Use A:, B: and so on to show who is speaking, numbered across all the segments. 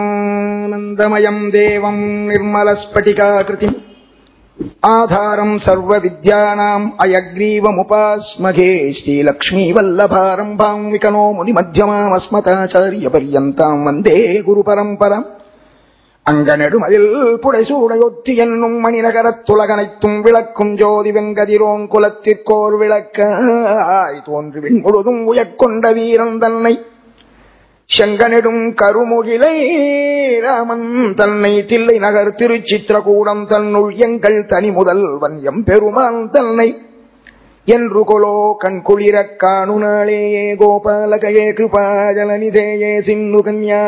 A: ஞானானந்தமயம் தேவம் நிர்மலஸ்பட்டிகாகிருதிம் ஆதாரம் சர்வ வித்யானாம் அயக்ரீவமுபாஸ்மகே ஸ்ரீலக்ஷ்மீ வல்லபாரம்பாம் விகனோ முனி மத்தியமாமஸ்மதாச்சாரிய பரியந்தாம் வந்தே குரு பரம்பரம் அங்கநெடுமதில் புடைசூடையொத்தி என்னும் மணிநகரத்துலகனைத்தும் விளக்கும் ஜோதி வெங்கதிரோன் குலத்திற்கோர் விளக்காய் தோன்றுவின் முழுதும் உயக்கொண்ட வீரன் தன்னை செங்கனிடும் கருமுகிலை ராமன் தன்னை தில்லை நகர் திருச்சித்திரகூடம் தன்னுள் எங்கள் தனி முதல்வன் எம் பெருமான் தன்னை. என்று கொலோ கண் குளிரக் காணுனாளேயே கோபாலகையே கிருபாஜலனிதேயே சிந்து கன்யாபதேயே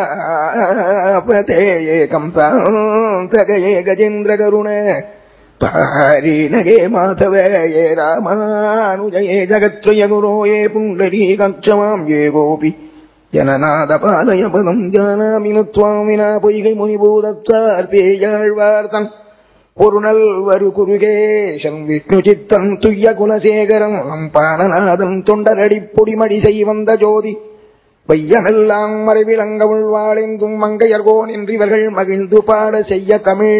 A: கம்சாந்தகயே கஜேந்திர கருண பாரிணகே மாதவயே ராமானுஜயே ஜகத்ரய குரோயே புண்டரீ கட்சமாம் ஏ கோபி ஜனநாதபாதயபதம் ஜானாமினுத்வாமினா பொய்கை முனிபூதத்தார் பேயாழ்வார்த்தன் பொருணல் வரு குருகேசன் விஷ்ணு சித்தன் துய்ய குலசேகரம் அம்பானநாதன் தொண்டரடி பொடிமடி செய்வந்த ஜோதி. பையனெல்லாம் மறைவிளங்க உள்வாழ்ந்தும் மங்கையர்கோ நின்றிவர்கள் மகிழ்ந்து பாட செய்ய தமிழ்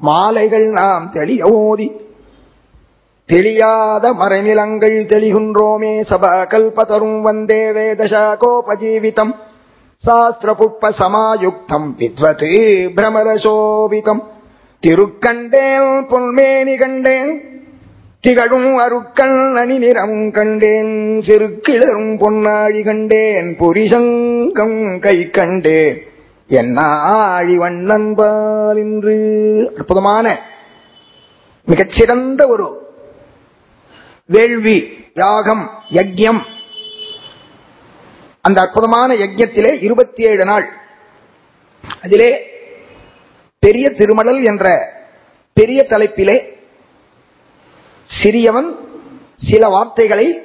A: மாலைகள் நாம் தெளிய ஓதி. தெளியாத மறைநிலங்கள் தெளிகின்றோமே. சபா கல்பதரும் வந்தே வேதசாகோபஜீவிதம். சாஸ்திர புஷ்ப சமாயுக்தம் வித்வத் பிரமரசோபிதம் திருக்கண்டேன் பொன்மேனி கண்டேன். திகழும் அருக்கள் அணி நிறம் கண்டேன். சிறுக்கிளரும் பொன்னாழி கண்டேன். புரிசங்கம் கை கண்டேன். என்னாழி வண்ணன்பால் என்று அற்புதமான மிகச்சிறந்த ஒரு வேள்வி யாகம் யஜ்யம். அந்த அற்புதமான யஜ்யத்திலே இருபத்தி ஏழு நாள். அதிலே பெரிய திருமடல் என்ற பெரிய தலைப்பிலே சிறியவன் சில வார்த்தைகளை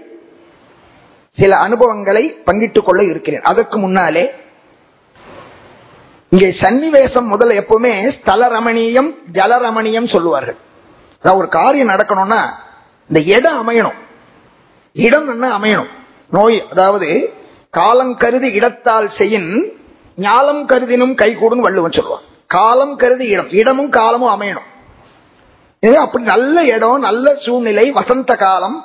A: சில அனுபவங்களை பங்கிட்டுக் கொள்ள இருக்கிறேன். அதற்கு முன்னாலே இங்கே சன்னிவேசம் முதல்ல எப்பவுமே ஸ்தல ரமணீயம் ஜலரமணீயம் சொல்லுவார்கள். அதாவது ஒரு காரியம் நடக்கணும்னா இந்த இடம் அமையணும். இடம் என்ன அமையணும்? நோய் அதாவது காலம் கருதி இடத்தால் செய்யின் ஞாலம் கருதினும் கைகூடும் வள்ளுவன் சொல்லுவான். காலம் கருதி இடம் இடமும் காலமும் அமையணும். அப்படி நல்ல இடம் நல்ல சூழ்நிலை வசந்த காலம்.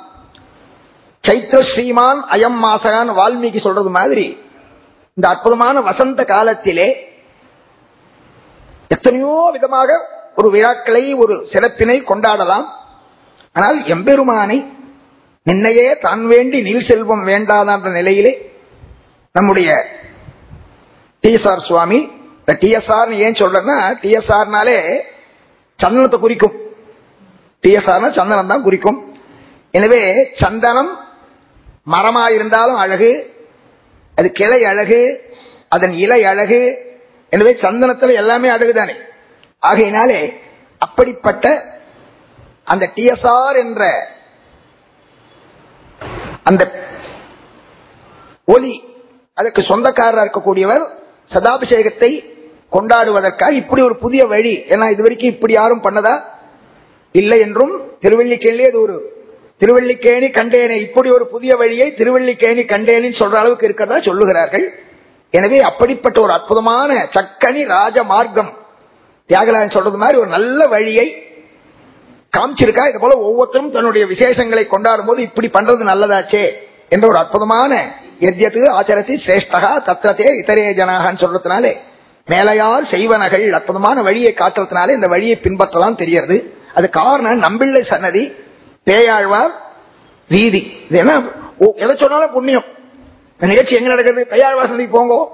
A: சைத்திர ஸ்ரீமான் அயம் மாசகான் வால்மீகி சொல்றது மாதிரி. இந்த அற்புதமான வசந்த காலத்திலே எத்தனையோ விதமாக ஒரு விழாக்களை ஒரு சிறப்பினை கொண்டாடலாம். ஆனால் எம்பெருமானை நின்னையே தான் வேண்டி நீல் செல்வம் வேண்டாதான்ற நிலையிலே நம்முடைய டிஎஸ்ஆர் சுவாமி டிஎஸ்ஆர் ஏன் சொல்றேன்னா டிஎஸ்ஆர்னாலே சந்தனத்தை குறிக்கும். டிஎஸ்ஆர்னா சந்தனம் தான் குறிக்கும். எனவே சந்தனம் மரமாயிருந்தாலும் அழகு அது கிளை அழகு அதன் இலை அழகு எனவே சந்தனத்தில் எல்லாமே அழகுதானே. ஆகையினாலே அப்படிப்பட்ட அந்த டிஎஸ்ஆர் என்ற அந்த ஒலி அதற்கு சொந்தக்காரராக இருக்கக்கூடியவர் சதாபிஷேகத்தை கொண்டாடுவதற்காக இப்படி ஒரு புதிய வழி ஏன்னா இது வரைக்கும் இப்படி யாரும் பண்ணதா? இல்லை என்றும் திருவள்ளிக்கேணி அது ஒரு திருவள்ளிக்கேணி கண்டேனே இப்படி ஒரு புதிய வழியை திருவள்ளிக்கேணி கண்டேனின்னு சொல்ற அளவுக்கு இருக்கிறதா சொல்லுகிறார்கள். எனவே அப்படிப்பட்ட ஒரு அற்புதமான சக்கனி ராஜ மார்க்கம். தியாகராஜன் சொல்றது மாதிரி ஒரு நல்ல வழியை காமிச்சிருக்கா? இது போல ஒவ்வொருத்தரும் தன்னுடைய விசேஷங்களை கொண்டாடும் போது இப்படி பண்றது நல்லதாச்சே என்ற ஒரு அற்புதமான எத்தியத்து ஆச்சரத்தி சிரேஷ்டகா தத்தத்தே இத்தரே ஜனாகன்னு சொல்றதுனாலே மேலையார் செய்வனகள் அற்புதமான வழியை காட்டுறதுனாலே இந்த வழியை பின்பற்றலாம் தெரியறது அது காரணம் நம்பிள்ளை சன்னதி பேயாழ்வார் வீதி. இது என்ன? எதை சொன்னாலும் புண்ணியம். இந்த நிகழ்ச்சி எங்க நடக்கிறது? பேயாழ்வார் சன்னதிக்கு போங்கோ.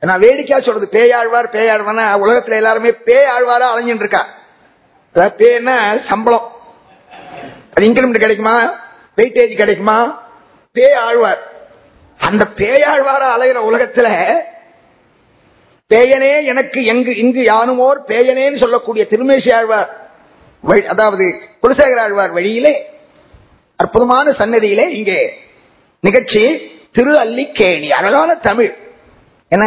A: நான் வேடிக்கையா சொல்றது. பேயாழ்வார் பேயாழ்வார் உலகத்துல எல்லாருமே பேயாழ்வாரா அலைஞ்சிட்டு இருக்கா. பேனா சம்பளம். அது இன்கிரிமெண்ட் கிடைக்குமா? வெயிட்டேஜ் கிடைக்குமா? பே ஆழ்வார். அந்த பேயாழ்வார அலைகிற உலகத்துல பேயனே எனக்கு எங்கு இங்கு யானுமோர் பேயனேன்னு சொல்லக்கூடிய திருமேசி ஆழ்வார் அதாவது குலசேகர ஆழ்வார் வழியிலே அற்புதமான சன்னதியிலே இங்கே நிகழ்ச்சி திரு அல்லிக்கேணி அழகான தமிழ். என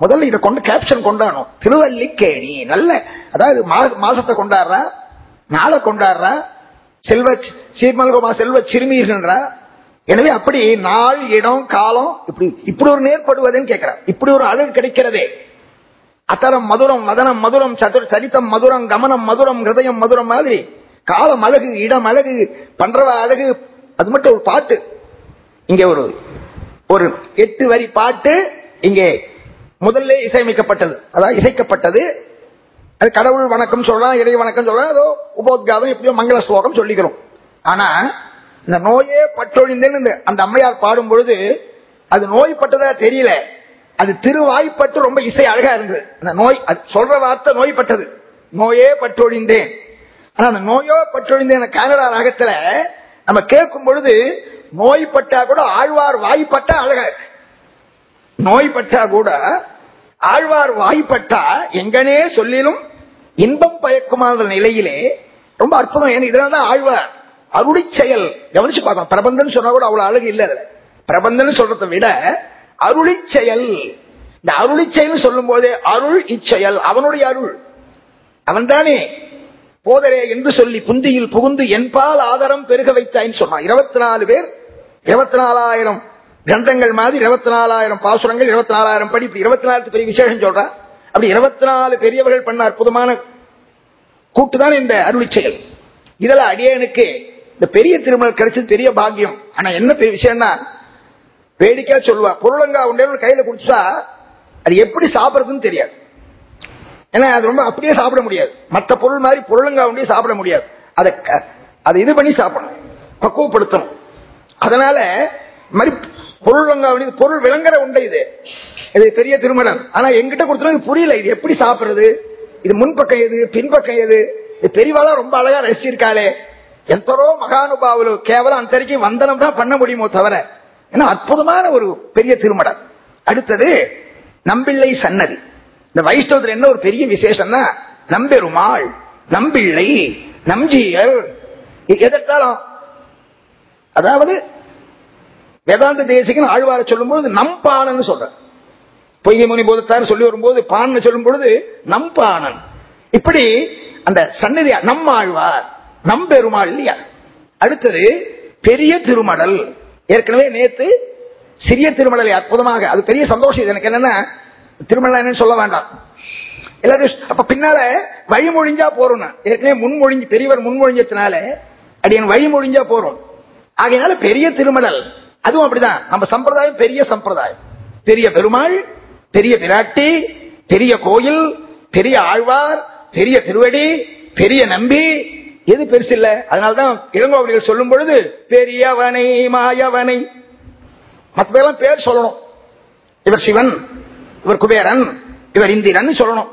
A: முதல்ல இதை கொண்டு கேப்ஷன் கொண்டாடணும். திருவல்லிக்கேணி நல்ல அதாவது மாசத்தை கொண்டாடுறா நாளை கொண்டாடுறா செல்வ சீர்மல்கோமா செல்வ சிறுமீர்கள்ன்றா எனவே அப்படி நாள் இடம் காலம் இப்படி இப்படி ஒரு நேர்படுவதுன்னு கேட்கிறார் இப்படி ஒரு அழகு கிடைக்கிறதே. அத்தரம் மதுரம் மதனம் மதுரம் சதுர் சரித்தம் மதுரம் கமனம் மதுரம் ஹிருதயம் மதுரம் மாதிரி. காலம் அழகு இடம் அழகு பண்றவ அழகு அது மட்டும் ஒரு பாட்டு. இங்க ஒரு ஒரு எட்டு வரி பாட்டு இங்கே முதல்ல இசையமைக்கப்பட்டது. அதாவது இசைக்கப்பட்டது. அது கடவுள் வணக்கம் சொல்லலாம் இறை வணக்கம் சொல்லலாம் ஏதோ உபோத்காதம் எப்படியோ மங்கள ஸ்லோகம் சொல்லிக்கிறோம். ஆனா இந்த நோயே பற்றொழிந்தேன்னு இந்த- அந்த அம்மையார் பாடும் பொழுது அது நோய்பட்டதா தெரியல. அது திருவாய்ப்பட்டு ரொம்ப இசை அழகா இருந்தது. அந்த நோய் அது சொல்ற வார்த்தை நோய்பட்டது நோயே பற்றொழிந்தேன். ஆனா அந்த நோயோ பற்றொழிந்தேன் கனடா ராகத்துல நம்ம கேட்கும் பொழுது நோய்பட்டா கூட ஆழ்வார் வாய்ப்பட்டா அழகா இருக்கு. நோய்பட்டா கூட ஆழ்வார் வாய்ப்பட்டா எங்கனே சொல்லிலும் இன்பம் பயக்குமான நிலையிலே ரொம்ப அற்புதம். ஏன்னா இதனாலதான் ஆழ்வார் அருளி செயல் கவனிச்சு பார்க்கணும். பிரபந்தன் சொன்னா கூட அவ்வளவு அழகு இல்ல அதுல. பிரபந்தன் சொல்றதை விட அருளி செயல் இந்த அருளி செயல் சொல்லும் போதே அருள் இச்செயல் அவனுடைய அருள். அவன்தானே போதரே என்று சொல்லி புந்தியில் புகுந்து என்பால் ஆதாரம் பெருக வைத்தாயின்னு சொன்னான். இருபத்தி நாலு பேர் இருபத்தி நாலாயிரம் கிரந்தங்கள் மாதிரி இருபத்தி நாலாயிரம் பாசுரங்கள் இருபத்தி நாலாயிரம் படி இப்படி இருபத்தி நாலு பெரிய விசேஷம் சொல்றா? அப்படி இருபத்தி நாலு பெரியவர்கள் பண்ண அற்புதமான கூட்டுதான் இந்த அருளி செயல். இதுல அடியனுக்கு இந்த பெரிய திருமணம் கிடைச்சது பெரிய பாக்கியம். ஆனா என்ன பெரிய விஷயம்னா வேடிக்கையா சொல்லுவா. பொருளங்கா உண்டே கையில குடிச்சா அது எப்படி சாப்பிடுறதுன்னு தெரியாது. ஏன்னா அது ரொம்ப அப்படியே சாப்பிட முடியாது. மற்ற பொருள் மாதிரி பொருளங்கா உண்டே சாப்பிட முடியாது. அதை க- அதை இது பண்ணி சாப்பிடணும். பக்குவப்படுத்தணும் அதனால மாதிரி பொருள் வாங்க பொருள் விளங்குற உண்டை இது. இது பெரிய திருமணம். ஆனா எங்கிட்ட கொடுத்தோம் புரியல. இது எப்படி சாப்பிடுறது? இது முன்பக்கம் எது? பின்பக்கம் எது? இது பெரியவாதான் ரொம்ப அழகா ரசிச்சிருக்காளே. எத்தரோ மகானுபாவிலோ கேவலம் அந்தரிக்கு வந்தனம் தான் பண்ண முடியுமோ தவிர ஏன்னா அற்புதமான ஒரு பெரிய திருமணம். அடுத்தது நம்பிள்ளை சன்னதி. இந்த வைஷ்ணவத்தில் என்ன ஒரு பெரிய விசேஷம்னா நம்பெருமாள் நம்பிள்ளை நம்ஜியர் எதிர்த்தாலும் அதாவது வேதாந்த தேசிகன் ஆழ்வார சொல்லும்போது நம்பானன்னு சொல்ற பொய்கை முனி போதத்தார் சொல்லி வரும்போது பான்னு சொல்லும் பொழுது நம்பானன் இப்படி அந்த சன்னதி நம்மாழ்வார் நம்பெருமாள் இல்லையா? அடுத்தது பெரிய திருமடல். ஏற்கனவே நேத்து சிறிய திருமடலை அற்புதமாக அது பெரிய சந்தோஷம் இது. எனக்கு என்னன்னா திருமணம் என்னன்னு சொல்ல வேண்டாம். எல்லாத்தையும் அப்ப பின்னால வழிமொழிஞ்சா போறோம் ஏற்கனவே முன்மொழிஞ்சு பெரியவர் முன்மொழிஞ்சதுனால அடியன் வழிமொழிஞ்சா போறோம். ஆகையினால பெரிய திருமடல் அதுவும் அப்படிதான். நம்ம சம்பிரதாயம் பெரிய சம்பிரதாயம். பெரிய பெருமாள் பெரிய பிராட்டி பெரிய கோயில் பெரிய ஆழ்வார் பெரிய திருவடி பெரிய நம்பி. எது பெருசு இல்ல? அதனால்தான் இளங்கோவடிகள் சொல்லும் பொழுது பெரியவனை மாயவனை. மற்ற பேர் சொல்லணும். இவர் சிவன் இவர் குபேரன் இவர் இந்திரன் சொல்லணும்.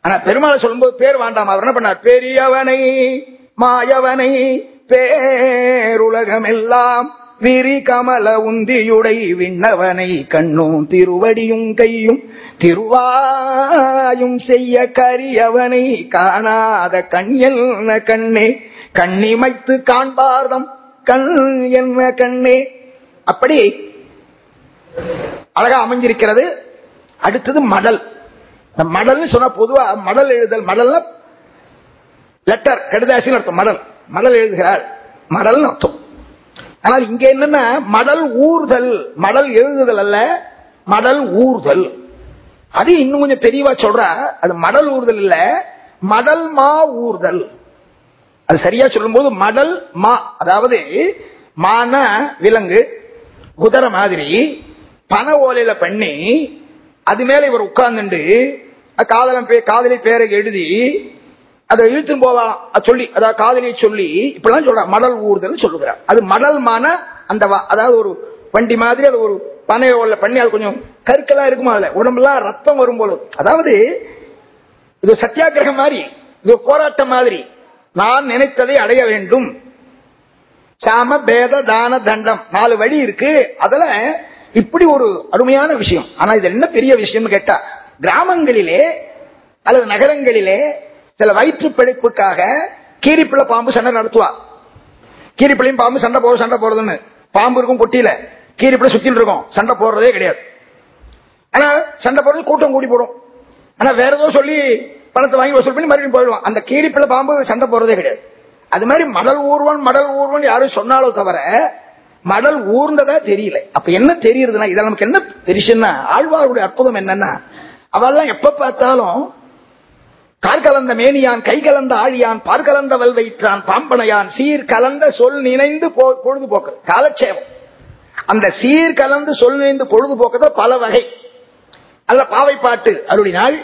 A: ஆனா பெருமாளை சொல்லும்போது பேர் வேண்டாம். அவர் என்ன பண்ணார்? பெரியவனை மாயவனை பேருலகம் எல்லாம் விரி கமல உந்தியுடை விண்ணவனை கண்ணும் திருவடியும் கையும் திருவாயும் செய்ய கரியவனை காணாத கண் என்ன கண்ணே? கண்ணிமைத்து காண்பார்தம் கண் என்ன கண்ணே? அப்படி அழகா அமைஞ்சிருக்கிறது. அடுத்தது மடல். இந்த மடல்னு சொன்னா பொதுவா மடல் எழுதல் மடல்னா லெட்டர் கடிதாசின்னு அர்த்தம் மடல். மடல் எழுதுகிறார். மடல்னு அர்த்தம். ஆனால் இங்க என்னன்னா மடல் ஊர்தல் மடல் எழுதுதல் அல்ல மடல் ஊர்தல். அது இன்னும் கொஞ்சம் தெளிவா சொல்ற அது மடல் ஊர்தல் இல்ல மடல் மா ஊர்தல். அது சரியா சொல்லும்போது மடல் மா அதாவது மான விலங்கு குதிரை மாதிரி பன ஓலையில பண்ணி அது மேல இவர் உட்கார்ந்துண்டு காதலம் பே காதலி பேரை எழுதி அதை இழுத்துன்னு போவாலாம் சொல்லி அதாவது காதலியை சொல்லி இப்படிலாம் சொல்ற. மடல் ஊர்தல் சொல்லுகிறார். அது மடல் மான அந்த அதாவது ஒரு வண்டி மாதிரி அது ஒரு பனை ஓலை பண்ணி அது கொஞ்சம் கருக்கெல்லாம் இருக்குமா அதுல. உடம்பெல்லாம் ரத்தம் வரும்போது அதாவது இது சத்தியாகிரகம் மாதிரி இது போராட்டம் மாதிரி. நான் நினைத்ததை அடைய வேண்டும். சாம பேத தான தண்டம். நாலு வழி இருக்கு. அதுல இப்படி ஒரு அருமையான விஷயம். ஆனா இது என்ன பெரிய விஷயம்னு கேட்டா கிராமங்களிலே அல்லது நகரங்களிலே சில வயிற்று பிழைப்புக்காக கீரிப்பிள்ள பாம்பு சண்டை நடத்துவா. கீரிப்பிள்ளையும் பாம்பு சண்டை போற சண்டை போறதுன்னு பாம்பு இருக்கும் கொட்டியில. கீரிப்பிள்ளை சுத்திட்டு இருக்கும். சண்டை போடுறதே கிடையாது. ஆனா சண்டை போடுறது கூட்டம் கூடி போடும். ஆனா வேற ஏதோ சொல்லி பணத்தை வாங்கி வசூல் பண்ணி மறுபடியும் போயிடுவான். அந்த கீரிப்பிள்ளை பாம்பு சண்டை போடுறதே கிடையாது. அது மாதிரி மடல் ஊர்வன் மடல் ஊர்வன் யாரும் சொன்னாலோ தவிர மடல் ஊர்ந்ததா தெரியல. அப்ப என்ன தெரியுதுன்னா இதெல்லாம் நமக்கு என்ன தெரியுதுன்னா ஆழ்வாருடைய அற்புதம் என்னன்னா அவெல்லாம் எப்ப பார்த்தாலும் கார்கலந்த மேனியான் கை கலந்த ஆழியான் பார்கலந்த வல்வைற்றான் பாம்பனையான் சீர் கலந்த சொல் நினைந்து போ- பொழுதுபோக்கு காலட்சேபம் அந்த சீர் கலந்து சொல் நினைந்து பொழுதுபோக்குதான் பல வகை. அல்ல பாவை பாட்டு அருளினாள்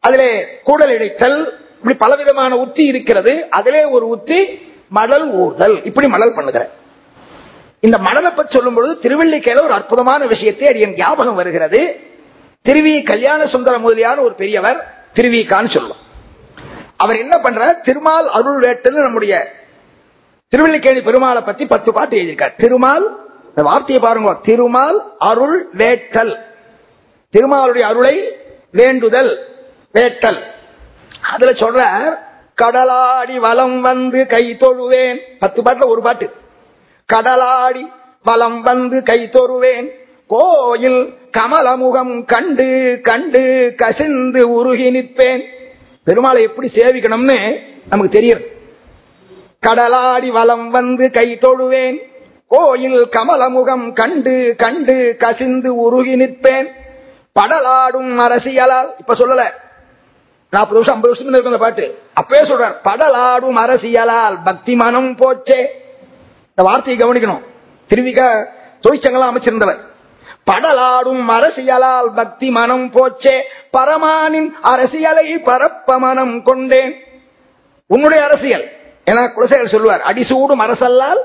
A: அதிலே கூடல் இடைத்தல் இப்படி பலவிதமான உத்தி இருக்கிறது அதிலே ஒரு உத்தி மடல் ஊர்தல். இப்படி மடல் பண்ணுகிற. இந்த மடலை பற்றி சொல்லும் பொழுது திருவள்ளிக்கையில ஒரு அற்புதமான விஷயத்தை அது என் ஞாபகம் வருகிறது. திருவி கல்யாண சுந்தர முதலியான ஒரு பெரியவர் திருவிக்கான்னு சொல்லும். அவர் என்ன பண்ற திருமால் அருள் வேட்டல் நம்முடைய திருவள்ளிக்கேணி பெருமாளை பத்தி பத்து பாட்டு எழுதியிருக்கார். திருமால் இந்த வார்த்தையை பாருங்க. திருமால் அருள் வேட்டல் திருமாலுடைய அருளை வேண்டுதல் வேட்டல். அதுல சொல்ற கடலாடி வலம் வந்து கை தொழுவேன். பத்து பாட்டுல ஒரு பாட்டு. கடலாடி வலம் வந்து கை தொழுவேன். கோயில் கமலமுகம் கண்டு கண்டு கசிந்து உருகி நிற்பேன். பெருமாளை எப்படி சேவிக்கணும்னு நமக்கு தெரியும். கடலாடி வலம் வந்து கை தொழுவேன். கோயில் கமலமுகம் கண்டு கண்டு கசிந்து உருகி நிற்பேன். படலாடும் அரசியலால் இப்ப சொல்லல. நாற்பது வருஷம் ஐம்பது வருஷம் இருக்கு அந்த பாட்டு. அப்பவே சொல்றார் படலாடும் அரசியலால் பக்தி மனம் போச்சே. இந்த வார்த்தையை கவனிக்கணும். திருவிக தொழிற்சங்கலாம் அமைச்சிருந்தவர். படலாடும் அரசியலால் பக்தி மனம் போச்சே. பரமானின் அரசியலை பரப்ப மனம் கொண்டேன். உன்னுடைய அரசியல். என குலசேகர் சொல்லுவார் அடிசூடும் அரசல்லால்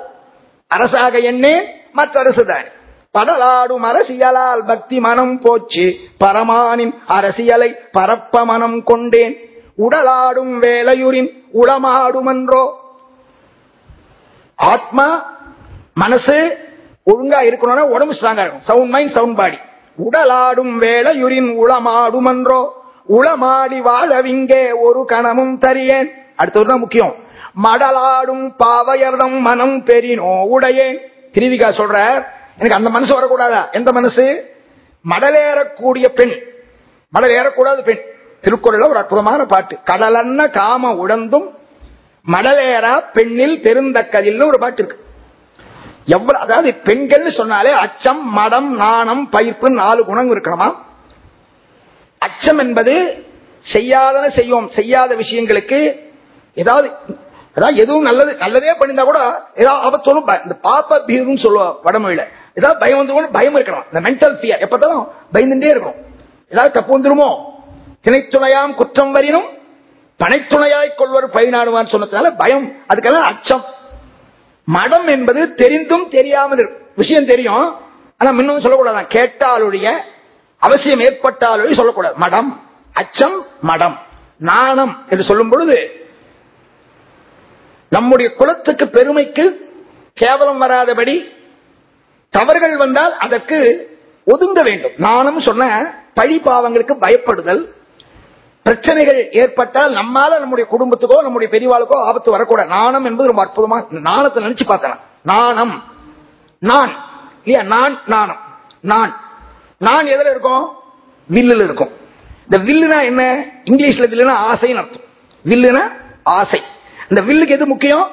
A: அரசாக எண்ணேன் மற்ற அரசுதான் படலாடும் அரசியலால் பக்தி மனம் போச்சு. பரமானின் அரசியலை பரப்ப மனம் கொண்டேன். உடலாடும் வேலையுரின் உளமாடுமன்றோ. ஆத்மா மனசு ஒழுங்கா இருக்கணும்னா உடம்பு ஸ்ட்ராங்கா இருக்கும். சவுண்ட் மைண்ட் சவுண்ட் பாடி உடலாடும் வேளையுரின் உளமாடும் என்றோ உளமாடி வாழவிங்கே ஒரு கணமும் தரியேன். அடுத்ததுதான் முக்கியம். மடலாடும் பாவையர்தம் மனம் பெரினோ உடையேன். திருவிகா சொல்ற எனக்கு அந்த மனசு வரக்கூடாதா? எந்த மனசு? மடலேறக்கூடிய பெண். மடல் ஏறக்கூடாது பெண். திருக்குறள் ஒரு அற்புதமான பாட்டு. கடலன்ன காம உடந்தும் மடலேறா பெண்ணில் பெருந்தக்கதில் ஒரு பாட்டு இருக்கு. எவ்வளவு அதாவது பெண்கள் சொன்னாலே அச்சம் மடம் நாணம் பயிர்ப்பு நாலு குணம் இருக்கணுமா? அச்சம் என்பது செய்யாதன செய்வோம். செய்யாத விஷயங்களுக்கு ஏதாவது ஏதாவது எதுவும் நல்லது நல்லதே பண்ணிருந்தா கூட ஏதாவது ஆபத்தோடும் இந்த பாப்ப பீருன்னு சொல்லுவோம் வடமொழியில. ஏதாவது பயம் வந்து பயம் இருக்கணும். இந்த மென்டல் ஃபியர் எப்பத்தாலும் பயந்துட்டே இருக்கணும். ஏதாவது தப்பு வந்துருமோ? திணைத்துணையாம் குற்றம் வரினும் பனைத்துணையாய் கொள்வர் பயனாடுவான்னு சொன்னதுனால பயம். அதுக்கெல்லாம் அச்சம். மடம் என்பது தெரிந்தும் தெரியாமல் விஷயம் தெரியும். ஆனா இன்னும் சொல்லக்கூடாது கேட்டாலுடைய அவசியம் ஏற்பட்டாலுடைய சொல்லக்கூடாது. மடம் அச்சம் மடம் நாணம் என்று சொல்லும் பொழுது நம்முடைய குலத்துக்கு பெருமைக்கு கேவலம் வராதபடி தவறுகள் வந்தால் அதற்கு ஒதுங்க வேண்டும். நானும் சொன்ன பழி பாவங்களுக்கு பயப்படுதல் பிரச்சனைகள் ஏற்பட்டால் நம்மால நம்முடைய குடும்பத்துக்கோ நம்முடைய பெரியவாளுக்கோ ஆபத்து வரக்கூடாது நாணம் என்பது ரொம்ப அற்புதமா நாணத்தை நினைச்சு பார்த்தேன் நாணம். நான். இல்லையா? நான் நாணம். நான். நான் எதுல இருக்கும்? வில்லுல இருக்கும். இந்த வில்லுனா என்ன? இங்கிலீஷ்ல வில்லுனா ஆசைன்னு அர்த்தம். வில்லுனா ஆசை. இந்த வில்லுக்கு எது முக்கியம்?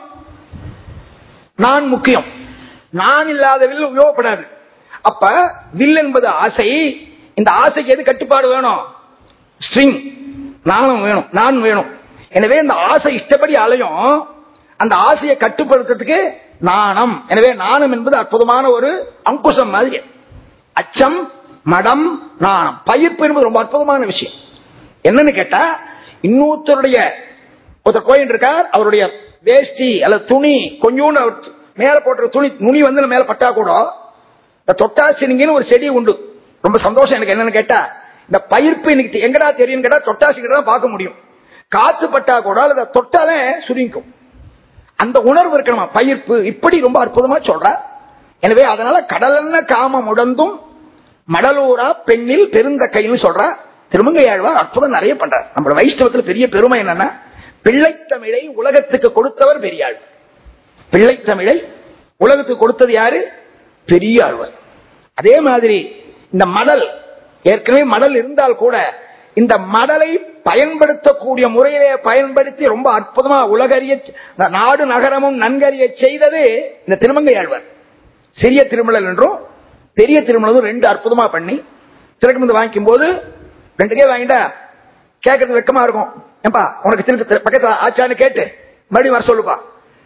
A: நான் முக்கியம். நான் இல்லாத வில் உபயோகப்படாது. அப்ப வில் என்பது ஆசை. இந்த ஆசைக்கு எது கட்டுப்பாடு வேணும்? ஸ்ட்ரிங். நானும் வேணும் நான் வேணும். எனவே இந்த ஆசை இஷ்டப்படி அலையும். அந்த ஆசையை கட்டுப்படுத்துறதுக்கு நாணம். எனவே நாணம் என்பது அற்புதமான ஒரு அங்குசம் மாதிரி. அச்சம் மடம் நாணம். பயிர்ப்பு என்பது ரொம்ப அற்புதமான விஷயம். என்னன்னு கேட்டா இன்னொருத்தருடைய ஒருத்தர் கோயில் இருக்கார் அவருடைய வேஷ்டி அல்லது துணி கொஞ்சோண்டு அவர் மேல போட்டுற துணி நுனி வந்து மேல பட்டா கூட இந்த தொட்டாசினிங்கன்னு ஒரு செடி உண்டு. ரொம்ப சந்தோஷம் எனக்கு என்னன்னு கேட்டா இந்த பயிர்ப்பு இன்னைக்கு எங்கடா தெரியும் கேட்டா தொட்டாசிக்கிட்ட கிட்ட பார்க்க முடியும். காத்து பட்டா கூட அதை தொட்டாலே சுருங்கிக்கும். அந்த உணர்வு இருக்கணுமா? பயிர்ப்பு இப்படி ரொம்ப அற்புதமா சொல்ற. எனவே அதனால கடலென்ன காமம் உடந்தும் மடலூரா பெண்ணில் பெருந்த கைன்னு சொல்ற. திருமங்கையாழ்வார் அற்புதம் நிறைய பண்றார். நம்ம வைஷ்ணவத்துல பெரிய பெருமை என்னன்னா பிள்ளைத்தமிழை உலகத்துக்கு கொடுத்தவர் பெரியாள். பிள்ளைத்தமிழை உலகத்துக்கு கொடுத்தது யாரு? பெரியாழ்வர். அதே மாதிரி இந்த மடல் ஏற்கனவே மடல் இருந்தால் கூட இந்த மடலை பயன்படுத்தக்கூடிய முறையிலே பயன்படுத்தி ரொம்ப அற்புதமா உலகறிய நாடு நகரமும் நன்கறிய செய்தது இந்த திருமங்கை சிறிய திருமணல் என்றும் பெரிய திருமணம் ரெண்டு அற்புதமா பண்ணி திறக்கு வந்து வாங்கிக்கும் போது ரெண்டுக்கே வாங்கிட்டா கேட்கறது வெக்கமா இருக்கும். ஏன்பா உனக்கு திருப்பி பக்கத்துல ஆச்சான்னு கேட்டு மறுபடியும் வர சொல்லுப்பா.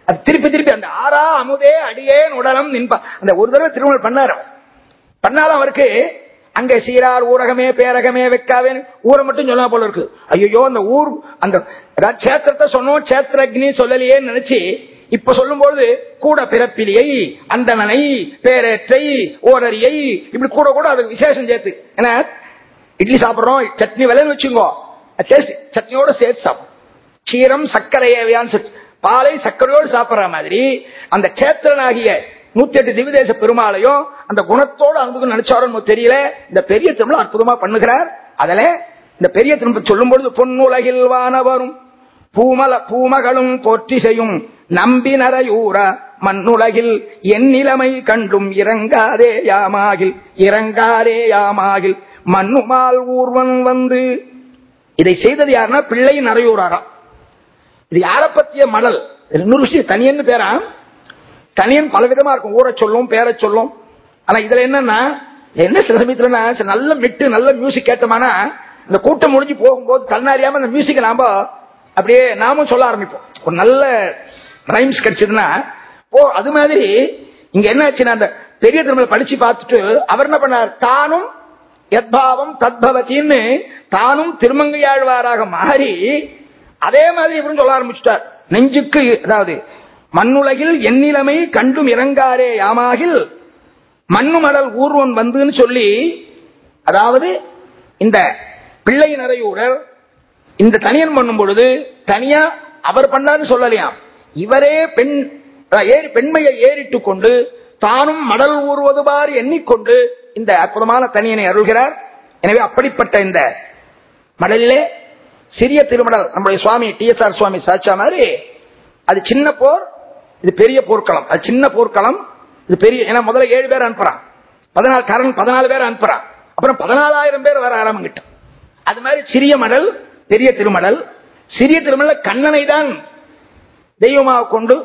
A: அது திருப்பி திருப்பி அந்த ஆறா அமுதே அடியேன் உடலம் நின்பா. அந்த ஒரு தடவை திருமணம் பண்ணாரு பண்ணாலும் அவருக்கு அங்க சீரார் ஊரகமே பேரகமே வைக்காவே ஊரை மட்டும் சொன்னா போல இருக்கு. ஐயோ அந்த ஊர் அந்த கஷேத்திரத்தை சொன்னோம் கஷேத்திரக்னி சொல்லலையே சொல்லலையேன்னு நினைச்சு இப்ப சொல்லும்போது கூட பிறப்பிலியை அந்தணனை பேரேற்றை ஓரரியை இப்படி கூட கூட அது விசேஷம் சேர்த்து. ஏன்னா இட்லி சாப்பிடுறோம் சட்னி விலைன்னு வச்சுங்கோ சட்னியோட சேர்த்து சாப்பிடும். சீரம் சர்க்கரையான்னு பாலை சர்க்கரையோடு சாப்பிடுற மாதிரி அந்த கஷேத்திரனாகிய நூத்தி எட்டு திவிதேச பெருமாளையும் அந்த குணத்தோடு அன்புக்கு நினைச்சாரோ தெரியல. இந்த பெரிய திரும்ப அற்புதமா பண்ணுகிறார். அதுல இந்த பெரிய திரும்ப சொல்லும் பொழுது பொன்னுலகில் வானவரும் பூமல பூமகளும் போற்றி செய்யும் நம்பி நரையூர மண்ணுலகில் என் நிலைமை கண்டும் இறங்காதே யாமாகில் இறங்காதே யாமாகில் மண்ணுமால் ஊர்வன் வந்து. இதை செய்தது யாருன்னா பிள்ளை நரையூராராம். இது யார பத்திய மடல்? இன்னொரு விஷயம் தனியன்னு பேரா? கணியன் பல விதமா இருக்கும். ஊரை சொல்லும் பேரை சொல்லும். ஆனா இதுல என்னன்னா என்ன சில சமயத்துல சரி, நல்ல மிட்டு நல்ல மியூசிக் கேட்டோம்னா இந்த கூட்டம் முடிஞ்சு போகும்போது தன்னாரியாம அந்த மியூசிக் நாம அப்படியே நாமும் சொல்ல ஆரம்பிப்போம். ஒரு நல்ல ரைம்ஸ் கிடைச்சதுன்னா ஓ அது மாதிரி இங்க என்ன ஆச்சுன்னா அந்த பெரிய திருமலை படிச்சு பார்த்துட்டு அவர் என்ன பண்ணார்? தானும் யத்பாவம் தத்பவத்தின்னு தானும் திருமங்கையாழ்வாராக மாறி அதே மாதிரி இவரும் சொல்ல ஆரம்பிச்சுட்டார். நெஞ்சுக்கு அதாவது மண்ணுலகில் எண்ணிலமை கண்டும் இறங்காரே யாமாகில். மண்ணு மடல் ஊர்வன் வந்துன்னு சொல்லி அதாவது இந்த பிள்ளை நரையூரர் இந்த தனியன் பண்ணும் பொழுது தனியா அவர் பண்ணாருன்னு சொல்லலையாம். இவரே பெண் ஏறி பெண்மையை ஏறிட்டு கொண்டு தானும் மடல் ஊறுவது பார் எண்ணிக்கொண்டு இந்த அற்புதமான தனியனை அருள்கிறார். எனவே அப்படிப்பட்ட இந்த மடலிலே சிறிய திருமடல் நம்முடைய சுவாமி டி எஸ் ஆர் சுவாமி சாச்சா மாதிரி அது சின்ன போர் இது பெரிய போர்க்களம். அது சின்ன போர்க்களம். இது பெரிய ஏன்னா முதல்ல ஏழு பேர் அனுப்புறான் பதினாலு கரண் பதினாலு பேர் அனுப்புறான் அப்புறம் பதினாலாயிரம் பேர் வர ஆரம்பிக்கிட்ட. அது மாதிரி சிறிய மடல் பெரிய திருமடல். சிறிய திருமடல் கண்ணனை தான் தெய்வமாக கொண்டு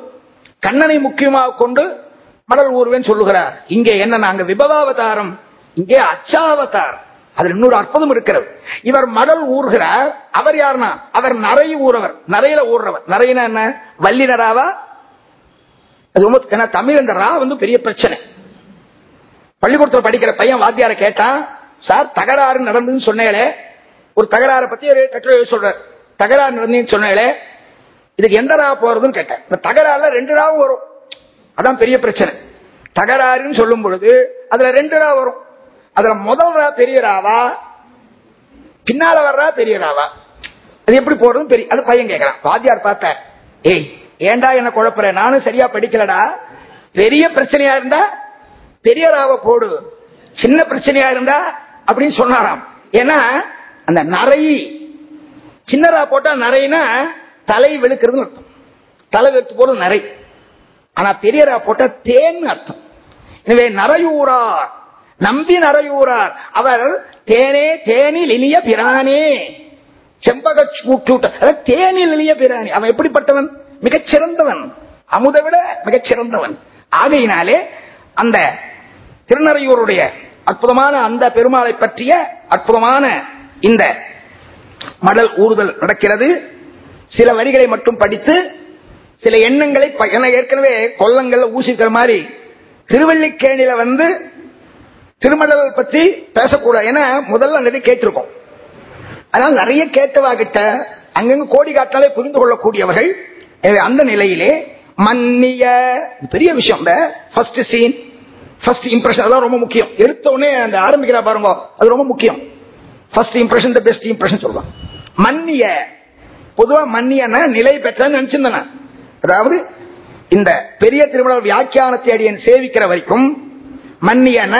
A: கண்ணனை முக்கியமாக கொண்டு மடல் ஊர்வேன் சொல்லுகிறார். இங்கே என்ன நாங்க விபவாவதாரம் இங்கே அச்சாவதாரம். அதில் இன்னொரு அற்புதம் இருக்கிறது. இவர் மடல் ஊர்கிறார் அவர் யாருன்னா அவர் நரை ஊறவர். நரையில ஊர்றவர் நரையினா என்ன? வள்ளி நராவா அது ரொம்ப ஏன்னா தமிழ் என்ற ரா வந்து பெரிய பிரச்சனை. பள்ளிக்கூடத்தில் படிக்கிற பையன் வாத்தியார கேட்டான் சார் தகராறு நடந்ததுன்னு சொன்னேலே ஒரு தகராறு பத்தி ஒரு கட்டுரை சொல்ற தகராறு நடந்ததுன்னு சொன்னேலே இதுக்கு எந்த ரா போறதுன்னு கேட்டேன். இந்த தகராறுல ரெண்டு ராவும் வரும். அதான் பெரிய பிரச்சனை. தகராறுன்னு சொல்லும் பொழுது அதுல ரெண்டு ரா வரும். அதுல முதல் ரா பெரிய ராவா? பின்னால வர்றா பெரிய ராவா? அது எப்படி போறதும் பெரிய அது பையன் கேட்கறான் வாத்தியார் பார்த்தார். ஏய் ஏன்டா என்ன குழப்புற? நானும் சரியா படிக்கலடா. பெரிய பிரச்சனையா இருந்தா பெரியராவ போடு. சின்ன பிரச்சனையா இருந்தா அப்படின்னு சொன்னாராம். ஏன்னா அந்த நரை சின்னரா போட்டா நரைனா தலை வெளுக்கிறது அர்த்தம். தலை வெளுத்து போறது நரை. ஆனா பெரியரா போட்டா தேன் அர்த்தம். எனவே நரையூரார் நம்பி நரையூரார். அவர் தேனே தேனில் இனிய பிரானே. செம்பக சூட்டூட்ட அதாவது தேனில் இனிய பிரானி. அவன் எப்படிப்பட்டவன்? மிகச் சிறந்தவன் அமுதை விட மிகச் சிறந்தவன் ஆகையினாலே அந்த திருநறையூருடைய அற்புதமான அந்த பெருமாளை பற்றிய அற்புதமான இந்த மடல் ஊறுதல் நடக்கிறது. சில வரிகளை மட்டும் படித்து சில எண்ணங்களை ஏற்கனவே கொல்லங்கள்ல ஊசிக்கிற மாதிரி திருவள்ளிக்கேணியில வந்து திருமடல் பத்தி பேசக்கூடாது. ஏன்னா முதல்ல நிறைய கேட்டிருக்கோம். அதனால் நிறைய கேட்டவாகிட்ட அங்கங்க கோடி காட்டினாலே புரிந்து கொள்ளக்கூடியவர்கள் அந்த நிலையிலே மன்னிய பெரிய விஷயம் இந்த ஃபர்ஸ்ட் சீன் ஃபர்ஸ்ட் இம்ப்ரெஷன் அதெல்லாம் ரொம்ப முக்கியம். எடுத்த அந்த ஆரம்பிக்கிறா பாருங்க அது ரொம்ப முக்கியம். First impression the best impression சொல்லுவாங்க மன்னிய பொதுவா மன்னியன நிலை பெற்றன்னு நினைச்சிருந்தேன் அதாவது இந்த பெரிய திருமண வியாக்கியானத்தை அடியன் சேவிக்கிற வரைக்கும் மன்னியன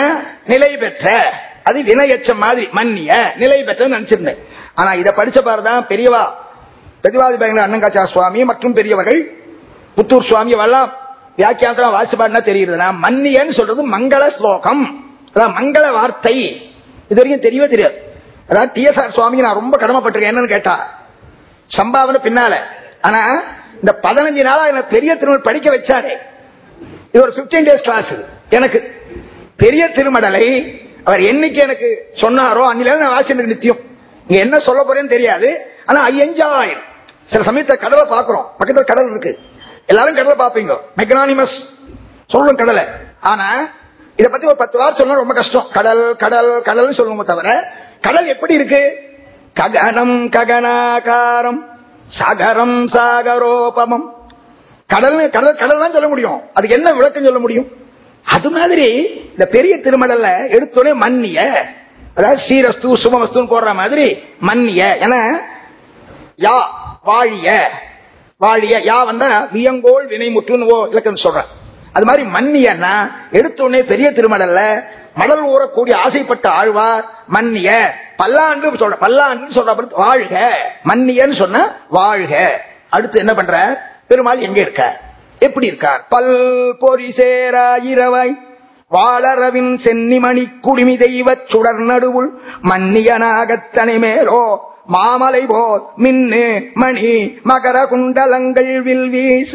A: நிலை பெற்ற அது வினையச்சம் மாதிரி மன்னிய நிலை பெற்ற நினைச்சிருந்தேன். ஆனா இதை படிச்ச பாருதான் பெரியவா பிரதிவாதி பயங்கர அண்ணங்காச்சா சுவாமி மற்றும் பெரியவர்கள் புத்தூர் சுவாமி எல்லாம் வியாக்கியானத்தில் வாசி பாடினா தெரியுதுன்னா மன்னியன்னு சொல்றது மங்கள ஸ்லோகம். அதான் மங்கள வார்த்தை. இது வரைக்கும் தெரியவே தெரியாது. அதாவது டிஎஸ்ஆர் சுவாமிக்கு நான் ரொம்ப கடமைப்பட்டிருக்கேன். என்னன்னு கேட்டா சம்பாவனை பின்னால. ஆனா இந்த பதினஞ்சு நாளா என்ன பெரிய திருமணம் படிக்க வச்சாரு. இது ஒரு 15 டேஸ் கிளாஸ் எனக்கு பெரிய திருமடலை அவர் என்னைக்கு எனக்கு சொன்னாரோ அன்னில நான் வாசிட்டு நித்தியம். இங்க என்ன சொல்ல போறேன்னு தெரியாது. ஆனா ஐ என்ஜாய் சில சமயத்தை கடலை பார்க்கிறோம். பக்கத்தில் கடல் இருக்கு. எல்லாரும் கடலை பார்ப்பீங்க. மெக்னானிமஸ் சொல்லும் கடலை. ஆனா இத பத்தி ஒரு பத்து வாரம் சொன்னா ரொம்ப கஷ்டம். கடல் கடல் கடல் சொல்லுவோம் தவிர கடல் எப்படி இருக்கு? ககனம் ககனாகாரம் சகரம் சாகரோபமம். கடல் கடல் கடல் தான் சொல்ல முடியும். அதுக்கு என்ன விளக்கம் சொல்ல முடியும்? அது மாதிரி இந்த பெரிய திருமடல்ல எடுத்தோடனே மன்னிய அதாவது ஸ்ரீரஸ்து சுபமஸ்து போடுற மாதிரி மன்னிய ஏன்னா யா வாழிய. வாழிய யா வந்தா வியங்கோள் வினைமுற்றுன்னு ஓ இலக்கணம் சொல்றேன் அது மாதிரி மன்னியன்னா எடுத்தோடனே பெரிய திருமடல்ல மடல் ஊறக்கூடிய ஆசைப்பட்ட ஆழ்வார் மன்னிய. பல்லாண்டு சொல்ற பல்லாண்டு சொல்ற வாழ்க. மன்னியன்னு சொன்ன வாழ்க. அடுத்து என்ன பண்ற பெருமாள் எங்க இருக்க எப்படி இருக்கார்? பல் பொறி சேராயிரவாய் வாளரவின் சென்னிமணி குடிமி தெய்வச் சுடர் நடுவுள் மன்னியனாகத்தனை மேலோ மாமலை போல் மின்னு மணி மகர குண்டலங்கள் வில் வீச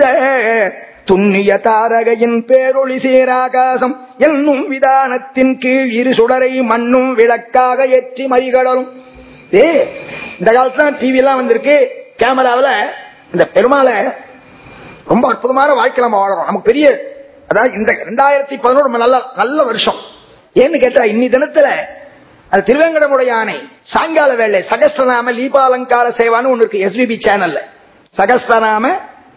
A: துண்ணிய தாரகையின் பேரொளி சீராகாசம் என்னும் விதானத்தின் கீழ் இரு சுடரை மண்ணும் விளக்காக ஏற்றி மறிகடலும். ஏ இந்த காலத்துல டிவி எல்லாம் வந்திருக்கு. கேமராவில் இந்த பெருமாளை ரொம்ப அற்புதமான வாழ்க்கை நம்ம வாழறோம். நமக்கு பெரிய அதாவது இந்த ரெண்டாயிரத்தி பதினோரு நல்ல நல்ல வருஷம். ஏன்னு கேட்டா இன்னி தினத்துல அது திருவேங்கடமுடைய யானை சாயங்கால வேலை சகஸ்தநாம தீபாலங்கார சேவான்னு ஒண்ணு இருக்கு எஸ்பிபி சேனல்ல சகஸ்தநாம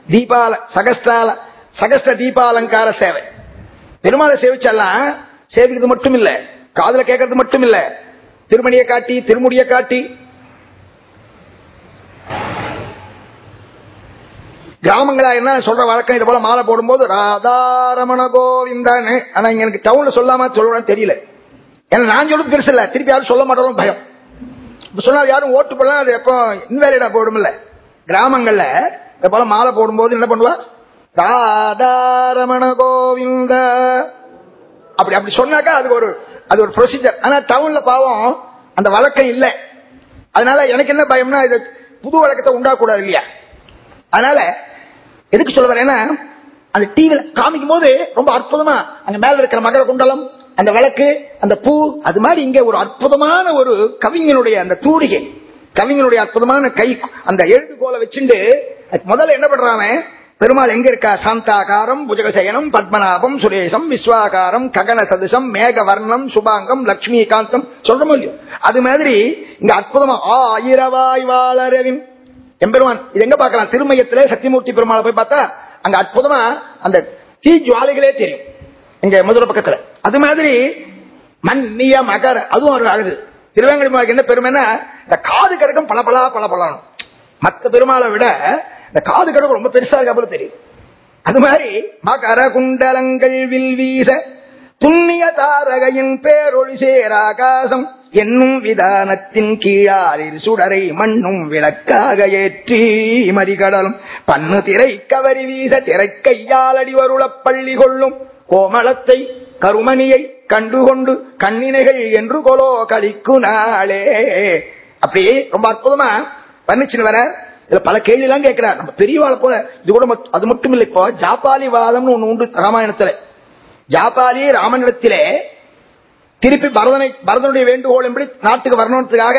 A: தீபால சகஸ்தால சகஸ்த தீபாலங்கார சேவை. பெருமாளை சேவிச்செல்லாம் சேவிக்கிறது மட்டும் இல்ல காதல கேட்கறது மட்டும் இல்ல. திருமணியை காட்டி திருமுடியை காட்டி. கிராமங்களா என்ன சொல்ற வழக்கம்? இது போல மாலை போடும்போது ராதாரமண கோவிந்தான்னு ஆனா இங்க எனக்கு டவுன்ல சொல்லாம சொல்லணும்னு தெரியல. நான் சொல்றது பெருசு இல்ல. திருப்பி யாரும் சொல்ல மாட்டாலும் பயம். சொன்னா யாரும் ஓட்டு போடலாம் அது எப்போ இன்வேலிடா போடும்ல. கிராமங்கள்ல இது போல மாலை போடும்போது என்ன பண்ணுவா? ராதாரமண கோவிந்த. அப்படி அப்படி சொன்னாக்கா அது ஒரு அது ஒரு ப்ரொசீஜர் ஆனா டவுன்ல பாவம் அந்த வழக்கம் இல்ல. அதனால எனக்கு என்ன பயம்னா இது புது வழக்கத்தை உண்டாக்கூடாது இல்லையா? அதனால எதுக்கு சொல்ல வரேன்னா அந்த டிவில காமிக்கும் போது ரொம்ப அற்புதமா அங்க மேல இருக்கிற மகர குண்டலம் அந்த விளக்கு அந்த பூ அது மாதிரி இங்க ஒரு அற்புதமான ஒரு கவிஞனுடைய அந்த தூரிகை. கவிஞனுடைய அற்புதமான கை அந்த எழுதுகோலை வச்சுட்டு முதல்ல என்ன பண்றாங்க பெருமாள் எங்க இருக்கா? சாந்தாகாரம் புஜகசயனம் பத்மநாபம் சுரேஷம் விஸ்வாகாரம் ககன சதுசம் மேகவர்ணம் சுபாங்கம் சுபாங்கம் லட்சுமிகாந்தம் சொல்றோமோ இல்லையோ? அது மாதிரி இங்க அற்புதமா ஆயிரவாய் வாழரவின் எம்பெருமான் இது எங்க பாக்கலாம் திருமயத்திலே சத்தியமூர்த்தி பெருமாளை போய் பார்த்தா அங்க அற்புதமா அந்த தீ ஜுவாலைகளே தெரியும். இங்க முதல் பக்கத்துல. அது மாதிரி மன்னிய மகர அதுவும் ஒரு அழகு. திருவேங்கடி என்ன பெருமைன்னா இந்த காது கிடக்கும் பளபளா பளபளணும் மற்ற பெருமாளை விட இந்த காது கிடக்கும் ரொம்ப பெருசா இருக்க தெரியும். அது மாதிரி மகர குண்டலங்கள் வில் வீச துண்ணிய தாரகையின் பேரொழி சேராகாசம் என்னும் விதானத்தின் கீழாரில் சுடரை மண்ணும் விளக்காக ஏற்றி மறிகடலும். பண்ணு திரை கவரி வீச திரை கையால் அடிவருளப் பள்ளி கொள்ளும். கோமளத்தை கருமணியை கண்டுகொண்டு கண்ணினைகள் என்று கொலோ கலிக்கு நாளே. அப்படியே ரொம்ப அற்புதமா பண்ணிச்சுன்னு வர. இதுல பல கேள்வி எல்லாம் கேட்கிறார். நம்ம பெரியவாளை போல இது கூட அது மட்டும் இல்லை. இப்போ ஜாப்பாலி வாதம்னு ஒண்ணு உண்டு ராமாயணத்துல. ஜாபாலி ராமனிடத்திலே திருப்பி பரதனை பரதனுடைய வேண்டுகோள் எப்படி நாட்டுக்கு வரணுன்றதுக்காக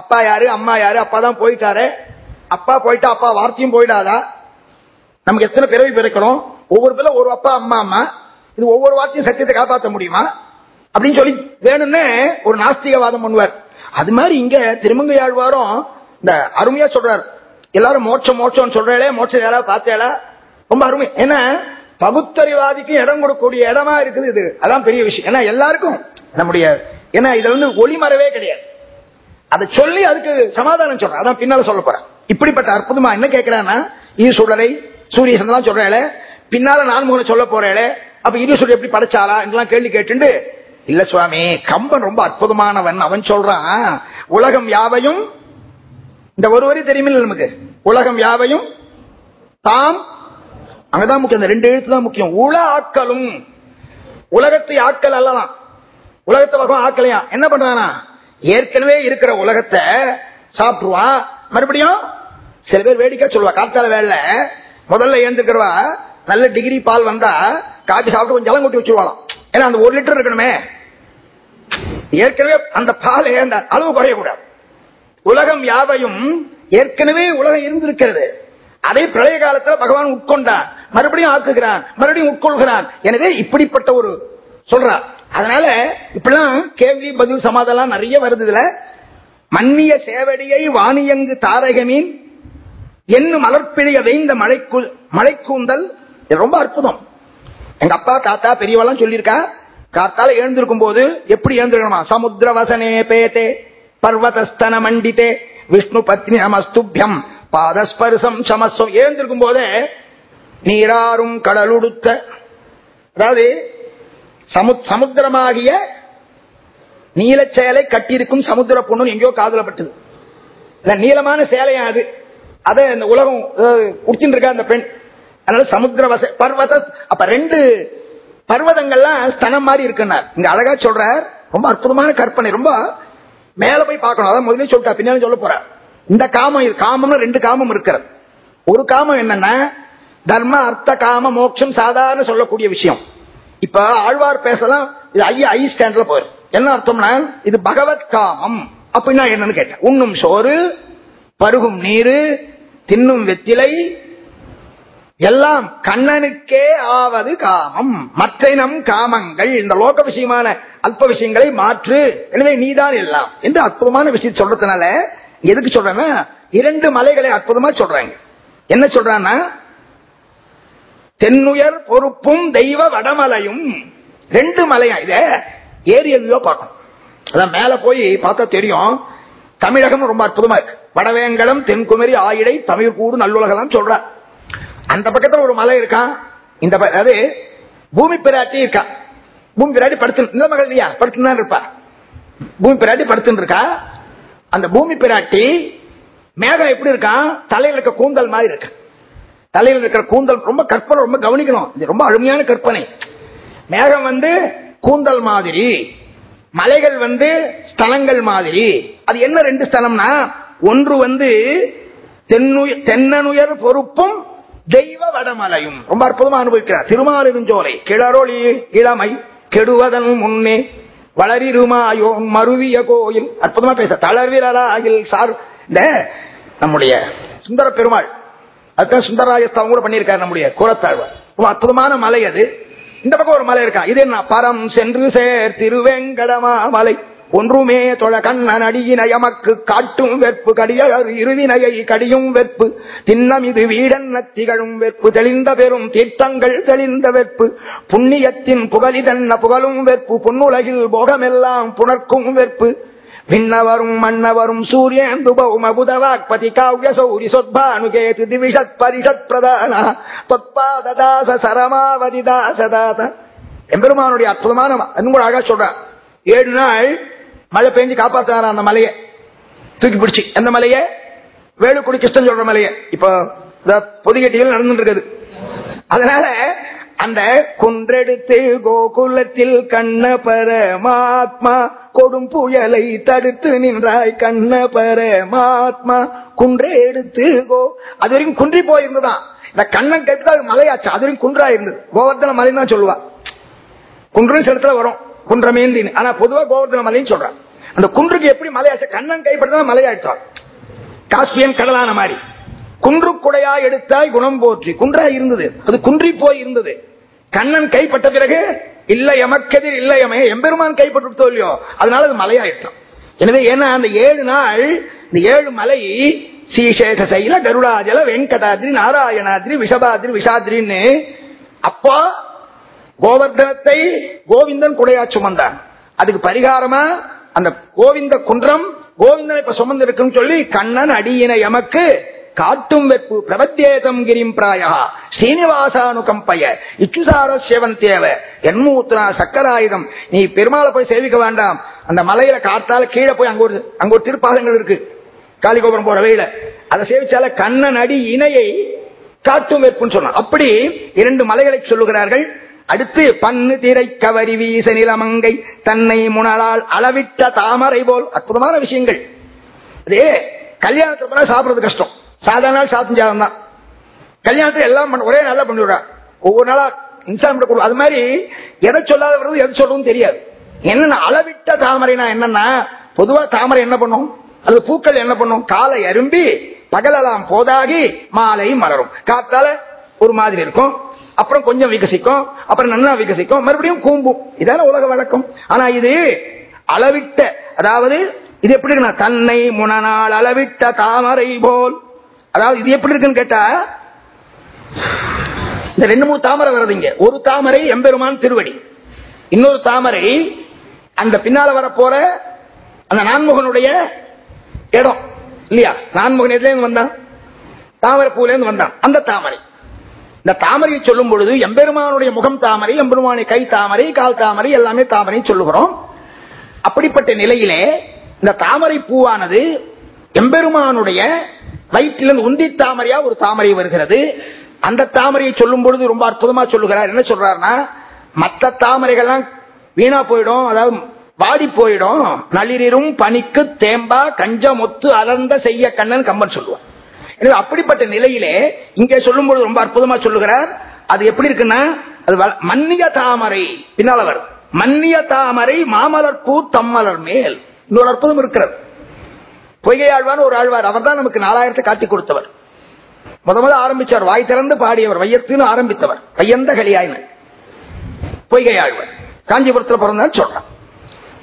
A: அப்பா யாரு அம்மா யாரு அப்பா தான் போயிட்டாரு. அப்பா போயிட்டா அப்பா வார்த்தையும் போயிடாதா? நமக்கு எத்தனை பிறவி பிறக்கிறோம் ஒவ்வொரு பிள்ளை ஒரு அப்பா அம்மா அம்மா. இது ஒவ்வொரு வார்த்தையும் சத்தியத்தை காப்பாற்ற முடியுமா? அப்படின்னு சொல்லி வேணும்னு ஒரு நாஸ்திகவாதம் பண்ணுவார். அது மாதிரி இங்க திருமங்கையாழ்வாரும் இந்த அருமையா சொல்றாரு. எல்லாரும் மோட்சம் மோட்சம் சொல்றாளே மோட்சம் யாராவது பார்த்தேளா? ரொம்ப அருமை. ஏன்னா பகுத்தறிவாதிக்கு இடம் கொடுக்கக்கூடிய இடமா இருக்குது இது. அதான் பெரிய விஷயம். ஏன்னா எல்லாருக்கும் நம்முடைய ஏன்னா இதுல வந்து ஒளிமறவே கிடையாது. அதை சொல்லி அதுக்கு சமாதானம் சொல்றேன். அதான் பின்னால சொல்ல போறேன். இப்படிப்பட்ட அற்புதமா என்ன கேட்கிறான்னா ஈஸ்வரரை சூரிய சந்திரன் சொல்றேன் பின்னால நான்முகனை சொல்ல போறேன் அப்ப ஈஸ்வரர் எப்படி படைச்சாலா இதெல்லாம் கேள்வி கேட்டு இல்ல சுவாமி கம்பன் ரொம்ப அற்புதமானவன். அவன் சொல்றான் உலகம் யாவையும் இந்த ஒரு வரி தெரியுமில்ல நமக்கு. உலகம் யாவையும் தாம் அங்கதான் முக்கியம். இந்த ரெண்டு எழுத்து தான் முக்கியம். உல ஆக்கலும் உலகத்தை ஆக்கல் அல்லலாம். உலகத்தை வகம் ஆக்கலையா என்ன பண்றானா? ஏற்கனவே இருக்கிற உலகத்தை சாப்பிடுவான் மறுபடியும் சில பேர் வேடிக்கை சொல்லுவா. காத்தால வேலை முதல்ல ஏந்திருக்கிறவா நல்ல டிகிரி பால் வந்தா காபி சாப்பிட்டு கொஞ்சம் ஜலம் கொட்டி வச்சுருவாளாம். ஏன்னா அந்த ஒரு லிட்டர் இருக்கணுமே. ஏற்கனவே அந்த பால் அந்த அளவு குறையக்கூடாது. உலகம் யாவையும் ஏற்கனவே உலகம் இருந்திருக்கிறது. அதை பிரளய காலத்தில் பகவான் உட்கொண்டான் மறுபடியும் ஆக்குகிறான் மறுபடியும் உட்கொள்கிறான் எனவே இப்படிப்பட்ட ஒரு சொல்றார் அதனால இப்பெல்லாம் கேள்வி பதில் சமாதம் நிறைய வருது இதுல. மன்னிய சேவடியை வாணியங்கு தாரகமீன். என்னும் மலர்பிழிய வைந்த மழைக்கு மழைக்கூந்தல் இது ரொம்ப அற்புதம். எங்க அப்பா தாத்தா பெரியவெல்லாம் சொல்லியிருக்கா காத்தால எழுந்திருக்கும் போது எப்படி எழுந்திருக்கணுமா? சமுத்திர வசனே பேத்தே பர்வதஸ்தன மண்டித்தே விஷ்ணு பத்னி நமஸ்துபியம் பாதஸ்பர்சம் சமஸ்வம் எழுந்திருக்கும் போதே நீராறும் கடலுடுத்த அதாவது சமு- சமுத்திரமாகிய நீலச் சேலை கட்டியிருக்கும் சமுத்திர பொண்ணு எங்கேயோ காதலப்பட்டது நீளமான சேலையா அது? அதை இந்த உலகம் குடிச்சுட்டு இருக்கா அந்த பெண்? அதனால சமுத்திர வச பர்வத அப்ப ரெண்டு பர்வதங்கள்லாம் ஸ்தனம் மாதிரி இருக்குன்னார். இங்க அழகா சொல்றார். ரொம்ப அற்புதமான கற்பனை. ரொம்ப மேல போய் பார்க்கணும். அதான் முதலே சொல்லிட்டா பின்னாலும் சொல்ல போற இந்த காமம் இது காமம்னு ரெண்டு காமம் இருக்கிறது. ஒரு காமம் என்னன்னா தர்ம அர்த்த காம மோட்சம் சாதாரண சொல்லக்கூடிய விஷயம். இப்ப ஆழ்வார் பேசலாம் இது ஐயா ஐ ஸ்டாண்ட்ல போயிரு. என்ன அர்த்தம்னா இது பகவத் காமம். அப்படின்னா என்னன்னு கேட்டேன். உண்ணும் சோறு பருகும் நீரு தின்னும் வெத்திலை எல்லாம் கண்ணனுக்கே ஆவது காமம். மற்ற நம் காமங்கள் இந்த லோக விஷயமான அல்ப விஷயங்களை மாற்று. எனவே நீதான் எல்லாம். என்று அற்புதமான விஷயம் சொல்றதுனால எதுக்கு சொல்றேன்னா இரண்டு மலைகளை அற்புதமா சொல்றாங்க. என்ன சொல்றான்னா தென்னுயர் பொறுப்பும் தெய்வ வடமலையும். ரெண்டு மலையா இத? ஏரியவியோ பார்க்கணும். அதான் மேல போய் பார்த்தா தெரியும். தமிழகம் ரொம்ப அற்புதமா இருக்கு. வடவேங்கடம் தென்குமரி ஆயிடை தமிழ் கூடு நல்லுலகம் சொல்ற. அந்த பக்கத்துல ஒரு மலை இருக்கா? இந்த ப- அதாவது பூமி பிராட்டி இருக்கா? பூமி பிராட்டி படுத்து இந்த மகள் இல்லையா படுத்துதான் இருப்பா. பூமி பிராட்டி படுத்துட்டு இருக்கா? அந்த பூமி பிராட்டி மேகம் எப்படி இருக்கான் தலையில் இருக்க கூந்தல் மாதிரி இருக்கு. தலையில் இருக்கிற கூந்தல் ரொம்ப கற்பனை ரொம்ப கவனிக்கணும். இது ரொம்ப அருமையான கற்பனை. மேகம் வந்து கூந்தல் மாதிரி மலைகள் வந்து ஸ்தலங்கள் மாதிரி. அது என்ன ரெண்டு ஸ்தலம்னா? ஒன்று வந்து தென்னுயர் தென்னனுயர் பொறுப்பும் தெய்வ வடமலையும். ரொம்ப அற்புதமா அனுபவிக்கிறார். திருமாலிருஞ்சோலை கிளரொளி இளமை கெடுவதன் முன்னே வளரிருமாயோ மருவிய கோயில். அற்புதமா பேச தளர்விரலாயில் சார் நம்முடைய சுந்தர பெருமாள் அதுதான் சுந்தரராஜஸ்தாவும் கூட பண்ணியிருக்காரு நம்முடைய கூறத்தாழ்வார் ரொம்ப அற்புதமான மலை அது. இந்த பக்கம் ஒரு மலை இருக்கா? இது என்ன? பரம் சென்று சேர் திருவேங்கடமா மலை ஒன்றுமே தொழ கண்ணன் அடியின எமக்கு காட்டும் வெற்பு கடிய இருவினையை கடியும் வெற்பு. தின்னம் இது வீடன்ன திகழும் வெற்பு. தெளிந்த பெரும் தீர்த்தங்கள் தெளிந்த வெப்பு புண்ணியத்தின் புகழிதன்ன புகழும் வெப்பு புன்னுலகில் போகமெல்லாம் புணர்க்கும் வெப்பு விண்ணவரும் மன்னவரும் சூரியேந்து பௌம புதவாக்பதி காவ்ய சௌரி சொத்பானுகேது திவிஷத் பரிஷத் பிரதான. தொத்பாததாச சரமாவதி தாசதாத எம்பெருமானுடைய அற்புதமான ம- இன்னும் அழகா ஏழு நாள் மழை பெஞ்சு காப்பாத்தினாரா அந்த மலையை? தூக்கி பிடிச்சி. அந்த மலையை? வேலுக்குடி கிருஷ்ணன் சொல்ற மலையை. இப்போ பொதுகட்டிகள் நடந்துட்டு இருக்குது அதனால அந்த குன்றெடுத்து கோகுலத்தில் கண்ண பரமாத்மா கொடும் புயலை தடுத்து நின்றாய் கண்ண பரமாத்மா. குன்றே எடுத்து கோ அது வரைக்கும் குன்றி போயிருந்துதான் இந்த கண்ணன் கேட்டு அது மலையாச்சு? அது வரைக்கும் குன்றா இருந்தது கோவர்தன மலைன்னு தான் சொல்லுவா. குன்றும் சில இடத்துல வரும். குன்றமேந்தின்னு ஆனா பொதுவா கோவர்தன மலைன்னு சொல்றான். அந்த குன்றுக்கு எப்படி மலையாச்சு கண்ணன் கைப்பற்றதான் மலையாயிட்டான் காஸ்பியன் கடலான மாதிரி. குன்று குடையா எடுத்தாய் குணம் போற்றி. குன்றா இருந்தது. அது குன்றி போய் இருந்தது. கண்ணன் கைப்பட்ட பிறகு இல்ல எமக்கெதிர் இல்ல எமைய எம்பெருமான் கைப்பட்டு இல்லையோ? அதனால அது மலையாயிட்டான். எனவே ஏன்னா அந்த ஏழு நாள் இந்த ஏழு மலை ஸ்ரீசேஷ சைல கருடாஜல வெங்கடாத்ரி நாராயணாத்ரி விஷபாத்ரி விஷாத்ரின்னு அப்போ கோவர்தனத்தை கோவிந்தன் குடையா சுமந்தான். அதுக்கு பரிகாரமா அந்த கோவிந்த குன்றம் கோவிந்தன் இப்ப சுமந்து இருக்குன்னு சொல்லி கண்ணன் அடியின எமக்கு காட்டும் வெப்பு பிரபத்தேதம் கிரிம் பிராயா ஸ்ரீனிவாசானு இச்சுசார இச்சுசார சேவந்தேவ என்மூத்ரா சக்கராயுதம் நீ பெருமாளை போய் சேவிக்க வேண்டாம். அந்த மலையில காத்தால கீழே போய் அங்க ஒரு அங்க ஒரு திருப்பாதங்கள் இருக்கு. காளிகோபுரம் போற வழியில. அதை சேவிச்சால கண்ணன் அடி இணையை காட்டும் வெப்புன்னு சொன்னான். அப்படி இரண்டு மலைகளை சொல்லுகிறார்கள். அடுத்து பன்னு திரை கவரி வீச நிலமங்கை தன்னை முனலால் அளவிட்ட தாமரை போல் அற்புதமான விஷயங்கள். அதே கல்யாணத்துல போனா சாப்பிடறது கஷ்டம். சாதாரண நாள் சாப்பிட்டு தான். கல்யாணத்துல எல்லாம் ஒரே நாளா பண்ணிவிடுறா ஒவ்வொரு நாளா இன்சான் கொடு. அது மாதிரி எதை சொல்லாத வருது எதை சொல்லவும் தெரியாது. என்னன்னா அளவிட்ட தாமரைனா என்னன்னா பொதுவா தாமரை என்ன பண்ணும்? அது பூக்கள் என்ன பண்ணும்? காலை அரும்பி பகலெல்லாம் போதாகி மாலை மலரும். காத்தால ஒரு மாதிரி இருக்கும். அப்புறம் கொஞ்சம் விகசிக்கும் அப்புறம் நல்லா விகசிக்கும் மறுபடியும் கூம்பும் இதான உலக வழக்கம். ஆனா இது அளவிட்ட அதாவது இது எப்படி இருக்குன்னா தன்னை முனநாள் அளவிட்ட தாமரை போல். அதாவது இது எப்படி இருக்குன்னு கேட்டா இந்த ரெண்டு மூணு தாமரை வருது ஒரு தாமரை எம்பெருமான் திருவடி. இன்னொரு தாமரை அந்த பின்னால வரப்போற அந்த நான்முகனுடைய இடம். இல்லையா? நான்முகன் எதுல இருந்து வந்தான்? தாமரை பூல இருந்து வந்தான். அந்த தாமரை. இந்த தாமரையை சொல்லும் பொழுது எம்பெருமானுடைய முகம் தாமரை எம்பெருமானுடைய கை தாமரை கால் தாமரை எல்லாமே தாமரை சொல்லுகிறோம். அப்படிப்பட்ட நிலையிலே இந்த தாமரை பூவானது எம்பெருமானுடைய வயிற்றிலிருந்து உந்தி தாமரையா ஒரு தாமரை வருகிறது. அந்த தாமரையை சொல்லும் பொழுது ரொம்ப அற்புதமா சொல்லுகிறார். என்ன சொல்றாருன்னா மற்ற தாமரைகள்லாம் வீணா போயிடும் அதாவது வாடி போயிடும். நளிரும் பனிக்கு தேம்பா கஞ்சமொத்து அலர்ந்த செய்ய கண்ணன் கம்பன் சொல்லுவார் எனவே அப்படிப்பட்ட நிலையிலே இங்கே சொல்லும் பொழுது ரொம்ப அற்புதமா சொல்லுகிறார். அது எப்படி இருக்குன்னா அது வ- மன்னிய தாமரை. பின்னால வருது மன்னிய தாமரை மாமலர் பூ தம்மலர் மேல். இன்னொரு அற்புதம் இருக்கிறது. பொய்கை ஆழ்வார் ஒரு ஆழ்வார் அவர் தான் நமக்கு நாலாயிரத்தை காட்டி கொடுத்தவர். முத முத ஆரம்பிச்சார் வாய் திறந்து பாடியவர் வையத்துன்னு ஆரம்பித்தவர் வையந்த கலியாயினர் பொய்கை ஆழ்வார் காஞ்சிபுரத்தில் பிறந்தான்னு சொல்றான்.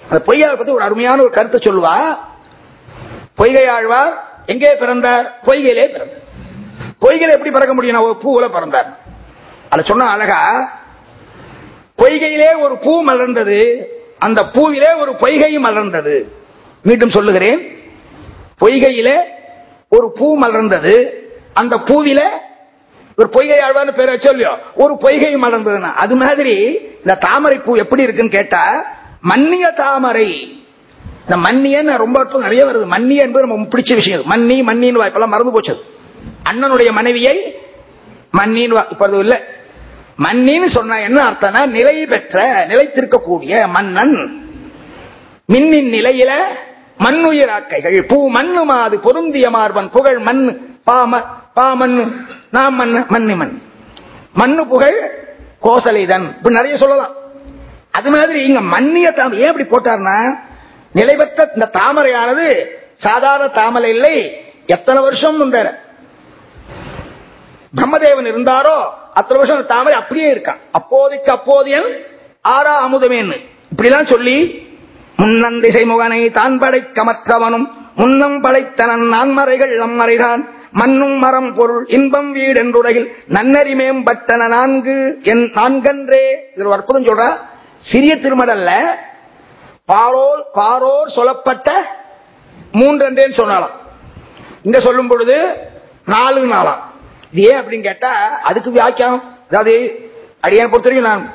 A: அந்த பொய்யாளர் பத்தி ஒரு அருமையான ஒரு கருத்தை சொல்லுவா. பொய்கை ஆழ்வார் எங்கே பிறந்தார்? பொய்கையிலே பிறந்தார். பொய்கையில எப்படி பிறக்க முடியும்? ஒரு பூவுல பிறந்தார். அத சொன்ன அழகா பொய்கையிலே ஒரு பூ மலர்ந்தது அந்த பூவிலே ஒரு பொய்கை மலர்ந்தது. மீண்டும் சொல்லுகிறேன். பொய்கையிலே ஒரு பூ மலர்ந்தது அந்த பூவில ஒரு பொய்கை ஆழ்வான்னு பேர் வச்சோல்லையோ ஒரு பொய்கை மலர்ந்ததுன்னா அது மாதிரி இந்த தாமரை பூ எப்படி இருக்குன்னு கேட்டா மன்னிய தாமரை இந்த மன்னியன்னு ரொம்ப நிறைய வருது. மன்னிய என்பது நம்ம பிடிச்ச விஷயம். மன்னி மன்னின்னு வாய்ப்பெல்லாம் மறந்து போச்சு. அண்ணனுடைய மனைவியை மன்னின்னு வா, இப்ப அது இல்ல. மன்னின்னு சொன்னா என்ன அர்த்தம்னா நிலை பெற்ற நிலைத்திருக்கக்கூடிய மன்னன். மின்னின் நிலையில மண்ணுயிராக்கைகள் பூ மண்ணு மாது பொருந்திய மார்பன் புகழ் மண் பாம பாமண்ணு நாம் மண்ணு மண்ணு மண். மண்ணு புகழ் கோசலைதன். இப்படி நிறைய சொல்லலாம். அது மாதிரி இங்க மன்னிய ஏன் இப்படி போட்டார்னா நிலைபெற்ற இந்த தாமரையானது சாதாரண தாமரை இல்லை. எத்தனை வருஷம் இந்த பிரம்மதேவன் இருந்தாரோ அத்தனை வருஷம் தாமரை அப்படியே இருக்கான் அப்போதைக்கு அப்போதையன் ஆறா அமுதமேன்னு இப்படிலாம் சொல்லி முன்னந்திசை முகனை தான் படைக்க மற்றவனும் முன்னம் படைத்தனன் நான்மறைகள் நம்மறைதான் மண்ணும் மரம் பொருள் இன்பம் வீடு என்றுடையில் நன்னறி மேம்பட்டன நான்கு என் நான்கன்றே. இது அற்புதம் சொல்ற. சிறிய திருமடல்ல பாரோர் பாரோர் சொல்லப்பட்ட மூன்றென்றேன்னு சொன்னாலாம் இங்க சொல்லும் பொழுது நாலு நாளாம் இது ஏன் அப்படின்னு கேட்டா அதுக்கு வியாக்கியம் அதாவது அடியான பொறுத்த வரைக்கும் நான்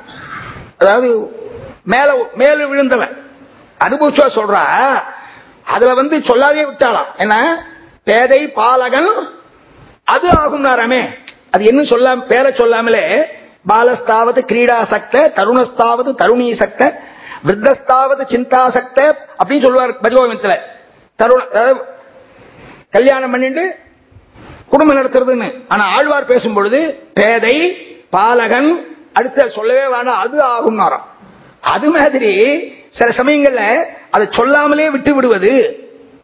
A: அதாவது மேல மேல விழுந்தவன். அனுபவிச்சா சொல்ற அதுல வந்து சொல்லாதே விட்டாலாம் என்ன? பேதை பாலகன் அது ஆகும் நாராமே அது என்ன சொல்லாம பேரை சொல்லாமலே பாலஸ்தாவது கிரீடா சக்த தருணஸ்தாவது தருணீ சக்த விருத்தஸ்தாவது சிந்தாசக்த அப்படின்னு சொல்லுவார் பஜகோவிந்தத்துல. தருண கல்யாணம் பண்ணிட்டு குடும்பம் நடத்துறதுன்னு. ஆனா ஆழ்வார் பேசும் பொழுது பேதை பாலகன் அடுத்த சொல்லவே வேணாம் அது ஆகும் நேரம் அது மாதிரி சில சமயங்கள்ல அதை சொல்லாமலே விட்டு விடுவது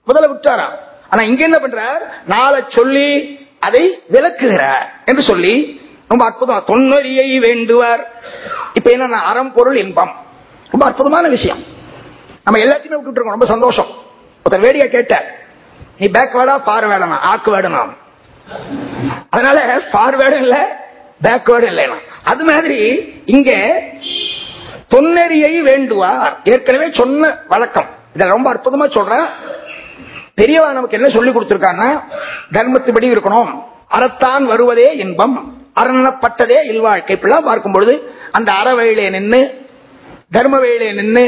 A: முதல்ல விட்டாராம். ஆனா இங்க என்ன பண்றார்? நாளை சொல்லி அதை விளக்குகிறார் என்று சொல்லி ரொம்ப அற்புதம் தொன்னொறியை வேண்டுவார். இப்ப என்ன அறம் பொருள் இன்பம். ரொம்ப அற்புதமான விஷயம். நம்ம எல்லாத்தையுமே விட்டுட்டு இருக்கோம். ரொம்ப சந்தோஷம். ஒருத்தர் வேடியா கேட்டார். நீ பேக்வேர்டா ஆக்கு ஆக்குவேர்டுனா அதனால பார்வேர்டும் இல்ல பேக்வேர்டும் இல்லைனா அது மாதிரி இங்க தொன்னெறியை வேண்டுவார். ஏற்கனவே சொன்ன வழக்கம். இத ரொம்ப அற்புதமா சொல்ற பெரியவா நமக்கு என்ன சொல்லி கொடுத்திருக்காங்கன்னா தர்மத்துப்படி இருக்கணும். அறத்தான் வருவதே இன்பம். அரணப்பட்டதே இல்வாழ்க்கை. இப்படிலாம் பார்க்கும் பொழுது அந்த அறவழியிலே நின்று கர்ம வேலையை நின்று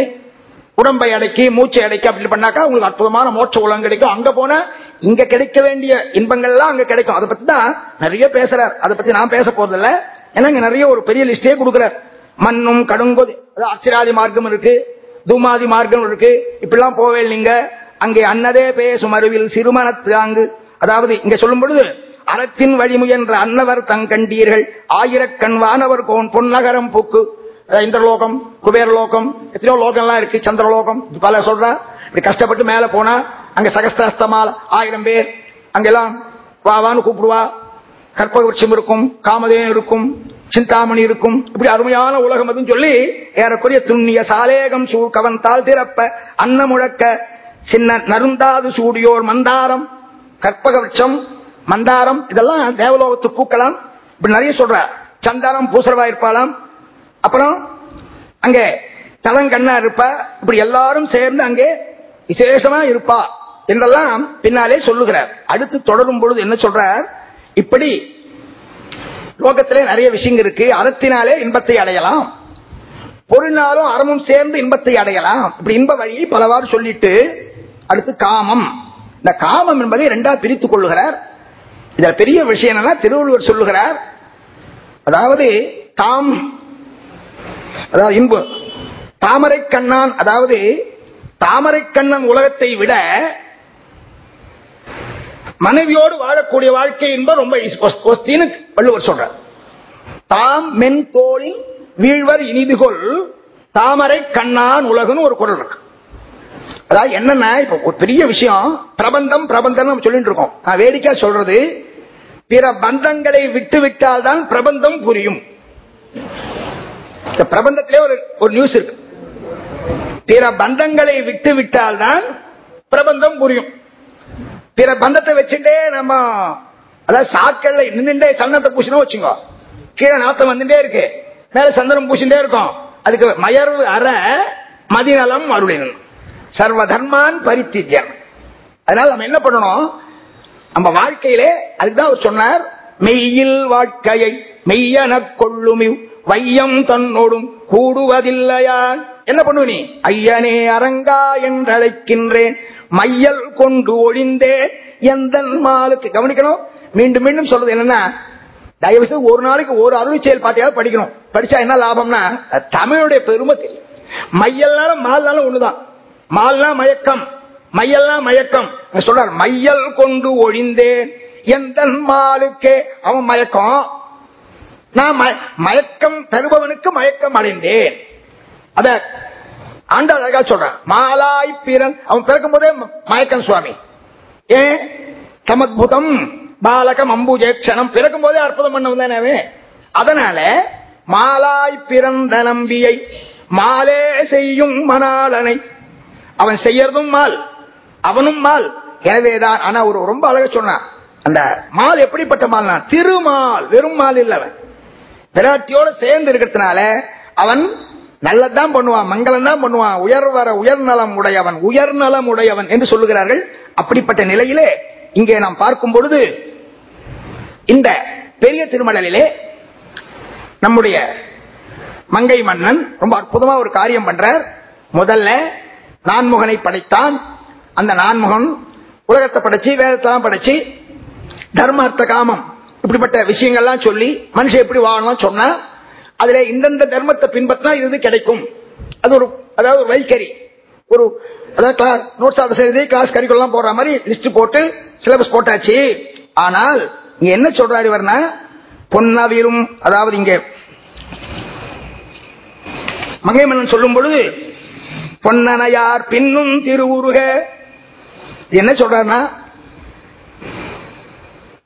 A: உடம்பை அடக்கி மூச்சை அடக்கி அப்படி பண்ணாக்கா உங்களுக்கு அற்புதமான மோட்ச உலகம் கிடைக்கும். அங்க போனா இங்க கிடைக்க வேண்டிய இன்பங்கள்லாம் அங்க கிடைக்கும். அதை பத்தி தான் நிறைய பேசுறார். அதை பத்தி நான் பேச போறதில்ல. ஏன்னா இங்க நிறைய ஒரு பெரிய லிஸ்டே கொடுக்குறார். மண்ணும் கடுங்கொதி அச்சிராதி மார்க்கம் இருக்கு தூமாதி மார்க்கம் இருக்கு. இப்படிலாம் போவே நீங்க அங்கே அன்னதே பேசும் அருவில் சிறுமணத்து அங்கு அதாவது இங்க சொல்லும் பொழுது அறத்தின் வழிமுயன்ற அன்னவர் தங்கண்டீர்கள். ஆயிரக்கண் வானவர் கோன் பொன்னகரம் பூக்கு. இந்திரலோகம் குபேரலோகம் எத்தனையோ லோகம்லாம் இருக்கு சந்திரலோகம் பல சொல்ற. இப்படி கஷ்டப்பட்டு மேல போனா அங்க சகஸ்திரஸ்தமால் ஆயிரம் பேர். அங்கெல்லாம் வா வான்னு கூப்பிடுவா. கற்பக விருட்சம் இருக்கும் காமதேயம் இருக்கும் சிந்தாமணி இருக்கும். இப்படி அருமையான உலகம் அதுன்னு சொல்லி ஏறக்குறைய துண்ணிய சாலேகம் சூழ் கவன்தால் திறப்ப அன்ன முழக்க சின்ன நருந்தாது சூடியோர் மந்தாரம் கற்பக விருட்சம் மந்தாரம் இதெல்லாம் தேவலோகத்து பூக்கலாம் இப்படி நிறைய சொல்ற. சந்தாரம் பூசரவா இருப்பாளாம். அப்புறம் அங்கே தலங்கண்ணா இருப்பா. இப்படி எல்லாரும் சேர்ந்து அங்கே விசேஷமா இருப்பா என்றெல்லாம் பின்னாலே சொல்லுகிறார். அடுத்து தொடரும் பொழுது என்ன சொல்றார்? இப்படி லோகத்திலே நிறைய விஷயங்கள் இருக்கு. அறத்தினாலே இன்பத்தை அடையலாம். பொருளாலும் அறமும் சேர்ந்து இன்பத்தை அடையலாம். இப்படி இன்ப வழியை பலவாறு சொல்லிட்டு அடுத்து காமம். இந்த காமம் என்பதை இரண்டா பிரித்துக் கொள்ளுகிறார். இதுல பெரிய விஷயம் என்னன்னா திருவள்ளுவர் சொல்லுகிறார். அதாவது தாம் அதாவது இன்பு. தாமரை கண்ணான் அதாவது தாமரை கண்ணன் உலகத்தை விட மனைவியோடு வாழக்கூடிய வாழ்க்கை என்பது ரொம்ப வள்ளுவர் சொல்றார். தாம் மென் தோளில் வீழ்வர் இனிதுகொள் தாமரை கண்ணான் உலகன்னு ஒரு குரல் இருக்கு. அதாவது என்னன்னா இப்ப ஒரு பெரிய விஷயம் பிரபந்தம் பிரபந்தம் சொல்லிட்டு இருக்கோம். நான் வேடிக்கை சொல்றது பிற பந்தங்களை விட்டு விட்டால் தான் பிரபந்தம் புரியும். இந்த பிரபந்தத்திலே ஒரு ஒரு நியூஸ் இருக்கு. பிற பந்தங்களை விட்டு விட்டால் தான் பிரபந்தம் புரியும். பிற பந்தத்தை வச்சுட்டே நம்ம அதாவது சாக்கல்ல நின்றுட்டே சந்தனத்தை பூசினா வச்சுங்க கீழே நாத்தம் வந்துட்டே இருக்கு. மேல சந்தனம் பூசிட்டே இருக்கும். அதுக்கு மயர்வு அற மதிநலம் அருளின். சர்வ தர்மான் பரித்திஜன் அதனால நம்ம என்ன பண்ணணும்? நம்ம வாழ்க்கையிலே அதுதான் அவர் சொன்னார் மெய்யில் வாழ்க்கையை மெய்யன கொள்ளுமிவ். வையம் தன்னோடும் கூடுவதில்லையான் என்ன பண்ணுவ நீ? ஐயனே அரங்கா என்றழைக்கின்றேன். மையல் கொண்டு ஒழிந்தே எந்த மாலுக்கு. கவனிக்கணும். மீண்டும் மீண்டும் சொல்றது என்னன்னா தயவு செய்து ஒரு நாளைக்கு ஒரு அருள் செயல் பாட்டையாவது படிக்கணும். படிச்சா என்ன லாபம்னா தமிழுடைய பெருமை தெரியும். மையல்னாலும் மால்னாலும் ஒண்ணுதான். மால்னா மயக்கம். மையல்னா மயக்கம். சொல்றார் மையல் கொண்டு ஒழிந்தேன். எந்த மாலுக்கே? அவன் மயக்கம். நான் மயக்கம் தருபவனுக்கு மயக்கம் அடைந்தேன். அத ஆண்டாள் அழகா சொல்றான். மாலாய் பிறன். அவன் பிறக்கும் போதே மயக்கம் சுவாமி. ஏன்? சமத்புதம் பாலகம் அம்புஜேட்சணம் பிறக்கும் போதே அற்புதம் பண்ண அதனால மாலாய் பிறந்த நம்பியை மாலே செய்யும் மணாளனை அவன் செய்யறதும் மால் அவனும் மால். எனவேதான் ஆனா ஒரு ரொம்ப அழக சொன்னான் அந்த மால் எப்படிப்பட்ட மால்னா திருமால் வெறும் மால் இல்லவன் அவன் பிராட்டியோட சேர்ந்து இருக்கிறதுனால அவன் நல்லதான் பண்ணுவான் மங்களம் தான் பண்ணுவான் உயர்வர உயர்நலம் உடையவன் உயர்நலம் உடையவன் என்று சொல்லுகிறார்கள். அப்படிப்பட்ட நிலையிலே இங்கே நாம் பார்க்கும் பொழுது இந்த பெரிய திருமடலிலே நம்முடைய மங்கை மன்னன் ரொம்ப அற்புதமா ஒரு காரியம் பண்றார். முதல்ல நான்முகனை படைத்தான். அந்த நான்முகன் உலகத்தை படைச்சு வேதத்தெல்லாம் படைச்சு தர்மார்த்த காமம் இப்படிப்பட்ட விஷயங்கள்லாம் சொல்லி மனுஷன் எப்படி வாழணும் சொன்னா அதுல இந்தந்த தர்மத்தை பின்பற்றினா இது கிடைக்கும். அது ஒரு அதாவது ஒரு வைக்கறி ஒரு அதாவது நோட்ஸ் ஆஃபீஸ் எழுதி கிளாஸ் கரிக்குலாம் போடுற மாதிரி லிஸ்ட் போட்டு சிலபஸ் போட்டாச்சு. ஆனால் இங்க என்ன சொல்றாரு இவர்னா? பொன்னவிரும் அதாவது இங்க மங்கை மன்னன் சொல்லும் பொழுது பொன்னனையார் பின்னும் திருவுருக. என்ன சொல்றாருன்னா?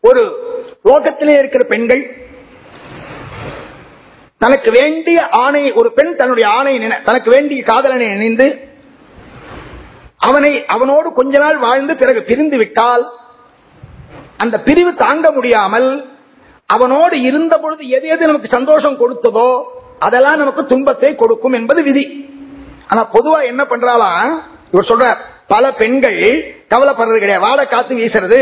A: ஒரு லோகத்திலே இருக்கிற பெண்கள் தனக்கு வேண்டிய ஆணை ஒரு பெண் தன்னுடைய ஆணை தனக்கு வேண்டிய காதலனை நினைந்து அவனை அவனோடு கொஞ்ச நாள் வாழ்ந்து பிறகு பிரிந்து விட்டால் அந்த பிரிவு தாங்க முடியாமல் அவனோடு இருந்த பொழுது எது எது நமக்கு சந்தோஷம் கொடுத்ததோ அதெல்லாம் நமக்கு துன்பத்தை கொடுக்கும் என்பது விதி. ஆனா பொதுவா என்ன பண்றாலாம் இவர் சொல்ற பல பெண்கள் கவலைப்படுறது கிடையாது. வாட காத்து வீசுறது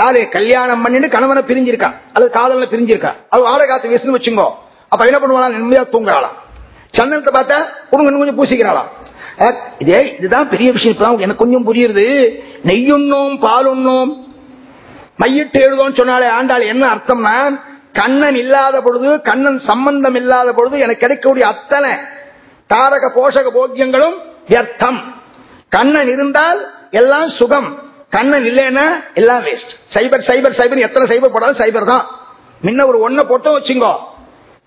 A: யாரு கல்யாணம் பண்ணிட்டு கணவனை பிரிஞ்சிருக்கா? அல்லது காதல பிரிஞ்சிருக்கா? அது வாட காத்து வீசுன்னு வச்சுங்கோ. அப்ப என்ன பண்ணுவாங்க நிம்மதியா தூங்குறாளாம் சந்தனத்தை பார்த்தா குடுங்க கொஞ்சம் பூசிக்கிறாளாம் இதே இதுதான் பெரிய விஷயம். இப்பதான் எனக்கு கொஞ்சம் புரியுது. நெய்யுண்ணோம் பாலுண்ணோம். மையிட்டு எழுதோம் சொன்னாலே ஆண்டாள் என்ன அர்த்தம்னா கண்ணன் இல்லாத பொழுது கண்ணன் சம்பந்தம் இல்லாத பொழுது எனக்கு கிடைக்கக்கூடிய அத்தனை தாரக போஷக போக்கியங்களும் வியர்த்தம். கண்ணன் இருந்தால் எல்லாம் சுகம். கண்ணன் இல்லைன்னா எல்லாம் வேஸ்ட் சைபர் சைபர் சைபர் எத்தனை சைபர் போடாலும் சைபர் தான். முன்ன ஒரு ஒன்ன போட்டோம் வச்சுங்கோ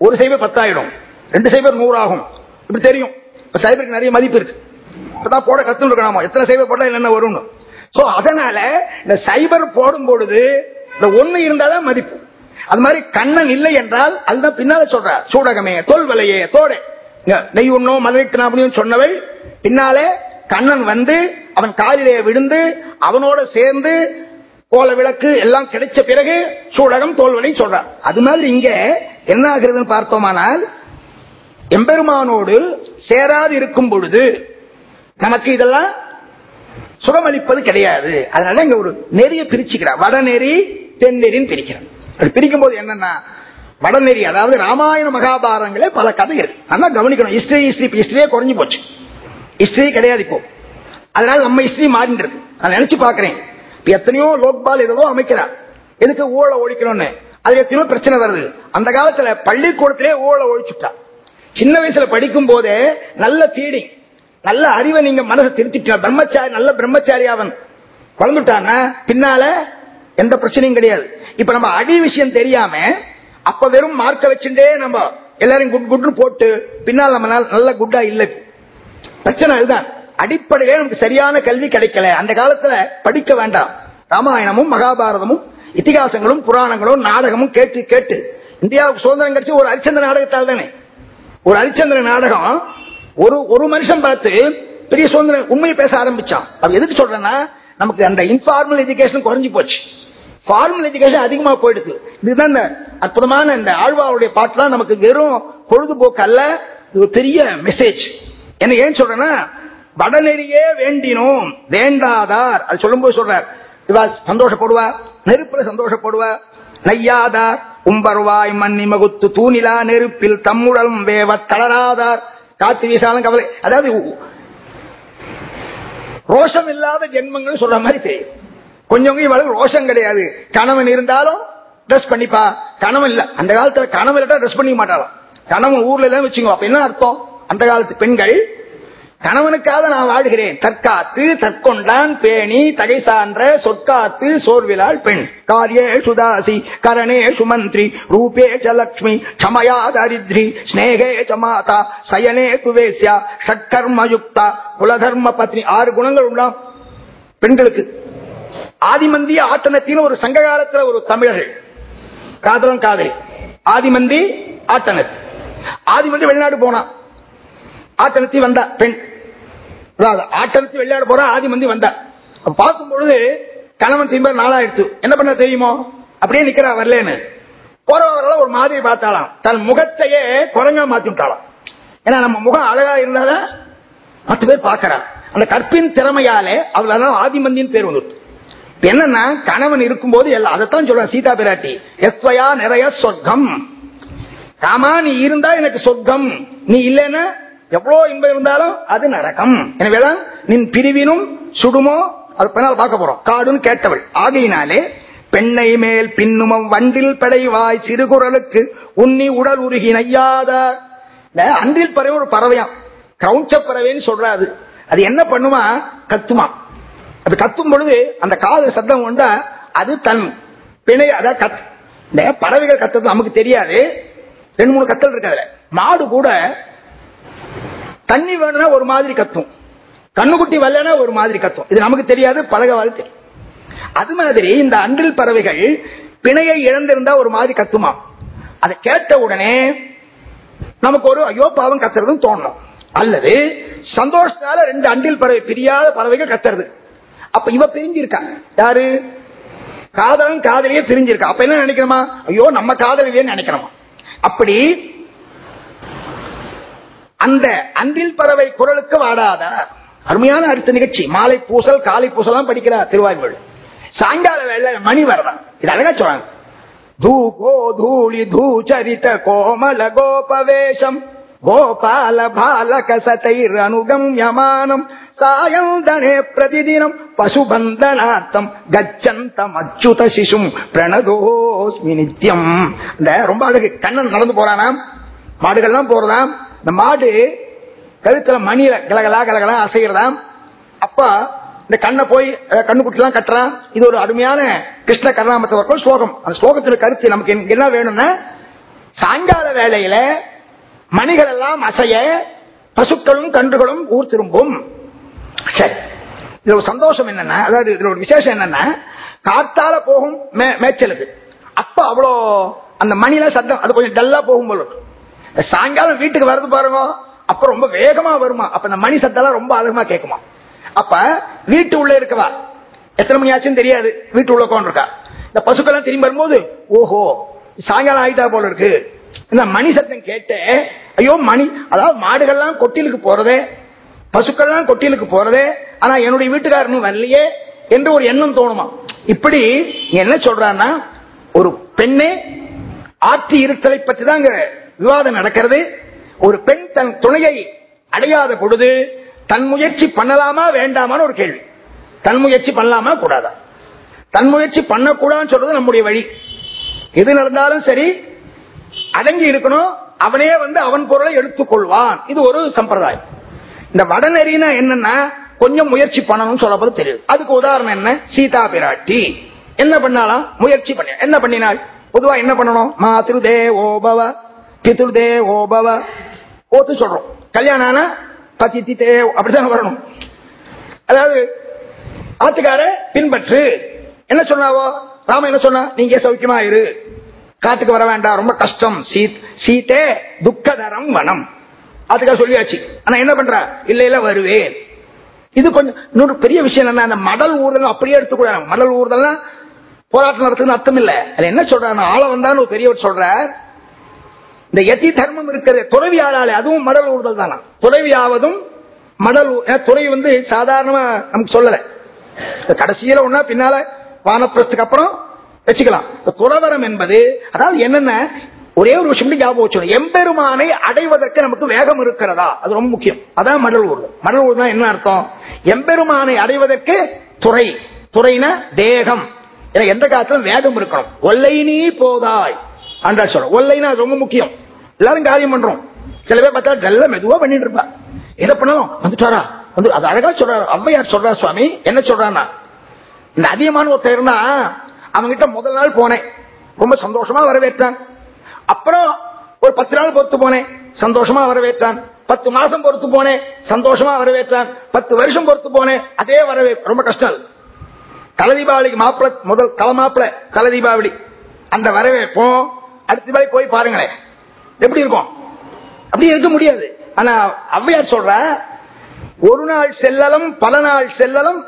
A: ஒரு சைபர் பத்தாயிடும். ரெண்டு சைபர் நூறு ஆகும் இப்படி தெரியும். இப்ப சைபருக்கு நிறைய மதிப்பு இருக்கு. இப்பதான் போட கத்து இருக்கணுமா எத்தனை சைபர் போட்டா என்னென்ன வரும்னு. சோ அதனால இந்த சைபர் போடும் பொழுது இந்த ஒண்ணு இருந்தாதான் மதிப்பு. அது மாதிரி கண்ணன் இல்லை என்றால் அதுதான் பின்னால சொல்ற. சூடகமே தோல் வலையே தோடே. நெய் உண்ணோ மலரிட்டு அப்படின்னு சொன்னவை பின்னாலே கண்ணன் வந்து அவன் காலிலே விழுந்து அவனோட சேர்ந்து கோல விளக்கு எல்லாம் கிடைச்ச பிறகு சூடகம் தோல்வனை சொல்றார். அது மாதிரி இங்க என்ன ஆகுறதுன்னு பார்த்தோமானால் எம்பெருமானோடு சேராது இருக்கும் பொழுது நமக்கு இதெல்லாம் சுகமளிப்பது கிடையாது. அதனால இங்க ஒரு நெறிய பிரிச்சுக்கிறார். வடநெறி தென்னெறின்னு பிரிக்கிறார். அப்படி பிரிக்கும் போது என்னன்னா வடநெறி அதாவது ராமாயண மகாபாரங்களே பல கதை இருக்கு ஆனா கவனிக்கணும். ஹிஸ்டரி ஹிஸ்டரி ஹிஸ்டரியே குறைஞ்சு போச்சு. ஹிஸ்டரி கிடையாது இப்போ. அதனால நம்ம ஹிஸ்டரி மாறின்றது நான் நினைச்சு பாக்குறேன் எத்தனையோ லோக்பால் ஏதோ அமைக்கிறார் எதுக்கு ஊழலை ஒழிக்கணும்னு? அது எத்தனையோ பிரச்சனை வருது. அந்த காலத்துல பள்ளிக்கூடத்திலே ஊழலை ஒழிச்சுட்டா. சின்ன வயசுல படிக்கும் போதே நல்ல ஃபீடிங் நல்ல அறிவை நீங்க மனசை திருத்திட்டா. பிரம்மச்சாரி நல்ல பிரம்மச்சாரி அவன். வளர்ந்துட்டானா பின்னால எந்த பிரச்சனையும் கிடையாது. இப்ப நம்ம அடி விஷயம் தெரியாம அப்ப வெறும் மார்க்க வச்சுட்டே நம்ம எல்லாரும் குட் குட்னு போட்டு பின்னால் நம்ம நல்ல குட்டா இல்லை பிரச்சனை அதுதான். அடிப்படையிலே நமக்கு சரியான கல்வி கிடைக்கல. அந்த காலத்துல படிக்க வேண்டாம். ராமாயணமும் மகாபாரதமும் இத்திகாசங்களும் புராணங்களும் நாடகமும் கேட்டு கேட்டு. இந்தியாவுக்கு சுதந்திரம் கிடைச்சி ஒரு ஹரிச்சந்திர நாடகத்தால் தானே. ஒரு ஹரிச்சந்திர நாடகம் ஒரு ஒரு மனுஷன் பார்த்து பெரிய சுதந்திரம் உண்மையை பேச ஆரம்பிச்சான். அது எதுக்கு சொல்றேன்னா நமக்கு அந்த இன்ஃபார்மல் எஜுகேஷன் குறைஞ்சு போச்சு. ஃபார்மல் எஜுகேஷன் அதிகமா போயிடுது. இதுதான் இந்த அற்புதமான இந்த ஆழ்வாருடைய பாட்டுலாம் நமக்கு வெறும் பொழுதுபோக்கு அல்ல இது ஒரு பெரிய மெசேஜ் என்ன ஏன் சொல்றேன்னா வடநெறியே வேண்டினோம் வேண்டாதார். அது சொல்லும் போது சொல்றார். இவா சந்தோஷப்படுவா நெருப்புல சந்தோஷப்படுவா. நையாதார் உம்பருவாய் மண்ணி மகுத்து தூணிலா நெருப்பில் தம்முடலும் வேவ தளராதார். காத்து வீசாலும் கவலை. அதாவது ரோஷம் இல்லாத ஜென்மங்கள் சொல்ற மாதிரி செய்யும் கொஞ்சம் இவளுக்கு ரோஷம் கிடையாது. கணவன் இருந்தாலும் ட்ரெஸ் பண்ணிப்பா. கணவன் இல்ல. அந்த காலத்துல கணவன் இல்லட்டா ட்ரெஸ் பண்ணிக்க மாட்டாளாம். கணவன் ஊர்ல எல்லாம் வச்சுக்கோ அப்ப என்ன அர்த்தம்? அந்த காலத்து பெண்கள் கணவனுக்காக நான் வாழ்கிறேன். தற்காத்து தற்கொண்டான் பேணி தகை சான்ற சொற்காத்து சோர்விலாள் பெண். காரியே சுதாசி கரணே சுமந்திரி ரூபே ச லக்ஷ்மி க்ஷமயா தரித்ரி ஸ்னேகே ச மாதா சயனே துவேசியா ஷட்கர்மயுக்தா குலதர்ம பத்னி ஆறு குணங்கள் உண்டாம். பெண்களுக்கு ஆதிமந்தி ஆட்டனத்தின் ஒரு சங்க காலத்துல ஒரு தமிழர்கள். காதலன் காதலி. ஆதிமந்தி ஆட்டனத் ஆதிமந்தி வெளிநாடு போனான். ஆட்டனத்தி வந்தா பெண். அதாவது ஆட்டனத்தி வெளிநாடு போறா ஆதிமந்தி வந்தா. அப்ப பார்க்கும் பொழுது கணவன் திரும்ப நாளாயிடுச்சு. என்ன பண்ண தெரியுமோ? அப்படியே நிக்கிறா வரலன்னு. போறவர்கள ஒரு மாதிரி பார்த்தாலாம் தன் முகத்தையே குரங்கா மாத்தி விட்டாலாம் ஏன்னா நம்ம முகம் அழகா இருந்தாதான் மற்ற பேர் பார்க்கறான் அந்த கற்பின் திறமையாலே அவளால ஆதிமந்தியின் பேர் வந்து என்னன்னா கணவன் இருக்கும்போது எல்லாம் அதைத்தான் சொல்ற சீதா பிராட்டி. எஸ்வயா நிறைய சொர்க்கம். காமா நீ இருந்தா எனக்கு சொர்க்கம். நீ இல்லைன்னா எவ்வளவு இன்பம் இருந்தாலும் அது நரகம் எனவேதான் நின் பிரிவினும் சுடுமோ அது பின்னால் பார்க்க போறோம். காடுன்னு கேட்டவள். ஆகையினாலே பெண்ணை மேல் பின்னுமம் வண்டில் படைவாய் சிறுகுரலுக்கு உன்னி உடல் உருகி நையாத. அன்றில் பறவை ஒரு பறவையாம். கிரௌஞ்ச பறவைன்னு சொல்றாது அது. என்ன பண்ணுமா? கத்துமா அது கத்தும் பொழுது அந்த காது சத்தம் கொண்டா அது தன் பிணை அதாவது கத் பறவைகள் கத்துறது நமக்கு தெரியாது. ரெண்டு மூணு கத்தல் இருக்காது மாடு கூட தண்ணி வேணும்னா ஒரு மாதிரி கத்தும். கண்ணுக்குட்டி வரலன்னா ஒரு மாதிரி கத்தும். இது நமக்கு தெரியாது பழகவாது தெரியும். அது மாதிரி இந்த அன்றில் பறவைகள் பிணையை இழந்திருந்தா ஒரு மாதிரி கத்துமா? அதை கேட்ட உடனே நமக்கு ஒரு ஐயோ பாவம் கத்துறதுன்னு தோணும் அல்லது சந்தோஷத்தால ரெண்டு அன்றில் பறவை பிரியாத பறவைகள் கத்துறது. அப்ப இவ பிரிஞ்சிருக்கா. யாரு? காதலன் காதலியே பிரிஞ்சிருக்கா. அப்ப என்ன நினைக்கிறோமா? ஐயோ நம்ம காதலியே நினைக்கிறோமா? அப்படி அந்த அன்பில் பறவை குரலுக்கு வாடாதா? அருமையான அடுத்த நிகழ்ச்சி. மாலை பூசல் காலை பூசலாம் படிக்கிறார் திருவாய்மொழி. சாயங்கால வேலை மணி வரதான் இது அழகா சொல்றாங்க. தூகோ தூளி தூச்சரித கோமல கோபவேஷம். கோபால பாலக யமானம் அனுகம்யமானம். சாயந்தனே பிரதிதினம் பசுபந்தனார்த்தம். கச்சந்தம் அச்சுத சிசும் பிரணதோஸ்மி நித்தியம் இந்த ரொம்ப அழகு. கண்ணன் நடந்து போறானாம். மாடுகள்லாம் போறதாம். இந்த மாடு கழுத்துல மணியில கலகலா கலகலா அசைகிறதாம் அப்ப இந்த கண்ணை போய் அஹ், கண்ணுக்குட்டி கட்டுறான். இது ஒரு அருமையான கிருஷ்ண கருணாமத்தை வரக்கும் ஸ்லோகம். அந்த ஸ்லோகத்துல கருத்து நமக்கு என்ன- என்ன வேணும்னா சாயங்கால வேளையில மணிகள் எல்லாம் அசைய பசுக்களும் கன்றுகளும் ஊர் திரும்பும். சரி. இதுல ஒரு சந்தோஷம் என்னன்னா அதாவது இதுல ஒரு விசேஷம் என்னன்னா காத்தால போகும் மே- மேய்ச்சலுக்கு அப்ப அவ்வளோ அந்த மணில சத்தம் அது கொஞ்சம் டல்லா போகும் போல இருக்கும். சாயங்காலம் வீட்டுக்கு வர்றது பாருங்க. அப்ப ரொம்ப வேகமா வருமா? அப்ப இந்த மணி சத்தம் ரொம்ப அதிகமா கேட்குமா அப்ப வீட்டு உள்ள இருக்கவா? எத்தனை மணி ஆச்சுன்னு தெரியாது. வீட்டு உள்ள உட்காந்துருக்கா இந்த பசுக்கெல்லாம் திரும்பி வரும்போது ஓஹோ சாயங்காலம் ஆயிட்டா போல இருக்கு. இந்த மணி சத்தம் கேட்டு ஐயோ மணி அதாவது மாடுகள்லாம் கொட்டிலுக்கு போறதே பசுக்கள்லாம் கொட்டிலுக்கு போறதே ஆனா என்னுடைய வீட்டுக்காரனும் வரலையே என்று ஒரு எண்ணம் தோணுமா? இப்படி என்ன சொல்றான்னா ஒரு பெண்ணே ஆற்றி இருத்தலை பற்றி தான் விவாதம் நடக்கிறது. ஒரு பெண் தன் துணையை அடையாத பொழுது தன் முயற்சி பண்ணலாமா வேண்டாமான்னு ஒரு கேள்வி. தன் முயற்சி பண்ணலாமா கூடாதா? தன் முயற்சி பண்ணக்கூடாதுன்னு சொல்றது நம்முடைய வழி. எது நடந்தாலும் சரி அடங்கி இருக்கணும் அவனே வந்து அவன் பொருளை எடுத்துக்கொள்வான். இது ஒரு சம்பிரதாயம். இந்த வடநெறினா என்னன்னா கொஞ்சம் முயற்சி பண்ணணும்னு சொல்லப்போது தெரியுது. அதுக்கு உதாரணம் என்ன? சீதா பிராட்டி. என்ன பண்ணாலாம் முயற்சி பண்ண. என்ன பண்ணினாள்? பொதுவா என்ன பண்ணணும்? மாத்ரு ஓபவ பிதுர்தேவோபவ ஓத்து சொல்றோம். கல்யாணம் ஆனா பத்தி தே அப்படிதான் வரணும். அதாவது ஆத்துக்கார பின்பற்று. என்ன சொன்னாவோ? ராம என்ன சொன்னா? நீங்க சௌக்கியமா இரு. காட்டுக்கு வர வேண்டாம். ரொம்ப கஷ்டம். சீத் சீத்தே துக்கதரம் வனம். அதுக்காக சொல்லியாச்சு. ஆனா என்ன பண்ற? இல்ல இல்ல வருவேன். இது கொஞ்சம் இன்னொரு பெரிய விஷயம் என்ன அந்த மடல் ஊர்தல் அப்படியே எடுத்துக்கூடாது. மடல் ஊர்தல்னா போராட்டம் நடத்துன்னு அர்த்தம் இல்ல. அது என்ன சொல்றாரு ஆள வந்தான்னு ஒரு பெரியவர் சொல்றார். இந்த எதி தர்மம் இருக்கிறது துறவி ஆளாலே அதுவும் மடல் ஊடுதல் தானா? துறவியாவதும் மடல் துறவி வந்து சாதாரணமா நமக்கு சொல்லல. கடைசியில ஒன்னா பின்னால வானப்பிரஸ்துக்கு அப்புறம் வச்சுக்கலாம். துறவரம் என்பது அதாவது என்னென்ன? ஒரே ஒரு விஷயம் ஞாபகம் வச்சுக்கணும். எம்பெருமானை அடைவதற்கு நமக்கு வேகம் இருக்கிறதா? அது ரொம்ப முக்கியம். அதான் மடல் ஊர்தல் மடல் ஊர்தல் என்ன அர்த்தம்? எம்பெருமானை அடைவதற்கு துறை. துறைனா தேகம். ஏன்னா எந்த காலத்திலும் வேகம் இருக்கணும். ஒல்லை நீ போதாய். அன்றா சொல்ற ஒல்லைனா அது ரொம்ப முக்கியம். எல்லாரும் காரியம் பண்றோம். சில பேர் பார்த்தா நல்ல மெதுவா பண்ணிட்டு இருப்பா. எதை பண்ணாலும் வந்துட்டாரா? வந்து அது அழகா சொல்றாரு. அவ்வையார் சொல்றா சுவாமி. என்ன சொல்றானா இந்த அதிகமான ஒருத்தர் இருந்தா அவங்கிட்ட முதல் நாள் போனேன். ரொம்ப சந்தோஷமா வரவேற்றான். அப்புறம் ஒரு பத்து நாள் பொறுத்து போனேன். சந்தோஷமா வரவேற்றான். பத்து மாசம் பொறுத்து போனேன். சந்தோஷமா வரவேற்றான். பத்து வருஷம் பொறுத்து போனேன். அதே வரவே ரொம்ப கஷ்டம் அது. தலை தீபாவளிக்கு மாப்பிள முதல் தலை மாப்பிள தலை தீபாவளி அந்த வரவேற்போம் அடுத்த போய் பாருங்களேன். எப்படி இருக்கும்? அப்படி இருக்க முடியாது. ஆனா ஔவையார் சொல்ற ஒரு நாள் செல்லலும் பல நாள் செல்லலும்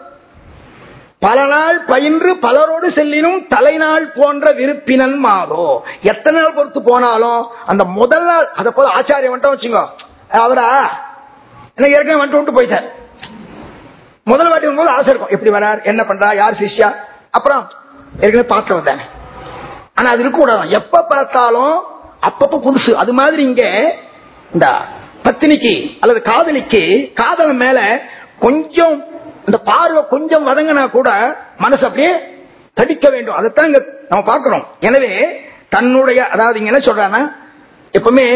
A: பல நாள் பயின்று பலரோடு செல்லினும் தலைநாள் போன்ற விருப்பினன் மாதோ எத்தனை நாள் பொறுத்து போனாலும் அந்த முதல் நாள் அதை போல ஆச்சாரியம் வந்துட்டோம் வச்சுங்க அவரா? எனக்கு ஏற்கனவே வந்துட்டு வந்துட்டு போயிட்டார். முதல் வாட்டி வரும்போது ஆசை இருக்கும். எப்படி வரார்? என்ன பண்றா? யார் சிஷ்யா? அப்புறம் ஏற்கனவே பார்த்து வந்தேன். ஆனா அது இருக்க கூடாது எப்ப பார்த்தாலும் அப்பப்ப புதுசு. அது மாதிரி இங்க இந்த பத்தினிக்கு அல்லது காதலிக்கு காதல் மேல கொஞ்சம் இந்த பார்வை கொஞ்சம் வதங்கினா கூட மனசு அப்படியே தடிக்க வேண்டும். அதைத்தான் இங்க நம்ம பார்க்கிறோம். எனவே தன்னுடைய அதாவது இங்க என்ன சொல்றான்னா எப்பவுமே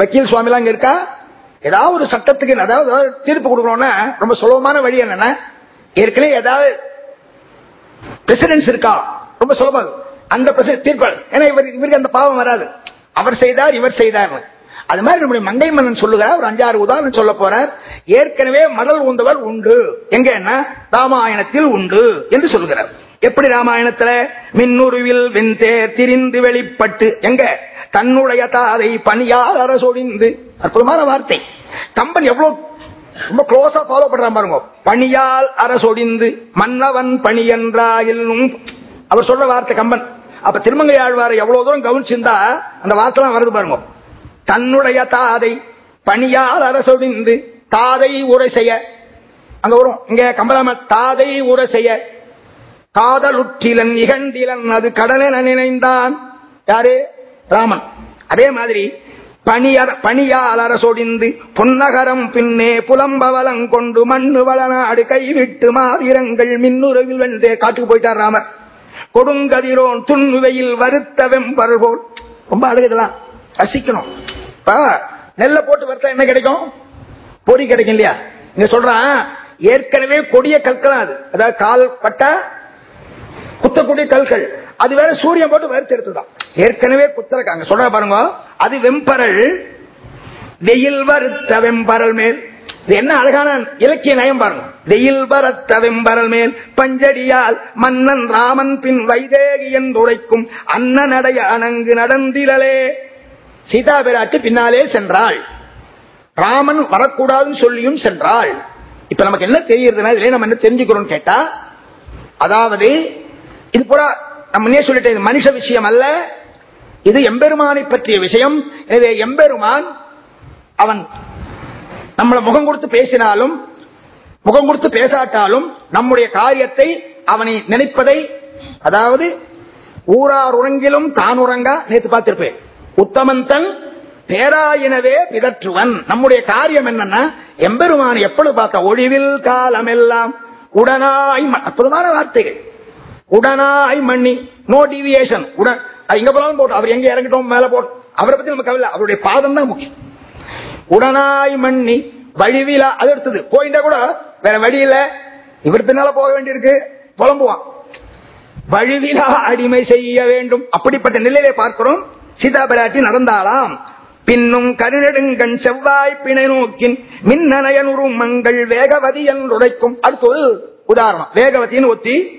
A: வக்கீல் சுவாமிலாம் இங்க இருக்கா? ஏதாவது ஒரு சட்டத்துக்கு அதாவது ஏதாவது தீர்ப்பு கொடுக்கணும்னா ரொம்ப சுலபமான வழி என்னன்னா ஏற்கனவே ஏதாவது பிரசிடென்ஸ் இருக்கா? ரொம்ப சுலபம். அந்த பிரசிடென்ட் தீர்ப்பு. ஏன்னா இவருக்கு அந்த பாவம் வராது. அவர் செய்தார் இவர் செய்தார் அது மாதிரி நம்முடைய மங்கை மன்னன் சொல்லுகிறார் ஒரு அஞ்சாறு உதாரணம் சொல்ல போறார். ஏற்கனவே மடல் உந்தவர் உண்டு. எங்க என்ன ராமாயணத்தில் உண்டு என்று சொல்லுகிறார். எப்படி ராமாயணத்துல? மின்னுருவில் வெந்தேர் திரிந்து வெளிப்பட்டு எங்க? தன்னுடைய தாதை பணியால் அரசொடிந்து அற்புதமான வார்த்தை. கம்பன் எவ்வளவு ரொம்ப க்ளோஸா ஃபாலோ பண்றான் பாருங்க. பணியால் அரசொடிந்து மன்னவன் பணி என்றாயிலும் அவர் சொல்ற வார்த்தை கம்பன். அப்ப திருமங்கை ஆழ்வாரை எவ்வளவு தூரம் கவனிச்சிருந்தா அந்த வார்த்தைலாம் வருது பாருங்க. தன்னுடைய தாதை பணியால் அரசொடிந்து தாதை உரை செய்ய. அங்க வரும். இங்க கம்பராம தாதை உரை செய்ய. காதலுற்றிலன் நிகண்டிலன் அது கடனென நினைந்தான். யாரு? ராமன். அதே மாதிரி பணியர் பணியால் அரசொடிந்து பொன்னகரம் பின்னே புலம்பவலம் கொண்டு மண்ணு வளநாடு கைவிட்டு மாதிரங்கள் மின்னுறவில் வென்றே காட்டுக்கு போயிட்டார் ராமர். கொடுங்கதிரோன் துண்ணுவையில் வருத்த வெம்பர் போல் ரொம்ப அழகுதலாம் ரசிக்கணும். நெல்ல நெல்லை போட்டு வறுத்தா என்ன கிடைக்கும்? பொறி கிடைக்கும் இல்லையா? இங்க சொல்றான் ஏற்கனவே கொடிய கற்கள் அது. அதாவது கால் பட்டா குத்தக்கூடிய கல்கள் அது வேற சூரியன் போட்டு வறுத்து எடுத்துதான் ஏற்கனவே குத்தரக்காங்க சொல்ற பாருங்க. அது வெம்பரல் வெயில் வருத்த வெம்பரல் மேல். என்ன அழகான இலக்கிய நயம் பாருங்க. வெயில் வரத்த வெம்பரல் மேல் பஞ்சடியால் மன்னன் ராமன் பின் வைதேகி என்றுரைக்கும் அன்னநடைய அணங்கு நடந்திரலே சீதா பிராட்டி பின்னாலே சென்றாள். ராமன் வரக்கூடாதுன்னு சொல்லியும் சென்றாள். இப்ப நமக்கு என்ன தெரியுதுன்னா இதுல நம்ம என்ன தெரிஞ்சுக்கிறோம் கேட்டா அதாவது இது பூரா நம்ம முன்னே சொல்லிட்டேன் மனுஷ விஷயம் அல்ல. இது எம்பெருமானை பற்றிய விஷயம். எனவே எம்பெருமான் அவன் நம்மளை முகம் கொடுத்து பேசினாலும் முகம் கொடுத்து பேசாட்டாலும் நம்முடைய காரியத்தை அவனை நினைப்பதை அதாவது ஊரார் உறங்கிலும் தான் உறங்கா நேற்று பார்த்திருப்பேன். உத்தமன் தன் பேராயினவே பிதற்றுவன். நம்முடைய காரியம் என்னன்னா எம்பெருமான் எப்பொழுது பார்த்த ஒழிவில் காலமெல்லாம் உடனாய் அற்புதமான வார்த்தைகள். உடனாய் மண்ணி நோ டிவியேஷன் உடன் எங்க போனாலும் போட்டோம் அவர் எங்க இறங்கிட்டோம் மேல போட்டோம் அவரை பத்தி நம்ம கவலை அவருடைய பாதம் தான் முக்கியம். உடனாய் மண்ணி வழிவிலா அது எடுத்தது. போயிட்டா கூட வேற வழி இல்ல. இவர் பின்னால போக வேண்டியிருக்கு. புலம்புவான். வழிவிலா அடிமை செய்ய வேண்டும். அப்படிப்பட்ட நிலையிலே பார்க்கிறோம். சீதா பிராட்டி பின்னும் கருநெடுங்கண் செவ்வாய் பிணை நோக்கின் மின்னணையனுறும் மங்கள் வேகவதி என்றுரைக்கும். அடுத்தது ஒரு உதாரணம். வேகவதின்னு ஒத்தி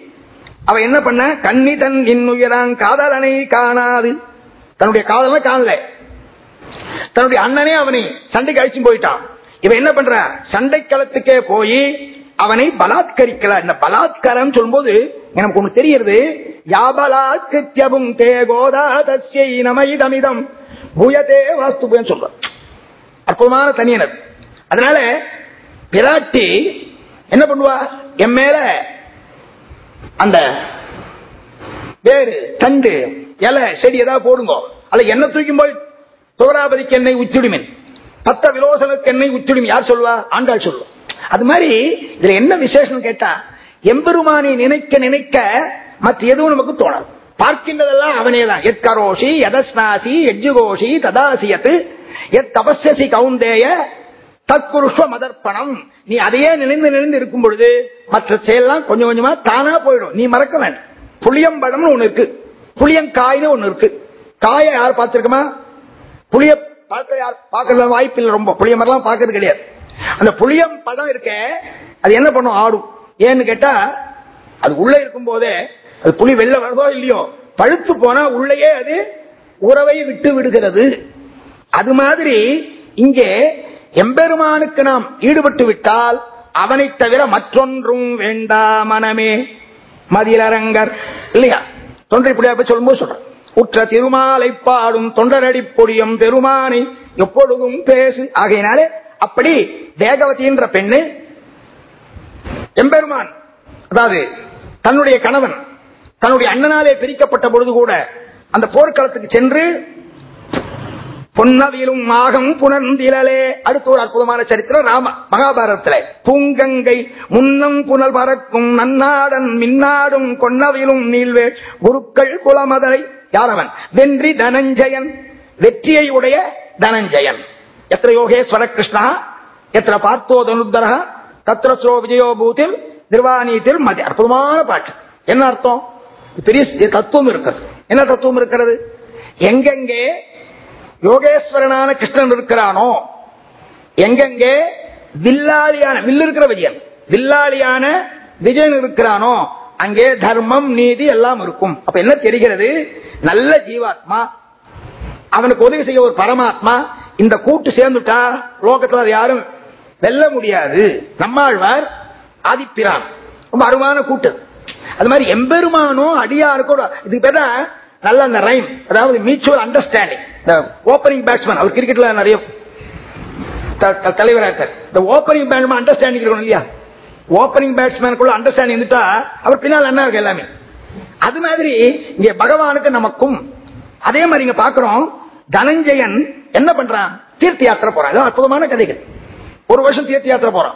A: அவ என்ன பண்ண? கண்ணி தன் இன்னுயிரான் காதலனை காணாது. தன்னுடைய காதலனை காணல. தன்னுடைய அண்ணனே அவனை சண்டைக்கு அழிச்சு போயிட்டான். இவன் என்ன பண்ற? சண்டைக்களத்துக்கே போய் அவனை பலாத்கரிக்கல. இந்த பலாத்காரம் சொல்லும்போது எனக்கு ஒண்ணு தெரியுது. யாபலாத்கிருத்தியபும் தே கோதா தஸ்யை நமைதமிதம் பூயதே வாஸ்து சொல்ற. அற்புதமான தனியனர் அதனால பிராட்டி என்ன பண்ணுவா? என் மேல அந்த வேறு தண்டு இலை செடி ஏதாவது போடுங்க. அல்ல என்ன தூக்கும் போய் தோராபதிக்கு என்னை உச்சுடுமின் பத்த விலோசனுக்கு என்னை உச்சுடும் யார் சொல்வா ஆண்டாள் சொல்லுவா. அது மாதிரி இதுல என்ன விசேஷம் கேட்டா எம்பெருமானை நினைக்க நினைக்க மற்ற எதுவும் நமக்கு தோணும் பார்க்கின்றதெல்லாம் அவனே தான் எத்கரோஷி எதஸ்நாசி எஜ்ஜுகோஷி ததாசியத்து எத் தபஸ்யசி கவுந்தேய தற்குருஷ்வ மதர்ப்பணம். நீ அதையே நினைந்து நினைந்து இருக்கும் பொழுது மற்ற செயல்லாம் கொஞ்சம் கொஞ்சமா தானா போயிடும். நீ மறக்க வேண்டாம். புளியம்பழம்னு ஒண்ணு இருக்கு. புளியங்காய்னு ஒண்ணு இருக்கு. காயை யார் பார்த்திருக்கமா? புளிய பார்க்க யார்? பார்க்கறது வாய்ப்பு இல்லை ரொம்ப. புளிய மரம்லாம் பார்க்கறது கிடையாது. அந்த புளியம் பழம் இருக்க அது என்ன பண்ணும்? ஆடும். ஏன்னு கேட்டா அது உள்ள இருக்கும் போதே அது புளி வெளில வருதோ இல்லையோ பழுத்து போனா உள்ளேயே அது உறவை விட்டு விடுகிறது. அது மாதிரி இங்கே எம்பெருமானுக்கு நாம் ஈடுபட்டு விட்டால் அவனை தவிர மற்றொன்றும் வேண்டா மனமே. மதிலரங்கர் இல்லையா? தொன்றை புள்ளியா போய் சொல்லும்போது சொல்றேன் உற்ற திருமாலை பாடும் தொண்டரடி பொடியும் பெருமானை எப்பொழுதும் பேசு. ஆகையினாலே அப்படி வேகவதி என்ற பெண்ணு எம்பெருமான் அதாவது தன்னுடைய கணவன் தன்னுடைய அண்ணனாலே பிரிக்கப்பட்ட பொழுது கூட அந்த போர்க்களத்துக்கு சென்று பொன்னவிலும் மாகம் புனர்ந்திலே அடுத்த ஒரு அற்புதமான சரித்திரம் ராம மகாபாரதத்தில். பூங்கங்கை முன்னம் புனல் பறக்கும் நன்னாடன் மின்னாடும் கொன்னவிலும் நீள்வே குருக்கள் குலமதலை. யாரவன்? வென்றி தனஞ்சயன். வெற்றியை உடைய தனஞ்சயன். எத்திர யோகேஸ்வர கிருஷ்ணா எத்திர பார்த்தோ தனுத்தர தத்ரஸ்ரோ விஜயோபூத்தில் நிர்வாணீத்தில் மதி. அற்புதமான பாட்டு. என்ன அர்த்தம்? பெரிய தத்துவம் இருக்கிறது. என்ன தத்துவம் இருக்கிறது? எங்கெங்கே யோகேஸ்வரனான கிருஷ்ணன் இருக்கிறானோ? எங்கெங்கே? வில்லாளியான வில்லு இருக்கிற விஜயன் வில்லாளியான விஜயன் இருக்கிறானோ? அங்கே தர்மம் நீதி எல்லாம் இருக்கும். அப்ப என்ன தெரிகிறது? நல்ல ஜீவாத்மா. அவனுக்கு உதவி செய்ய ஒரு பரமாத்மா. இந்த கூட்டு சேர்ந்துட்டா லோகத்தில் அது யாரும் வெல்ல முடியாது. நம்மாழ்வார் ஆதிப்பிரான். ரொம்ப அருமான கூட்டு. அது மாதிரி எம்பெருமானும் அடியாருக்கும் இதுக்கு பேர் நல்ல அந்த ரைம் அதாவது மியூச்சுவல் அண்டர்ஸ்டாண்டிங் இந்த ஓப்பனிங் பேட்ஸ்மேன் அவர் கிரிக்கெட்ல நிறைய தலைவராக இந்த ஓப்பனிங் பேட்ஸ்மேன் அண்டர்ஸ்டாண்டிங் இருக்கணும் இல்லையா? ஓப்பனிங் பேட்ஸ்மேனுக்குள்ள அண்டர்ஸ்டாண்டிங் இருந்துட்டா அவர் பின்னால் என்ன இருக்கு எல்லாமே? அது மாதிரி இங்க பகவானுக்கு நமக்கும் அதே மாதிரி இங்க பாக்குறோம் தனஞ்சயன் என்ன பண்றான்? தீர்த்த யாத்திரை போறான். அற்புதமான கதைகள். ஒரு வருஷம் தீர்த்த யாத்திரை போறான்.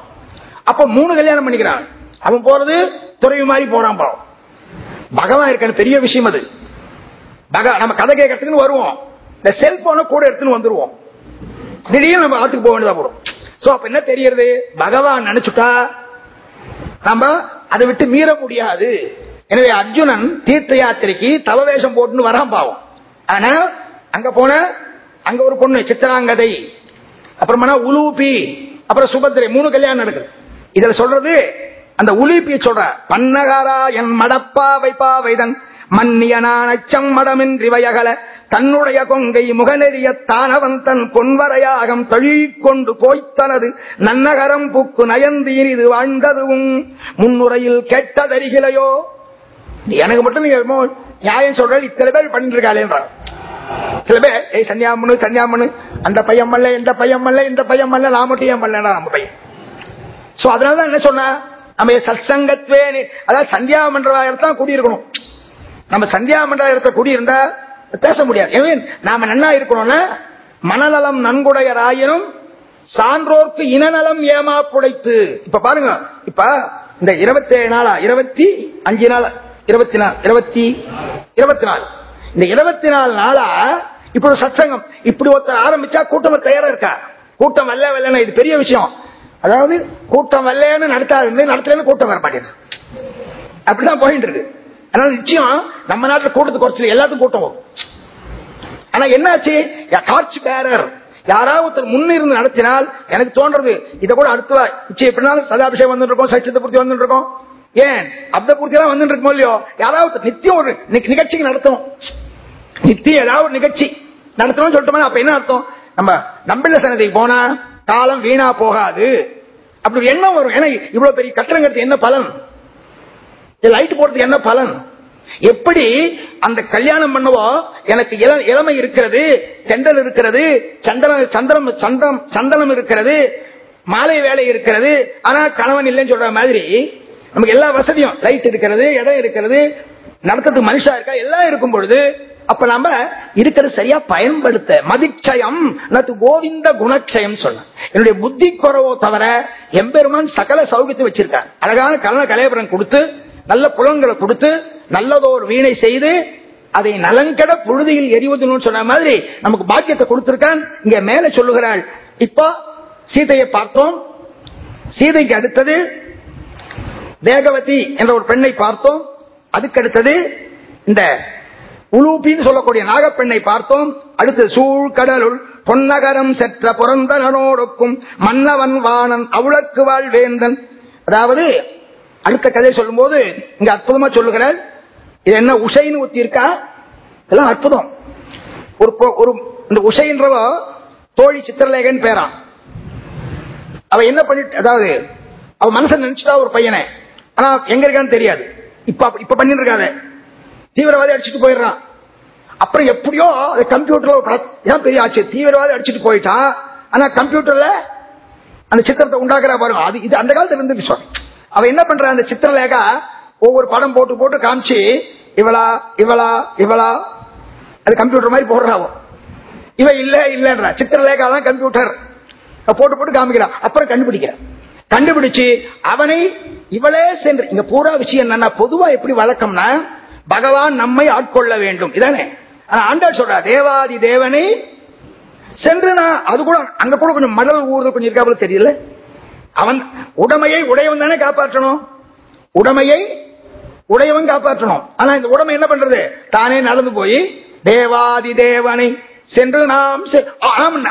A: அப்ப மூணு கல்யாணம் பண்ணிக்கிறான். அவன் போறது துறைவு மாதிரி போறான் பாவம். பகவான் இருக்கான பெரிய விஷயம் அது. பக- நம்ம கதை கேட்கறதுக்குன்னு வருவோம். இந்த செல்போனை கூட எடுத்துன்னு வந்துருவோம். திடீர்னு நம்ம ஆத்துக்கு போக வேண்டியதா போறோம். சோ அப்ப என்ன தெரியறது பகவான் நினைச்சுட்டா? நம்ம அதை விட்டு மீற முடியாது. எனவே அர்ஜுனன் தீர்த்த யாத்திரைக்கு தவவேஷம் போட்டுன்னு வரான் பாவம். ஆனா அங்க போன அங்க ஒரு பொண்ணு சித்திராங்கதை. அப்புறமா உலூபி அப்புறம் சுபத்திரை மூணு கல்யாணம் நடக்குது. இதுல சொல்றது அந்த உலூப்பி சொல்ற பன்னகாரா என் மடப்பா வைப்பா வைதன் மன்னியனான செம்மடமின்றி வயகல தன்னுடைய கொங்கை முகநெறிய தானவன் தன் பொன்வரையாகம் தழிக்கொண்டு போய்த்தனது நன்னகரம் புக்கு நயந்தீர் இது வாழ்ந்ததுவும் முன்னுரையில் கெட்டதறிகிலையோ? எனக்கு மட்டும் நீங்க நியாயம் சொல்ற இத்தனை பேர் பண்ணிட்டு சில பேர் ஏய் சன்னியாமனு சன்னியாமனு அந்த பையன் மல்ல இந்த பையன் மல்ல இந்த பையன் மல்ல நான் மட்டும் ஏன் நம்ம பையன்? சோ அதனாலதான் என்ன சொன்ன நம்ம சத்சங்கத்வே அதாவது சந்தியா மன்றத்தான் குடியிருக்கணும். நம்ம சந்தியா மன்ற கூடியிருந்தா பேச முடியாது. நாம நன்னா இருக்கணும்னா மனநலம் நன்குடையராயினும் சான்றோர்க்கு இனநலம் ஏமா புடைத்து. இப்ப பாருங்க இப்ப இந்த இருபத்தி ஏழு நாளா இருபத்தி அஞ்சு நாள் இருபத்தி நாலு இருபத்தி இருபத்தி நாலு இந்த இருபத்தி நாலு நாளா இப்படி ஒரு சத்சங்கம். இப்படி ஒருத்தர் ஆரம்பிச்சா கூட்டம் தயாரா இருக்கா? கூட்டம் வல்ல வல்லன இது பெரிய விஷயம். அதாவது கூட்டம் வல்லேன்னு நடத்தாது நடத்தலன்னு கூட்டம் வர மாட்டேங்குது அப்படிதான் போயிட்டு இருக்கு. அதனால நிச்சயம் நம்ம நாட்டுல கூட்டத்துக்கு குறைச்சல எல்லாத்துக்கும் கூட்டம் ஆனா என்னாச்சு? காட்சி பேரர் யாராவது ஒருத்தர் முன்னிருந்து நடத்தினால் எனக்கு தோன்றது இதை கூட அடுத்த நிச்சயம் எப்படினாலும் சதாபிஷேகம் வந்துட்டு இருக்கோம் சச்சித்த பூர்த்தி வந்துட்டு இருக்கோம். ஏன்? அப்த பூர்த்தி எல்லாம் வந்துட்டு இருக்கோம் இல்லையோ? யாராவது நித்தியம் ஒரு நிகழ்ச்சிக்கு நடத்தணும். நித்தியம் ஏதாவது ஒரு நிகழ்ச்சி நடத்தணும்னு சொல்லிட்டோம் அப்ப என்ன அர்த்தம்? நம்ம நம்பிள்ள சன்னதிக்கு போனா காலம் வீணா போகாது. அப்படி எண்ணம் வரும். ஏன்னா இவ்வளவு பெரிய கட்டணங்கிறது என்ன பலன்? லைட் போடுறதுக்கு என்ன பலன்? எப்படி அந்த கல்யாணம் பண்ணவோ? எனக்கு இளமை இருக்கிறது செந்தல் இருக்கிறது சந்திரன் சந்திரம் சந்திரம் சந்தனம் இருக்கிறது மாலை வேலை இருக்கிறது ஆனா கணவன் இல்லைன்னு சொல்ற மாதிரி நமக்கு எல்லா வசதியும் லைட் இருக்கிறது இடம் இருக்கிறது நடத்துறதுக்கு மனுஷா இருக்கா? எல்லாம் இருக்கும் பொழுது அப்ப நாம இருக்கிறது சரியா பயன்படுத்த மதிச்சயம் கோவிந்த குணக்ஷயம் சொன்ன என்னுடைய புத்தி குறவோ தவிர எம்பெருமான் சகல சௌகத்தை வச்சிருக்காங்க அழகான கலன கலையபுரம் கொடுத்து நல்ல புலன்களை கொடுத்து நல்லதோர் வீணை செய்து அதை நலங்கட புழுதியில் எரிவதுன்னு சொன்ன மாதிரி நமக்கு பாக்கியத்தை கொடுத்திருக்கான். இங்க மேல சொல்லுகிறாள். இப்போ சீதையை பார்த்தோம். சீதைக்கு அடுத்தது வேகவதி என்ற ஒரு பெண்ணை பார்த்தோம். அதுக்கு அடுத்தது இந்த உலூப்பின்னு சொல்லக்கூடிய நாகப்பெண்ணை பார்த்தோம். அடுத்து சூழ்கடலுள் பொன்னகரம் செற்ற புறந்தனோடொக்கும் மன்னவன் வாணன் அவளுக்கு வாழ்வேந்தன். அதாவது அடுத்த கதை சொல்லும் போது இங்க அற்புதமா சொல்லுகிறார். இது என்ன உஷைன்னு ஊத்தி இருக்கா இதெல்லாம் அற்புதம். ஒரு ஒரு இந்த உஷைன்றவ தோழி சித்திரலேகன் பேரா. அவ என்ன பண்ணிட்டு அதாவது அவ மனசை நினைச்சுட்டா ஒரு பையனை. ஆனா எங்க இருக்கான்னு தெரியாது. இப்ப இப்ப பண்ணிட்டு இருக்காத தீவிரவாதி அடிச்சுட்டு போயிடுறான் அப்புறம் எப்படியோ கம்ப்யூட்டர்ல ஏன் பெரிய ஆச்சு? தீவிரவாதி அடிச்சுட்டு போயிட்டான் ஆனா கம்ப்யூட்டர்ல அந்த சித்திரத்தை உண்டாக்குற பாருங்க. அது இது அந்த காலத்துல இருந்து விஷயம். அவ என்ன பண்ற அந்த சித்திரலேகா ஒவ்வொரு படம் போட்டு போட்டு காமிச்சு இவளா இவளா இவளா அது கம்ப்யூட்டர் மாதிரி போடுறாவோ இவ இல்ல இல்லன்ற. சித்திரலேகா தான் கம்ப்யூட்டர் போட்டு போட்டு காமிக்கிறான் அப்புறம் கண்டுபிடிக்கிறான் கண்டுபிடிச்சு அவனை இவளே சென்று இங்க பூரா விஷயம் என்னன்னா பொதுவா எப்படி வழக்கம்னா பகவான் நம்மை ஆட்கொள்ள வேண்டும். இதானே? ஆனா ஆண்டாள் சொல்ற தேவாதி தேவனை சென்று நான் அது கூட அங்க கூட கொஞ்சம் மடல் ஊறுதல் கொஞ்சம் இருக்காப்புல தெரியல. அவன் உடமையை உடையவன் தானே காப்பாற்றணும்? உடமையை உடையவன் காப்பாற்றணும். ஆனா இந்த உடமை என்ன பண்றது? தானே நடந்து போய் தேவாதி தேவனை சென்று நாம்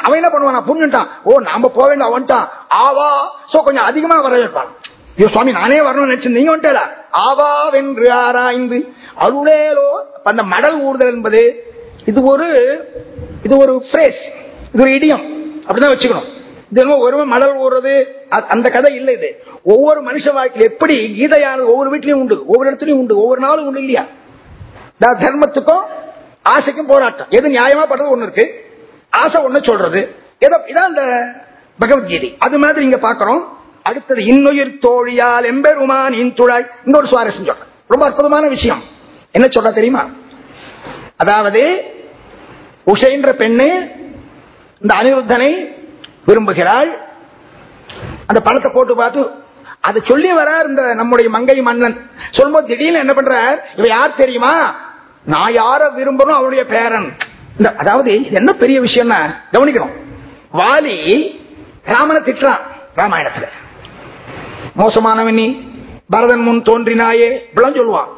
A: அவன் என்ன பண்ணுவான்? புண்ணுட்டான் ஓ நாம போக வேண்டாம் அவன்ட்டான் ஆவா சோ கொஞ்சம் அதிகமா வர வைப்பான். ஐயோ சுவாமி நானே வரணும்னு நினைச்சு நீங்க வந்துட்டா ஆவா வென்று ஆராய்ந்து அருளேலோ அந்த மடல் ஊறுதல் என்பது இது ஒரு இது ஒரு பிரேஸ் இது ஒரு இடியம் அப்படிதான் வச்சுக்கணும். இது ஒருவன் மடல் ஊறுறது அந்த கதை இல்லை இது. ஒவ்வொரு மனுஷ வாழ்க்கையில் எப்படி கீதையானது ஒவ்வொரு வீட்லயும் உண்டு ஒவ்வொரு இடத்துலயும் உண்டு ஒவ்வொரு நாளும் உண்டு இல்லையா? தர்மத்துக்கும் ஆசைக்கும் போராட்டம். எது நியாயமா படுறது ஒண்ணு இருக்கு. ஆசை ஒண்ணு சொல்றது. இதான் இந்த பகவத்கீதை. அது மாதிரி இங்க பாக்குறோம் அடுத்தது இன்னுயிர் தோழியால் எம்பெருமான் இன்துழாய் இங்க ஒரு சுவாரஸ்யம் சொல்ற ரொம்ப அற்புதமான விஷயம். என்ன சொல்ற தெரியுமா? அதாவது உஷைன்ற பெண்ணு இந்த அனிருத்தனை விரும்புகிறாள். அந்த பணத்தை போட்டு பார்த்து அதை சொல்லி வரார் இந்த நம்முடைய மங்கை மன்னன். சொல்லும்போது திடீர்னு என்ன பண்றார்? இவ யார் தெரியுமா? நான் யார விரும்பணும் அவனுடைய பேரன். இந்த அதாவது என்ன பெரிய விஷயம்னா கவனிக்கணும். வாலி ராமனை திட்டுறான் ராமாயணத்துல. மோசமானவன் நீ பரதன் முன் தோன்றினாயே இப்படிலாம் சொல்லுவான்.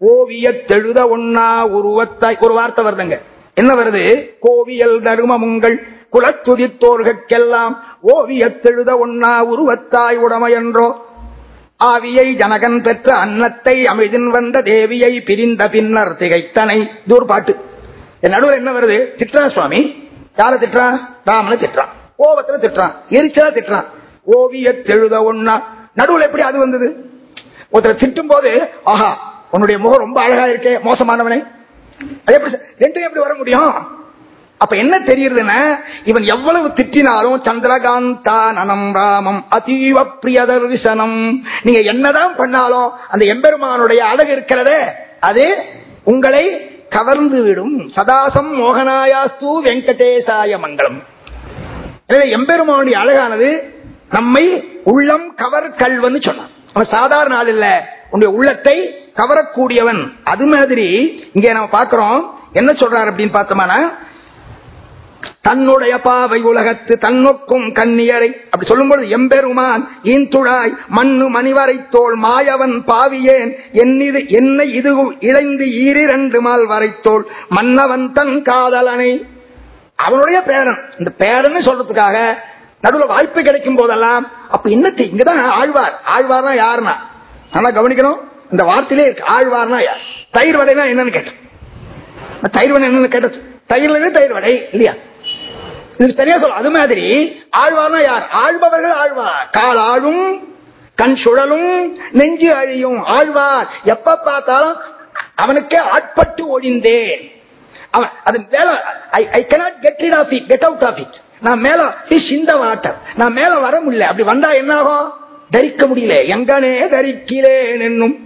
A: ஓவியத்தெழுத ஒன்னா உருவத்தாய் ஒரு வார்த்தை வருதுங்க. என்ன வருது? கோவியல் தருமமுங்கள். குலச்சுதித்தோர்கெல்லாம் ஓவியத்தெழுத ஒன்னா உருவத்தாய் உடமையன்றோ? ஆவியை ஜனகன் பெற்ற அன்னத்தை அமைதின் வந்த தேவியை பிரிந்த பின்னர் திகைத்தனை. தூர்பாட்டு என் நடுவில் என்ன வருது? திட்டுறான் சுவாமி. யார திட்டுறான் ராமனை திட்டுறான். கோபத்துல திட்டுறான். எரிச்சலா திட்டுறான். ஓவியத்தெழுத ஒன்னா நடுவில் எப்படி அது வந்தது? ஒருத்தர் திட்டும் போது ஆஹா உன்னுடைய முகம் ரொம்ப அழகா இருக்கே மோசமானவனே. அது எப்படி சார்? ரெண்டும் எப்படி வர முடியும்? அப்ப என்ன தெரியுதுன்னா இவன் எவ்வளவு திட்டினாலும் சந்திரகாந்தா நனம் ராமம் அதீவ பிரியதர்சனம் நீங்க என்னதான் பண்ணாலும் அந்த எம்பெருமானுடைய அழகு இருக்கிறதே அது உங்களை கவர்ந்து விடும். சதாசம் மோகனாயாஸ்து வெங்கடேசாய மங்களம். எனவே எம்பெருமானுடைய அழகானது நம்மை உள்ளம் கவர் கல்வன்னு சொன்னான். அவன் சாதாரண ஆள் இல்ல. உன்னுடைய உள்ளத்தை கவரக்கூடியவன். அது மாதிரி இங்க நம்ம பாக்குறோம் என்ன சொல்றாரு அப்படின்னு பார்த்தோம்னா தன்னுடைய பாவை உலகத்து தன்னொக்கும் கண்ணியரை அப்படி சொல்லும்போது எம்பெருமான் ஈந்துழாய் மண்ணு மணிவரை தோல் மாயவன் பாவியேன். என்னிது என்னை இது இழைந்து ஈரிரண்டு மால் வரைத்தோள் மன்னவன் தன் காதலனை. அவனுடைய பேரன். இந்த பேரன் சொல்றதுக்காக நடுவில் வாய்ப்பு கிடைக்கும் போதெல்லாம் அப்ப என்னத்தை இங்கதான் ஆழ்வார். ஆழ்வார்னா யாருன்னா? ஆனா கவனிக்கணும். இந்த வார்த்தையிலே இருக்கு. ஆழ்வார்னா யார்? தயிர் வடைனா என்னன்னு கேட்டேன் தயிர் வடை என்னன்னு கேட்டது தயிர்ல தயிர் வடை இல்லையா? சரியா சொல்ல அது மாதிரி ஆழ்வார்னா யார்? ஆழ்பவர்கள் ஆழ்வார். கால் ஆழும் கண் சுழலும் நெஞ்சு அழியும். ஆழ்வார் எப்ப பார்த்தாலும் அவனுக்கே ஆட்பட்டு ஒழிந்தேன். அவன் அது மேல I cannot get rid of it get out of it நான் மேல ஃபிஷ் இந்த வாட்டர் நான் மேல வர முடியல. அப்படி வந்தா என்ன ஆகும் தரிக்க முடியல. எங்கனே தரிக்கிறேன் என்னும்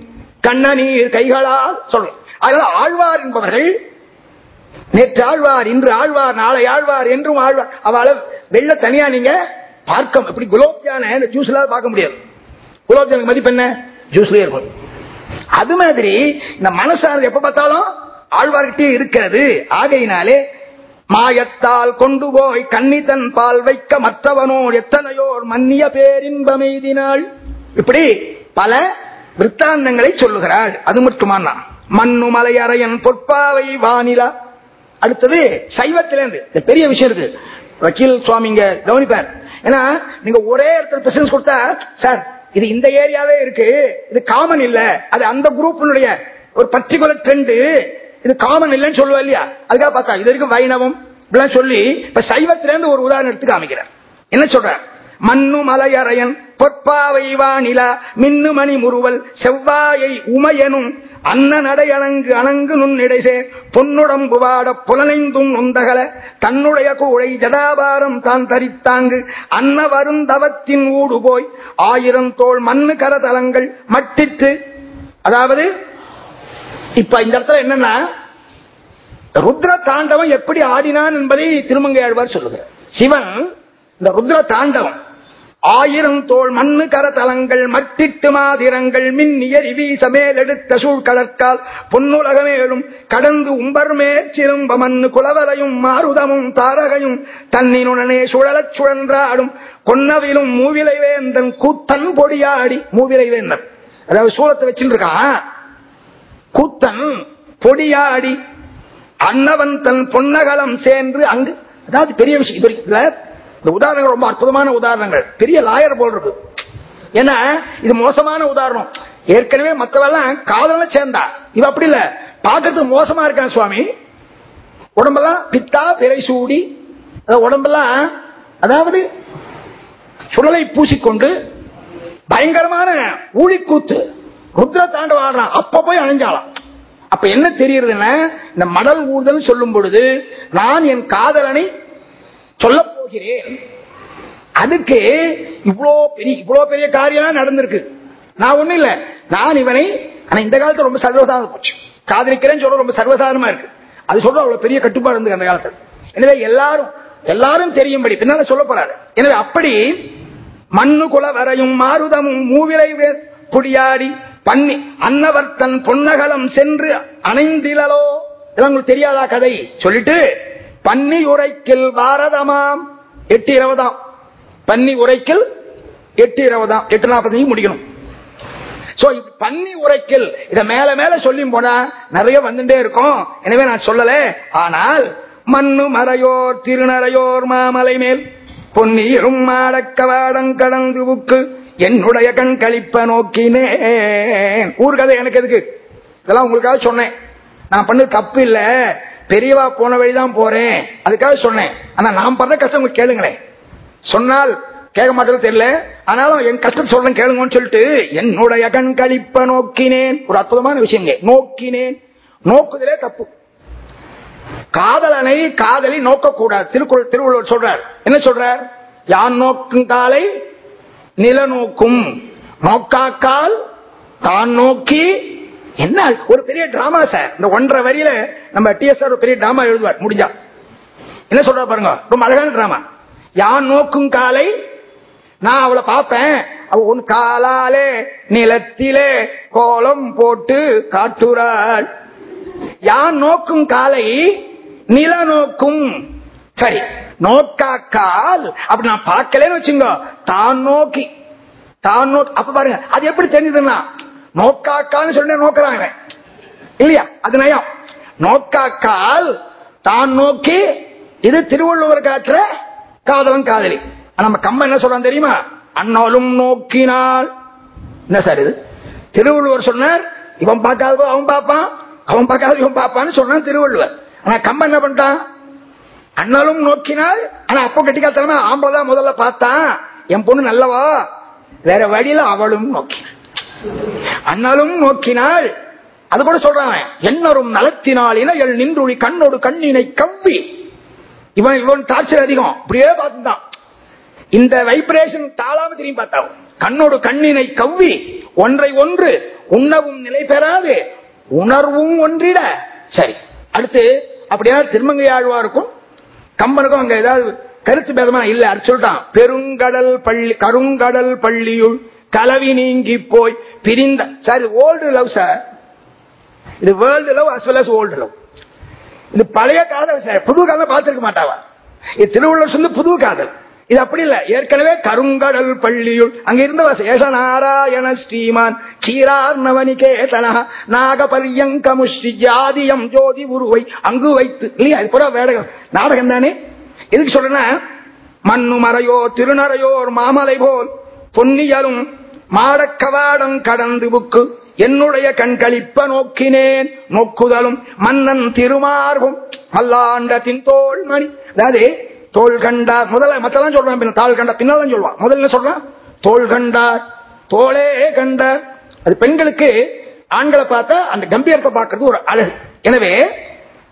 A: கண்ணநீர் கைகளால் சொல்லும். அதனால ஆழ்வார் என்பவர்கள் நேற்று ஆழ்வார் இன்று ஆழ்வார் நாளை ஆழ்வார் என்றும் ஆழ்வார். அவளை வெள்ள தனியா நீங்க பார்க்க இப்படி குலோப்ஜான ஜூஸ்ல பார்க்க முடியாது. குலோப்ஜானுக்கு மதிப்பு என்ன? ஜூஸ்லயே இருக்கும். அது மாதிரி இந்த மனசானது எப்ப பார்த்தாலும் ஆழ்வார்கிட்டே இருக்கிறது. ஆகையினாலே மாயத்தால் கொண்டு போய் கன்னித்தன் பால் வைக்க மற்றவனோர் எத்தனையோர் மன்னிய பேரின்பமெய்தினாள். இப்படி பல விற்த்தாந்தங்களை சொல்லுகிறாள். அது மட்டுமானா? மண்ணு மலையறையன் பொற்பாவை வானிலா. அடுத்தது சைவத்திலேருந்து இந்த பெரிய விஷயம் இருக்கு. வக்கீல் சுவாமிங்க கவனிப்பார். ஏன்னா நீங்க ஒரே இடத்துல பிசினஸ் கொடுத்தா சார் இது இந்த ஏரியாவே இருக்கு. இது காமன் இல்ல. அது அந்த குரூப்பினுடைய ஒரு பர்டிகுலர் ட்ரெண்ட் இது காமன் இல்லைன்னு சொல்லுவா இல்லையா? அதுக்காக பார்த்தா இது வரைக்கும் வைணவம் இப்படிலாம் சொல்லி இப்ப சைவத்திலேருந்து ஒரு உதாரணம் எடுத்து காமிக்கிறார். என்ன சொல்ற மண்ணு மலையறையன் பொற்பாவை வானிலா மின்னு மணி முறுவல் செவ்வாயை உமையனும் அன்ன நடை அணங்கு அணங்கு நுண்ணிடைசே பொன்னுடம் புவாட புலனைந்தும் நொந்தகல தன்னுடைய கூழை ஜடாபாரம் தான் தரித்தாங்கு. அன்ன வருந்தவத்தின் ஊடு போய் ஆயிரம் தோல் மண்ணு கரதலங்கள் மட்டித்து அதாவது இப்ப இந்த இடத்துல என்னன்னா ருத்ர தாண்டவம் எப்படி ஆடினான் என்பதை திருமங்கையாழ்வார் சொல்லுகிறார். சிவன் இந்த ருத்ர தாண்டவம் ஆயிரம் தோல் மண்ணு கரதலங்கள் மட்டிட்டு மாதிரங்கள் மின்னியறி வீச மேலெடுத்த சூழ்கடற்கால் பொன்னுலகமேலும் கடந்து உம்பர் மேச்சிரும்ப மண்ணு குலவரையும் மாருதமும் தாரகையும் தன்னினுடனே சுழலச் சுழன்றாடும் கொன்னவிலும் மூவிலை வேந்தன் கூத்தன் பொடியாடி மூவிலை வேந்தன். அதாவது சூலத்தை வச்சிருக்கா? கூத்தன் பொடியாடி அன்னவன் தன் பொன்னகலம் சேர்ந்து அங்கு அதாவது பெரிய விஷயம் இந்த உதாரணங்கள் ரொம்ப அற்புதமான உதாரணங்கள். பெரிய லாயர் போல் இருக்கு. ஏன்னா இது மோசமான உதாரணம். ஏற்கனவே மத்தவெல்லாம் காதல சேர்ந்தா. இவ அப்படி இல்ல. பாக்குறதுக்கு மோசமா இருக்கான் சுவாமி. உடம்பெல்லாம் பித்தா பிறை சூடி. உடம்பெல்லாம் அதாவது சுழலை பூசிக்கொண்டு பயங்கரமான ஊழிக்கூத்து. ருத்ர தாண்டவ ஆடுறான் அப்ப போய் அணிஞ்சாலாம் அப்ப என்ன தெரியுதுன்னா இந்த மடல் ஊர்தல் சொல்லும் பொழுது நான் என் காதலனை சொல்ல போகிறேன் அதுக்கு இவ்வளோ பெரிய இவ்வளோ பெரிய காரியம் நடந்திருக்கு. நான் ஒண்ணும் இல்ல. நான் இவனை ஆனா இந்த காலத்துல ரொம்ப சர்வசாதாரணம் போச்சு. காதலிக்கிறேன்னு சொல்ல ரொம்ப சர்வசாதாரணமா இருக்கு. அது சொல்ற அவ்வளவு பெரிய கட்டுப்பாடு இருந்து அந்த காலத்துல. எனவே எல்லாரும் எல்லாரும் தெரியும்படி பின்னால சொல்ல போறாரு. எனவே அப்படி மண்ணு குல வரையும் மாருதமும் மூவிலை குடியாடி பண்ணி அன்னவர்த்தன் பொன்னகலம் சென்று அணைந்திலோ உங்களுக்கு தெரியாதா கதை? சொல்லிட்டு பன்னி உரைக்கில் பாரதமாம். எட்டு இருபதாம் பன்னி உரைக்கில் எட்டு இருபதாம் எட்டு நாற்பத்தஞ்சு முடிக்கணும். பன்னி உரைக்கில் உரைக்கல் இத மேல மேல சொல்லி போனா நிறைய வந்துட்டே இருக்கும். எனவே நான் சொல்லல. ஆனால் மண்ணு மறையோர் திருநறையோர் மாமலை மேல் பொன்னியிரும் மாடக்கவாடம் கடந்து உக்கு என்னுடைய கண் கழிப்ப நோக்கினேன். ஊர்கதை எனக்கு எதுக்கு? இதெல்லாம் உங்களுக்காக சொன்னேன். நான் பண்ண தப்பு இல்லை. பெரியவா போன வழிதான் போறேன். அதுக்காக சொன்னேன். ஆனா நான் படுற கஷ்டம் கேளுங்களேன். சொன்னால் கேட்க மாட்டேன்னு தெரியல. ஆனாலும் என் கஷ்டம் சொல்றேன் கேளுங்கன்னு சொல்லிட்டு என்னுடைய கண் கழிப்ப நோக்கினேன். ஒரு அற்புதமான விஷயங்க நோக்கினேன். நோக்குதலே தப்பு. காதலனை காதலி நோக்கக்கூடாது. திருக்குறள் திருவள்ளுவர் சொல்றார். என்ன சொல்றார்? யான் நோக்கும் காலை நில நோக்கும் நோக்காக்கால் தான் நோக்கி என்ன ஒரு பெரிய டிராமா சார் இந்த ஒன்றரை வரியில நம்ம டிஎஸ் ஒரு பெரிய டிராமா எழுதுவார். முடிஞ்சா. என்ன சொல்ற பாருங்க. ரொம்ப அழகான டிராமா யான் நோக்கும் காலை நான் அவளை பார்ப்பேன். உன் காலாலே நிலத்திலே கோலம் போட்டு காட்டுறாள். யான் நோக்கும் காலை நில நோக்கும். சரி நோக்காக்கால் அப்படி நான் பார்க்கலன்னு வச்சுங்க. தான் நோக்கி. தான் நோக்கி. அப்ப பாருங்க அது எப்படி தெரிஞ்சதுன்னா நோக்காக்கான்னு சொன்ன நோக்கிறாங்க. இல்லையா? அது நயம். நோக்காக்கால் தான் நோக்கி இது திருவள்ளுவர் காட்டுற காதலன் காதலி. நம்ம கம்ம என்ன சொல்றான் தெரியுமா? அண்ணாலும் நோக்கினால். என்ன சார் இது? திருவள்ளுவர் சொன்னார் இவன் பார்க்காத அவன் பார்ப்பான் அவன் பார்க்காத இவன் பார்ப்பான்னு சொன்னான் திருவள்ளுவர். ஆனா கம்ம என்ன பண்ணிட்டான்? அண்ணாலும் நோக்கினால் ஆனா அப்போ கட்டிக்காத்தனமா ஆம்பளை தான் முதல்ல பார்த்தான். என் பொண்ணு நல்லவா? வேற வழியில அவளும் நோக்கினான் அண்ணாலும் நோக்கினாள். அது கூட சொல்றான் என்னரும் நலத்தினால் இணையல் நின்றுழி கண்ணோடு கண்ணினை கவ்வி. இவன் இவன் டார்ச்சர் அதிகம். அப்படியே பார்த்துதான் இந்த வைப்ரேஷன் தாளாம திரும்பி பார்த்தா கண்ணோடு கண்ணினை கவ்வி ஒன்றை ஒன்று உண்ணவும் நிலை பெறாது உணர்வும் ஒன்றிட. சரி அடுத்து அப்படியா திருமங்கை ஆழ்வாருக்கும் கம்பனுக்கும் அங்க ஏதாவது கருத்து பேதமா இல்ல அது சொல்லிட்டான் பெருங்கடல் பள்ளி கருங்கடல் பள்ளியுள் கலவி நீங்கி போய் பிரிந்த சார் ஓல்டு லவ் சார் இது world love as well as old love இது பழைய காதல் சார் புது காதல் பார்த்திருக்க மாட்டாவா? இது திருவள்ளுவர் சொல்லி புது காதல். இது அப்படி இல்ல. ஏற்கனவே கருங்கடல் பள்ளியுள் அங்க இருந்த ஏச நாராயண ஸ்ரீமான் சீரார் நவனிகேதனா நாகபரியங்கமுஷ்டி ஜாதியம் ஜோதி உருவை அங்கு வைத்து. இல்லையா? இது கூட வேடகம். நாடகம் தானே? எதுக்கு சொல்றேன்னா மண்ணு மறையோ திருநறையோர் மாமலை போல் பொன்னியலும் மாடக்கவாடம் கடந்து புக்கு. என்னுடைய கண்களிப்ப நோக்கினேன். நோக்குதலும் மன்னன் திருமார்பும் மல்லாண்டத்தின் தோல் மணி அதாவது தோல் கண்டார் முதல்ல மத்தெல்லாம் சொல்றான் தாள் கண்டா பின்னால்தான் சொல்லுவான் முதல்ல சொல்றான்? தோல் கண்டார் தோளே கண்டார். அது பெண்களுக்கு ஆண்களை பார்த்தா அந்த கம்பீரத்தை பார்க்கறது ஒரு அழகு. எனவே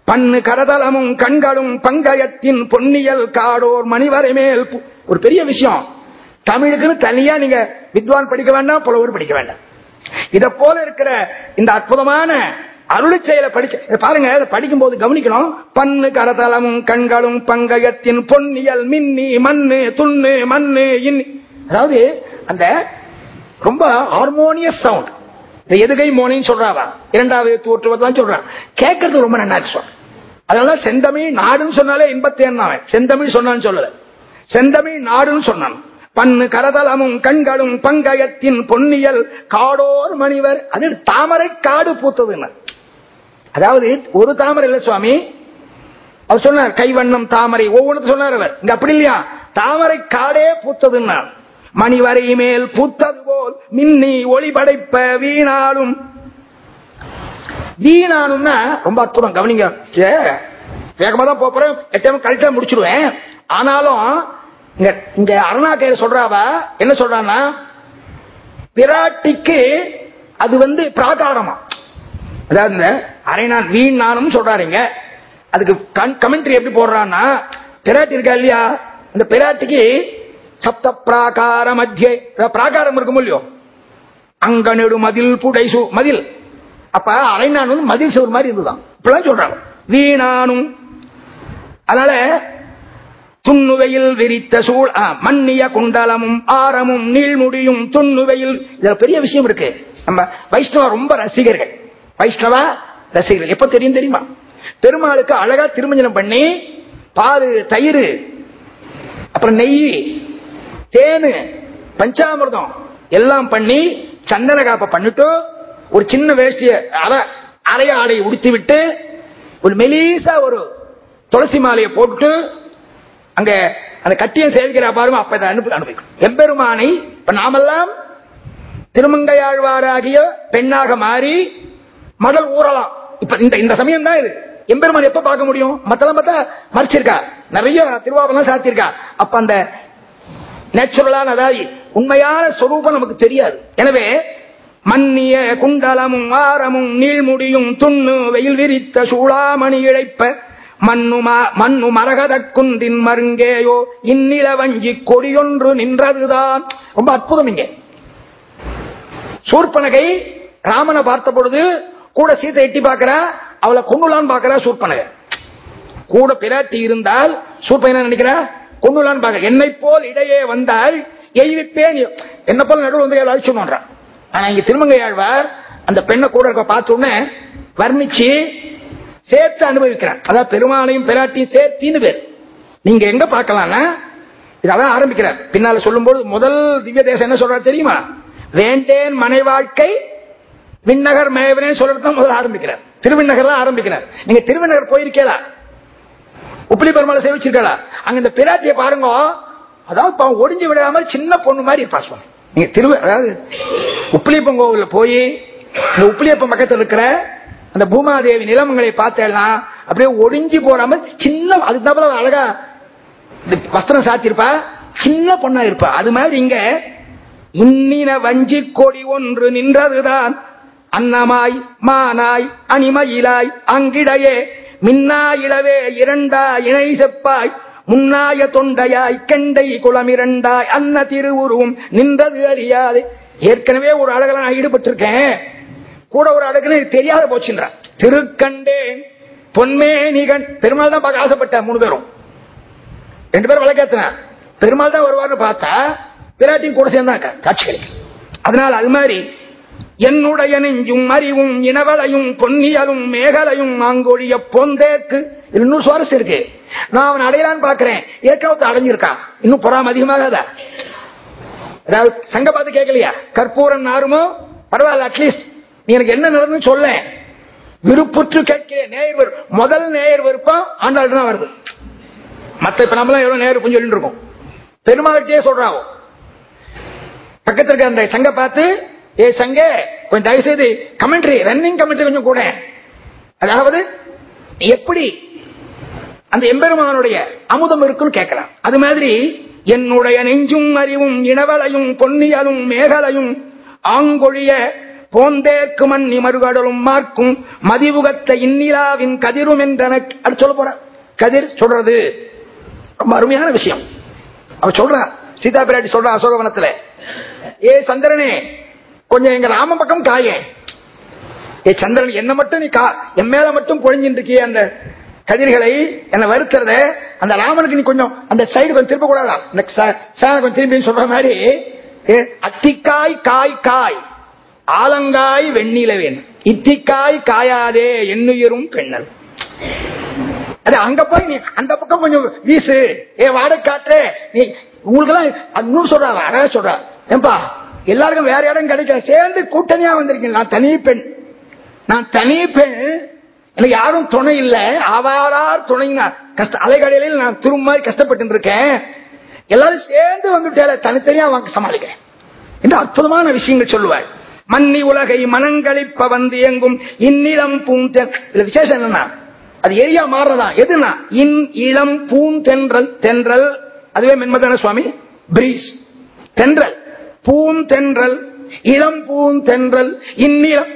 A: பண்ணு கரதளமும் கண்களும் பங்கயத்தின் பொன்னியல் காடோர் மணிவரை மேல் ஒரு பெரிய விஷயம். தமிழுக்குன்னு தனியா நீங்க வித்வான் படிக்க வேண்டாம் புலவர் படிக்க வேண்டாம். இத போல இருக்கிற இந்த அற்புதமான அருளி செயலை படிச்ச பாருங்க படிக்கும் போது கவனிக்கணும். பன்னு கரதளம் கண்களும் பங்கயத்தின் பொன்னியல் மின்னி மண்ணு துண்ணு மண்ணு இன் அதாவது அந்த ரொம்ப ஹார்மோனியஸ் சவுண்ட் இந்த எதுகை மோனின்னு சொல்றாவா? இரண்டாவது தோற்றுவதான் சொல்றான். கேட்கறது ரொம்ப நல்லா சொல்ற அதனால செந்தமிழ் நாடுன்னு சொன்னாலே இன்பத்தேன் செந்தமிழ் சொன்னான்னு சொல்லல. செந்தமிழ் நாடுன்னு சொன்னான். பன்னு கரதலமும் கண்களும் பங்கயத்தின் பொன்னியல் காடோர் மணிவர். அது தாமரை காடு பூத்ததுன்னு அதாவது ஒரு தாமரை இல்ல சுவாமி. அவர் சொன்னார் கைவண்ணம் தாமரை. ஒவ்வொன்று சொன்னார் அவர். இங்க அப்படி இல்லையா? தாமரை காடே பூத்ததுன்னார் மணிவரை மேல் பூத்தது போல் மின்னி ஒளி படைப்ப வீணாலும். வீணானும்னா ரொம்ப அற்புதம். கவனிங்க. வேகமா தான் போறேன். எட்டாம கரெக்டா முடிச்சிருவேன். ஆனாலும் இங்க இங்க அருணாக்கையர் சொல்றாவ என்ன சொல்றான்னா பிராட்டிக்கு அது வந்து பிராகாரமா. அதாவது அரைநான் வீண் நானும் சொல்றாருங்க அதுக்கு கமெண்ட்ரி எப்படி போடுறான்னா பிராட்டி இருக்கா இல்லையா? இந்த பிராட்டிக்கு சப்த பிராகார மத்திய பிராகாரம் இருக்கும் இல்லையோ? அங்க நெடு மதில் புடைசு மதில். அப்ப அரைநான் வந்து மதில் சோறு மாதிரி இருந்துதான். இப்படிலாம் சொல்றாங்க. வீணானும். அதனால துண்ணுவையில் விரித்த சூழ் மன்னிய குண்டலமும் ஆரமும் நீள்முடியும் துண்ணுவையில். இதுல பெரிய விஷயம் இருக்கு. நம்ம வைஷ்ணவ ரொம்ப ரசிகர்கள். வைஷ்ணவா ரசிகர்கள். எப்ப தெரியும் தெரியுமா? பெருமாளுக்கு அழகா திருமஞ்சனம் பண்ணி பால் தயிர் அப்புறம் நெய் தேனு பஞ்சாமிர்தம் எல்லாம் பண்ணி சந்தன காப்பை பண்ணிட்டு ஒரு சின்ன வேஷ்டிய அரை அரைய ஆடையை உடுத்தி விட்டு ஒரு மெலீசா ஒரு துளசி மாலையை போட்டு அங்க அந்த கட்டியம் சேவிக்கிற பாருங்க அப்ப அனுப்பி அனுப்பிக்கணும் எம்பெருமானை இப்ப நாமெல்லாம் திருமங்கையாழ்வாராகிய பெண்ணாக மாறி மடல் ஊறலாம். இப்ப இந்த இந்த சமயம் தான் இது. எம்பெருமான் எப்ப பார்க்க முடியும்? மத்தெல்லாம் பார்த்தா மறைச்சிருக்கா. நிறைய திருவாபெல்லாம் சாத்திருக்கா அப்ப அந்த நேச்சுரலான அதாவது உண்மையான சொரூபம் நமக்கு தெரியாது. எனவே மன்னிய குண்டலமும் வாரமும் நீள்முடியும் துண்ணு வெயில் விரித்த சூளாமணி இழைப்ப மண்ணுமா மண்ணு மரகத குன்றின் மருங்கேயோ இந்நில வஞ்சி கொடியொன்று நின்றதுதான். ரொம்ப அற்புதம் இங்கே. சூர்பனகை ராமனை பார்த்த பொழுது கூட சீத்தை எட்டி பார்க்கிற அவளை கொண்டுலான்னு பார்க்கிற சூர்பனகை கூட பிராட்டி இருந்தால் சூர்பன் என்ன நினைக்கிறா? கொண்டுலான்னு பார்க்க. என்னை போல் இடையே வந்தால் எய்விப்பேன். என்ன போல நடுவில் வந்து ஏதாவது சொன்னான் ஆனா இங்க திருமங்கையாழ்வார் அந்த பெண்ணை கூட இருக்க பார்த்த உடனே வர்ணிச்சு சேர்த்து அனுபவிக்கிறான் அதாவது பெருமானையும் பெராட்டியும் சேர்த்தின்னு பேர். நீங்க எங்க பார்க்கலாம்னா இதெல்லாம் ஆரம்பிக்கிறார். பின்னால சொல்லும்போது முதல் திவ்ய தேசம் என்ன சொல்றாரு தெரியுமா? வேண்டேன் மனை வாழ்க்கை விண்ணகர் மேவனே சொல்றதுதான் முதல்ல ஆரம்பிக்கிறார். திருவிண்ணகர் தான் ஆரம்பிக்கிறார். நீங்க திருவிண்ணகர் போயிருக்கீங்களா? உப்பிலி பெருமாளை சேவிச்சிருக்கா அங்க இந்த பிராட்டியை பாருங்க. அதாவது ஒடிஞ்சு விடாம சின்ன பொண்ணு மாதிரி இருப்பா சுவாமி. நீங்க திரு அதாவது உப்பிலியப்பன் கோவில்ல போய் இந்த உப்பிலியப்பன் பக்கத்தில் இருக்கிற அந்த பூமாதேவி நிலமங்களை பார்த்தேன்னா அப்படியே ஒடிஞ்சு போறாம சின்ன அது தவிர அழகா இந்த வஸ்திரம் சாத்திருப்பா சின்ன பொண்ணா இருப்பா. அது மாதிரி இங்க இன்னின வஞ்சி கொடி ஒன்று நின்றதுதான். அன்னமாய் மானாய் அணிமயிலாய் அங்கிடையே மின்னாயிடவே இரண்டா இணை செப்பாய் முன்னாய தொண்டையாய் கெண்டை குளமிரண்டாய் அன்ன திருவுருவும் நின்றது அறியாது. ஏற்கனவே ஒரு அழகில் நான் ஈடுபட்டிருக்கேன். கூட ஒரு அழகுன்னு தெரியாத போச்சுன்றான் திருக்கண்டேன் பொன்மே நீகன் பெருமாள் தான் பார்க்க ஆசைப்பட்ட மூணு பேரும். ரெண்டு பேரும் வழக்கேத்தன பெருமாள் தான் வருவார்னு பார்த்தா பிராட்டியும் கூட சேர்ந்தாங்க காட்சிகளுக்கு அதனால அது மாதிரி என்னுடைய நெஞ்சும் அறிவும் இனவலையும் பொன்னியலும் மேகலையும் மாங்கொழிய பொந்தேக்கு. இன்னும் சுவாரஸ்யம் இருக்கு. நான் அவன் அடையலான்னு பாக்குறேன் ஏற்கனவே அடைஞ்சிருக்கா இன்னும் பொறாம அதிகமாகாத. அதாவது சங்க பார்த்து கேட்கலையா? கற்பூரன் நாருமோ? பரவாயில்ல அட்லீஸ்ட் நீ எனக்கு என்ன நடந்து சொல்ல. விருப்புற்று கேட்கிறேன். நேயர் முதல் நேயர் விருப்பம் ஆண்டாள் தான் வருது. மத்த இப்ப நம்மளாம் எவ்வளவு நேயர் சொல்லிட்டு இருக்கோம். பெருமாள்கிட்டயே சொல்றாவோ பக்கத்துல இருக்க அந்த சங்க பார்த்து ஏ சங்க கொஞ்சம் தயவு செய்து கமெண்ட்ரி ரன்னிங் கமெண்ட்ரி கொஞ்சம் கூட. அதாவது எப்படி அந்த எம்பெருமானுடைய அமுதம் இருக்குன்னு கேட்கலாம். அது மாதிரி என்னுடைய நெஞ்சும் அறிவும் இனவலையும் பொன்னியலும் மேகலையும் ஆங்கொழிய போந்தேற்கு மண் மறுகடலும் மார்க்கும் மதிவுகத்த இந்நிலாவின் கதிரும் என்றன சொல்ல போற. கதிர் சொல்றது. ரொம்ப அருமையான விஷயம். அவர் சொல்றா. சீதா பிராட்டி சொல்ற அசோகவனத்துல. ஏ சந்திரனே கொஞ்சம் எங்க ராம பக்கம் காயே. ஏ சந்திரன் என்ன மட்டும் நீ கா என் மேல மட்டும் பொழிஞ்சிட்டு இருக்கிய அந்த கதிர்களை என்ன வருத்துறத. அந்த ராமனுக்கு நீ கொஞ்சம் அந்த சைடு கொஞ்சம் திருப்ப கூடாதா கொஞ்சம் திரும்பின்னு சொல்ற மாதிரி அத்திக்காய் காய் காய். ஆலங்காய் வெண்ணிலவேன் இத்திக்காய் காயாதே எண்ணுயிரும் பெண்ணல் அது அங்க போய் நீ அந்த பக்கம் கொஞ்சம் வீசு. ஏ வாடகை காற்று நீ உங்களுக்கு எல்லாம் சொல்றா அழகா சொல்றா. ஏன்பா எல்லாருக்கும் வேற இடம் கிடைக்கல. சேர்ந்து கூட்டணியா வந்திருக்கீங்க. நான் தனி பெண். நான் தனி பெண். எனக்கு யாரும் துணை இல்லை. அவாரார் துணை கஷ்ட அலைகடையில் நான் திரும்ப மாதிரி கஷ்டப்பட்டு இருக்கேன் எல்லாரும் சேர்ந்து வந்துட்டேல. தனித்தனியா வாங்க சமாளிக்கிறேன். என்று அற்புதமான விஷயங்கள் சொல்லுவார். மன்னி உலகை மனங்களிப்ப வந்து எங்கும் இந்நிலம் பூந்தென் விசேஷம் என்னன்னா அது எரியா மாறுறதா? எதுனா இன் இளம் பூந்தென்றல் தென்றல் அதுவே மென்மதான சுவாமி? பிரீஸ் தென்றல். பூந்தென்றல் இளம் பூந்தென்றல் இந்நிலம்.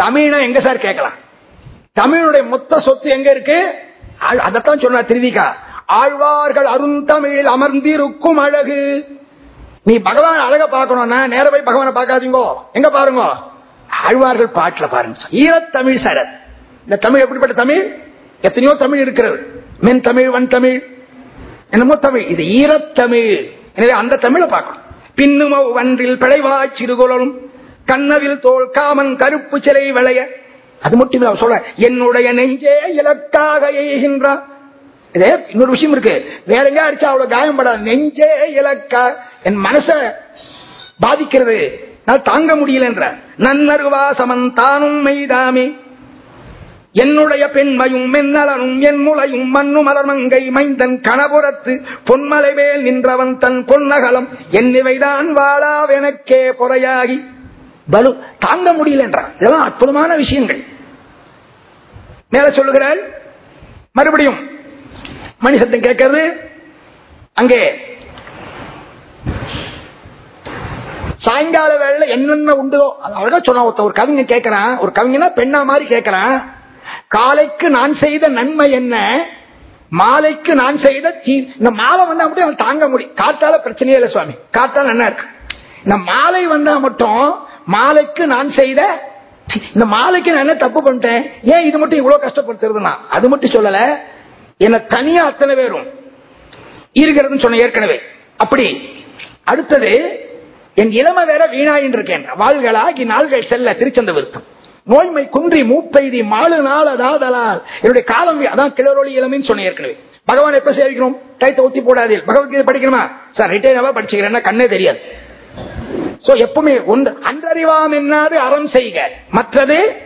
A: தமிழ எங்க சார் கேட்கலாம்? தமிழுடைய மொத்த சொத்து எங்க இருக்கு? அதத்தான் சொன்ன திருவிகா. ஆழ்வார்கள் அருந்தமிழில் அமர்ந்திருக்கும் அழகு. நீ பகவான் அழக பார்க்கணும்னா நேர போய் பகவானை பார்க்காதீங்கோ. எங்க பாருங்க? ஆழ்வார்கள் பாட்டுல பாருங்க. ஈரத்தமிழ் சரத். இந்த தமிழ் எப்படிப்பட்ட தமிழ்? எத்தனையோ தமிழ் இருக்கிறது. மென் தமிழ் வன் தமிழ். என்னமோ தமிழ். இது ஈரத்தமிழ். எனவே அந்த தமிழை பார்க்கணும். பின்னுமோ வன்றில் பிழைவா சிறுகுலரும் கண்ணவில் தோல் காமன் கருப்பு சிலை விளைய. அது மட்டும் இல்ல சொல்ற என்னுடைய நெஞ்சே இலக்காக எய்கின்றான் இதே இன்னொரு விஷயம் இருக்கு. வேற எங்க அடிச்சா அவ்வளவு காயம் படாது நெஞ்சே இலக்கா என் மனச பாதிக்கிறது. நான் தாங்க முடியல என்ற. நன்னருவா சமன் தானும் மெய்தாமே. என்னுடைய பெண்மையும் மென்னலனும் என் முளையும் மண்ணு மலர்மங்கை மைந்தன் கணபுரத்து பொன்மலை மேல் நின்றவன் தன் பொன்னகலம். என்னிவைதான் வாழாவெனக்கே பொறையாகி. பலு தாங்க முடியல என்றார் இதெல்லாம் அற்புதமான விஷயங்கள். மேல சொல்லுகிறாள் மறுபடியும் மணிசத்தம் கேட்கிறது அங்கே சாயங்கால வேளையில என்னென்ன உண்டோ அழகா சொன்ன ஒருத்த ஒரு கவிஞன் கேட்கிறான் ஒரு கவிஞனா பெண்ணா மாதிரி கேட்கிறான் காலைக்கு நான் செய்த நன்மை என்ன? மாலைக்கு நான் செய்த தீ இந்த மாலை வந்தா மட்டும் அவன் தாங்க முடியும் காத்தால பிரச்சனையே இல்லை சுவாமி. காத்தால என்ன இருக்கு? இந்த மாலை வந்தா மட்டும் மாலைக்கு நான் செய்த இந்த மாலைக்கு நான் என்ன தப்பு பண்ணிட்டேன்? ஏன் இது மட்டும் இவ்வளவு கஷ்டப்படுத்துறதுனா அது மட்டும் சொல்லல. என்ன தனியா அத்தனை பேரும் இருக்கிறதுன்னு சொன்ன ஏற்கனவே. அப்படி. அடுத்தது என் இளம வேற வீணாயின் இருக்கேன் வாழ்களாகி நாள்கள் செல்ல திருச்சந்த விருத்தம் நோய்மை குன்றி மூப்பெய்தி மாலு நாள் அதாதலால் என்னுடைய காலம் அதான் கிளரொலி இளமைன்னு சொன்ன ஏற்கனவே. பகவான் எப்ப சேவிக்கணும்? கைத்த ஊத்தி போடாதீர். பகவத்கீதை படிக்கணுமா? சார் ரிட்டையராவா படிச்சுக்கிறேன்னா கண்ணே தெரியாது. சோ எப்பவுமே ஒன்று அன்றறிவாம் என்னாது அறம் செய்க. மற்றது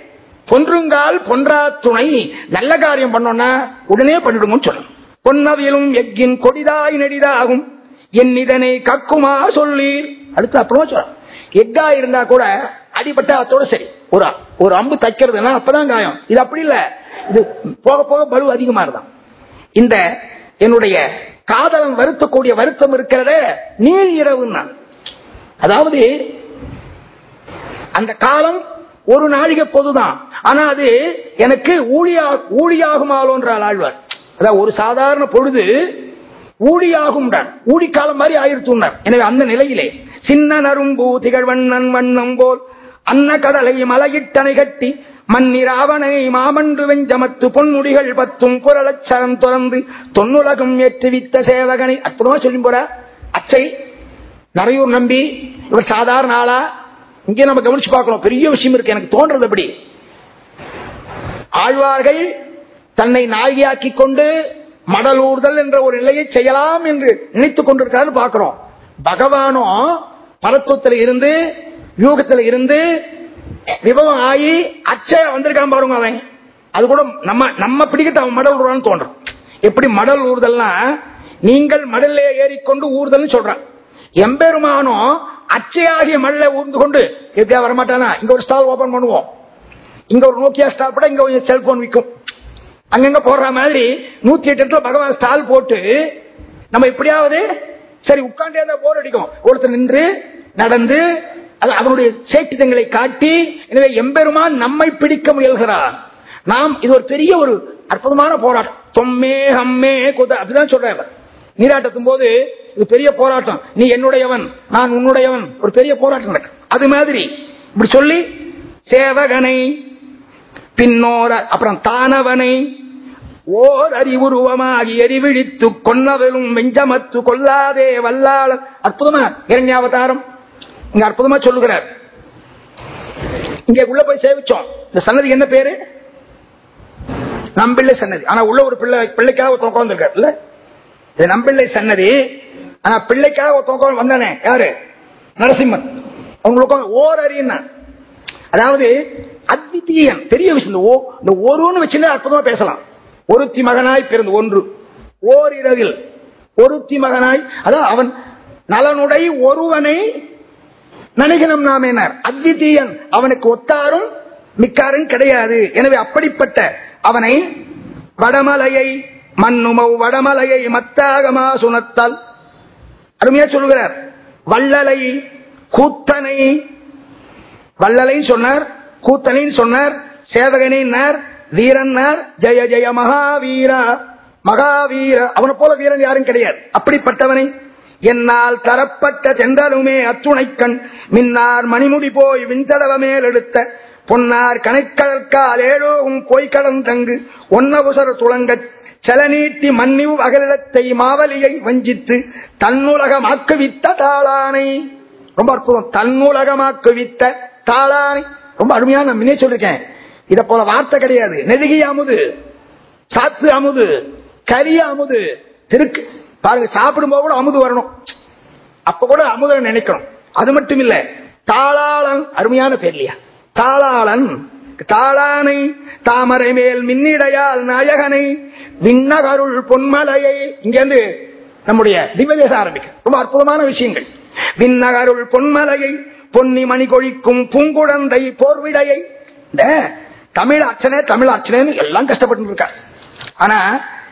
A: பொன்றுங்கால் பொன்றா துணை. நல்ல காரியம் பண்ணோம்னா உடனே பண்ணிடுங்கன்னு சொல்லணும். பொன்னவியலும் எக்கின் கொடிதாய் நெடிதாகும். என் இதனை கக்குமா சொல்லீர் அடுத்து அப்புறமா சொல்லலாம். எக்கா இருந்தா கூட அடிபட்ட அத்தோட சரி. ஒரு ஒரு அம்பு தைக்கிறதுனா அப்பதான் காயம். இது அப்படி இல்ல. இது போக போக பலு அதிகமா இருந்தான் இந்த என்னுடைய காதலன் வருத்தக்கூடிய வருத்தம் இருக்கிறதே நீர் இரவுன்னா. அதாவது அந்த காலம் ஒரு நாழிகை பொதுதான். ஆனா அது எனக்கு ஊழியா ஊழியாகுமாலோன்றால் ஆழ்வார். அதாவது ஒரு சாதாரண பொழுது ஊழியாகும் ஊழிக்காலம் மாதிரி ஆயிருச்சுன்னார் எனவே அந்த நிலையிலே சின்ன நரும்பூ திகழ்வண்ணன் வண்ணம் போல் அன்ன கடலை மலையிட்டனை கட்டி மன்னிராவனை மாமண்டு வெஞ்சமத்து பொன்முடிகள் பத்தும் குரலச்சரம் துறந்து தொன்னுலகம் ஏற்றுவித்த சேவகனை அத்தனோ சொல்லும் போற? அச்சை. நரையூர் நம்பி இவர் சாதாரண ஆளா? இங்கே நம்ம கவனிச்சு பார்க்கணும். பெரிய விஷயம் இருக்கு. எனக்கு தோன்றது அப்படி. ஆழ்வார்கள் தன்னை நாயகியாக்கிக் கொண்டு மடலூர்தல் என்ற ஒரு நிலையை செய்யலாம் என்று நினைத்துக் கொண்டிருக்கிறார் பார்க்கிறோம். பகவானும் பரத்துவத்தில் இருந்து யூகத்தில் இருந்து விபவம் ஆகி அச்சய வந்திருக்கான் பாருங்க அவன். அது கூட நம்ம நம்ம பிடிக்கிட்டு அவன் மடல் ஊர்வான்னு தோன்றும். எப்படி மடல் ஊறுதல்னா நீங்கள் மடல்ல ஏறிக்கொண்டு ஊறுதல் சொல்றான். எம்பெருமானும் அச்சையாகிய மடல ஊர்ந்து கொண்டு எப்படியா வரமாட்டானா? இங்க ஒரு ஸ்டால் ஓபன் பண்ணுவோம். இங்க ஒரு நோக்கியா ஸ்டால் போட இங்க கொஞ்சம் செல்போன் விற்கும் அங்கங்க போடுற மாதிரி நூத்தி எட்டு இடத்துல பகவான் ஸ்டால் போட்டு நம்ம எப்படியாவது சரி உட்காண்டே இருந்தா போர் அடிக்கும். ஒருத்தர் நின்று நடந்து அவனுடைய சேட்டிதங்களை காட்டி எனவே எம்பெருமான் நம்மை பிடிக்க முயல்கிறார். நாம் இது ஒரு பெரிய ஒரு அற்புதமான போராட்டம். தொம்மே ஹம்மே குத அப்படிதான் சொல்றேன் நீராட்டத்தும் போது இது பெரிய போராட்டம். நீ என்னுடையவன் நான் உன்னுடையவன். ஒரு பெரிய போராட்டம் நடக்கும். அது மாதிரி இப்படி சொல்லி சேவகனை பின்னோர அப்புறம் தானவனை ஓர் அறிவுருவமாகி எரிவிழித்து கொன்னவரும் வெஞ்சமத்து கொல்லாதே வல்லாளர். அற்புதமா இரண்யாவதாரம். இங்க அற்புதமா சொல்லுகிறார். இங்க உள்ள போய் சேவிச்சோம். இந்த சன்னதி என்ன பேரு? நம்பிள்ளை சன்னதி. ஆனா உள்ள ஒரு பிள்ளை பிள்ளைக்காக ஒருத்தன் உட்காந்துருக்காரு இல்ல? இது நம்பிள்ளை சன்னதி. ஆனா பிள்ளைக்காக ஒருத்தன் உட்காந்து வந்தானே? யாரு? நரசிம்மன். அவங்களுக்கு ஓர் அறியினா அதாவது அத்விதீயம். பெரிய விஷயம். இந்த ஓ- இந்த ஒருன்னு வச்சுன்னா அற்புதமா பேசலாம். ஒருத்தி மகனாய் பிறந்து ஒன்று. ஓரிரவில் ஒருத்தி மகனாய் அதான் அவன் நலனுடை ஒருவனை நினைகணும் நாம் என்ன அத்விதீயன் அவனுக்கு ஒத்தாரும் மிக்காரும் கிடையாது. எனவே அப்படிப்பட்ட அவனை வடமலையை மண்ணுமவ் வடமலையை மத்தாகமா சுனத்தால் அருமையா சொல்லுகிறார் வள்ளலை கூத்தனை வள்ளலை சொன்னார் கூத்தனை சொன்னார் சேவகனின் வீரன்னார் ஜெய ஜெய மகாவீரா மகாவீர. அவனை போல வீரன் யாரும் கிடையாது. அப்படிப்பட்டவனை என்னால் தரப்பட்ட செந்தலுமே அத்துணைக்கண் மின்னார் மணிமுடி போய் விண்தடவ மேலெடுத்த பொன்னார் கணைக்கடற்கால் ஏழோகும் பொய்கடன் தங்கு ஒன்னவுசர துளங்க செலநீட்டி மன்னிவு அகலிடத்தை மாவலியை வஞ்சித்து தன்னுலகமாக்குவித்த தாளானை. ரொம்ப அற்புதம். தன்னுலகமாக்குவித்த தாளானை. ரொம்ப அருமையான நான் சொல்லிருக்கேன். இத போல வார்த்தை கிடையாது. நெருகி அமுது சாத்து அமுது கரிய அமுது திருக்கு பாருங்க சாப்பிடும் போது கூட அமுது வரணும். அப்ப கூட அமுத நினைக்கணும். அது மட்டும் இல்ல தாளாளன் அருமையான பேர் இல்லையா? தாளாளன் தாளானை தாமரை மேல் மின்னிடையால் நாயகனை விண்ணகருள் பொன்மலையை இங்கிருந்து நம்முடைய திவ்யதேச ஆரம்பிக்க ரொம்ப அற்புதமான விஷயங்கள். விண்ணகருள் பொன்மலையை பொன்னி மணி கொழிக்கும் பூங்குழந்தை போர்விடையை தமிழ் அர்ச்சனை தமிழ் அர்ச்சனைன்னு எல்லாம் கஷ்டப்பட்டு இருக்கார் ஆனா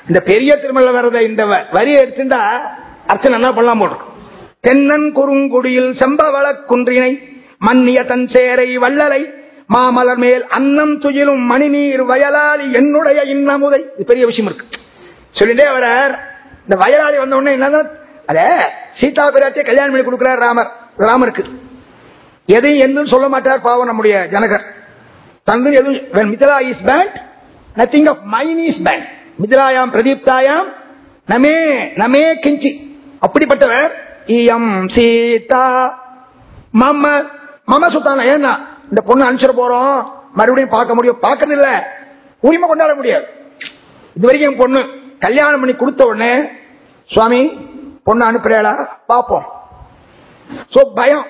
A: இந்த பெரிய திருமலை வர்றத இந்த வ- வரியை எடுத்துட்டா அர்ச்சனை என்ன பண்ணலாம் போடுறோம் தென்னன் குறுங்குடியில் செம்பவள குன்றினை மன்னிய தன் சேரை வள்ளலை மாமலர் மேல் அன்னம் துயிலும் மணிநீர் வயலாளி என்னுடைய இன்னமுதை. இது பெரிய விஷயம் இருக்கு. சொல்லிட்டே வரார். இந்த வயலாளி வந்த உடனே என்னதான் அத சீதா பிராட்டியை கல்யாணம் பண்ணி கொடுக்கிறார் ராமர். ராமருக்கு. எதையும் எதுவும் சொல்ல மாட்டார் பாவம் நம்முடைய ஜனகர். தந்து எதுவும் when Mithila is burnt nothing of mine is burnt மிதிலாயாம் பிரதீப்தாயாம் நமே நமே கிஞ்சி அப்படிப்பட்டவர் இயம் சீதா மம்ம மம சுத்தான ஏன்னா இந்த பொண்ணு அனுப்பிச்சிட போறோம். மறுபடியும் பார்க்க முடியும். பார்க்கறது இல்ல உரிமை கொண்டாட முடியாது. இது வரைக்கும் என் பொண்ணு கல்யாணம் பண்ணி கொடுத்த உடனே சுவாமி பொண்ணு அனுப்புறா பார்ப்போம். பயம்.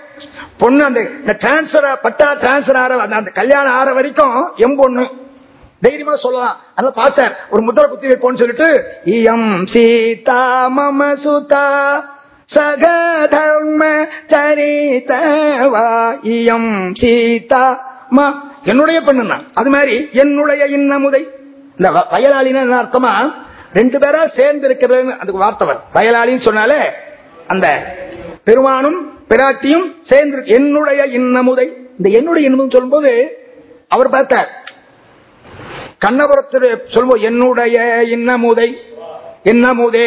A: பொண்ணு அந்த டிரான்ஸ்பர் பட்டா டிரான்ஸ்பர் ஆற அந்த அந்த கல்யாணம் ஆற வரைக்கும் எம் பொண்ணு. தைரியமா சொல்லலாம். அதனால பார்த்தார். ஒரு முத்திர குத்தி வைப்போம்னு சொல்லிட்டு இயம் சீதா மம சுதா சகதர்ம சரிதவா இயம் சீதா மா. என்னுடைய பெண்ணு அது மாதிரி என்னுடைய இன்னமுதை. இந்த வயலாளின்னு என்ன அர்த்தமா? ரெண்டு பேரா சேர்ந்து இருக்கிறது அதுக்கு வார்த்தை வயலாளின்னு சொன்னாலே அந்த பெருமானும் பிராட்டியும் சேர்ந்து என்னுடைய இன்னமுதை. இந்த என்னுடைய இன்னமும் சொல்லும்போது அவர் பார்த்தார். கண்ணபுரத்தில் சொல்லுவோம் என்னுடைய இன்னமுதை இன்னமுதே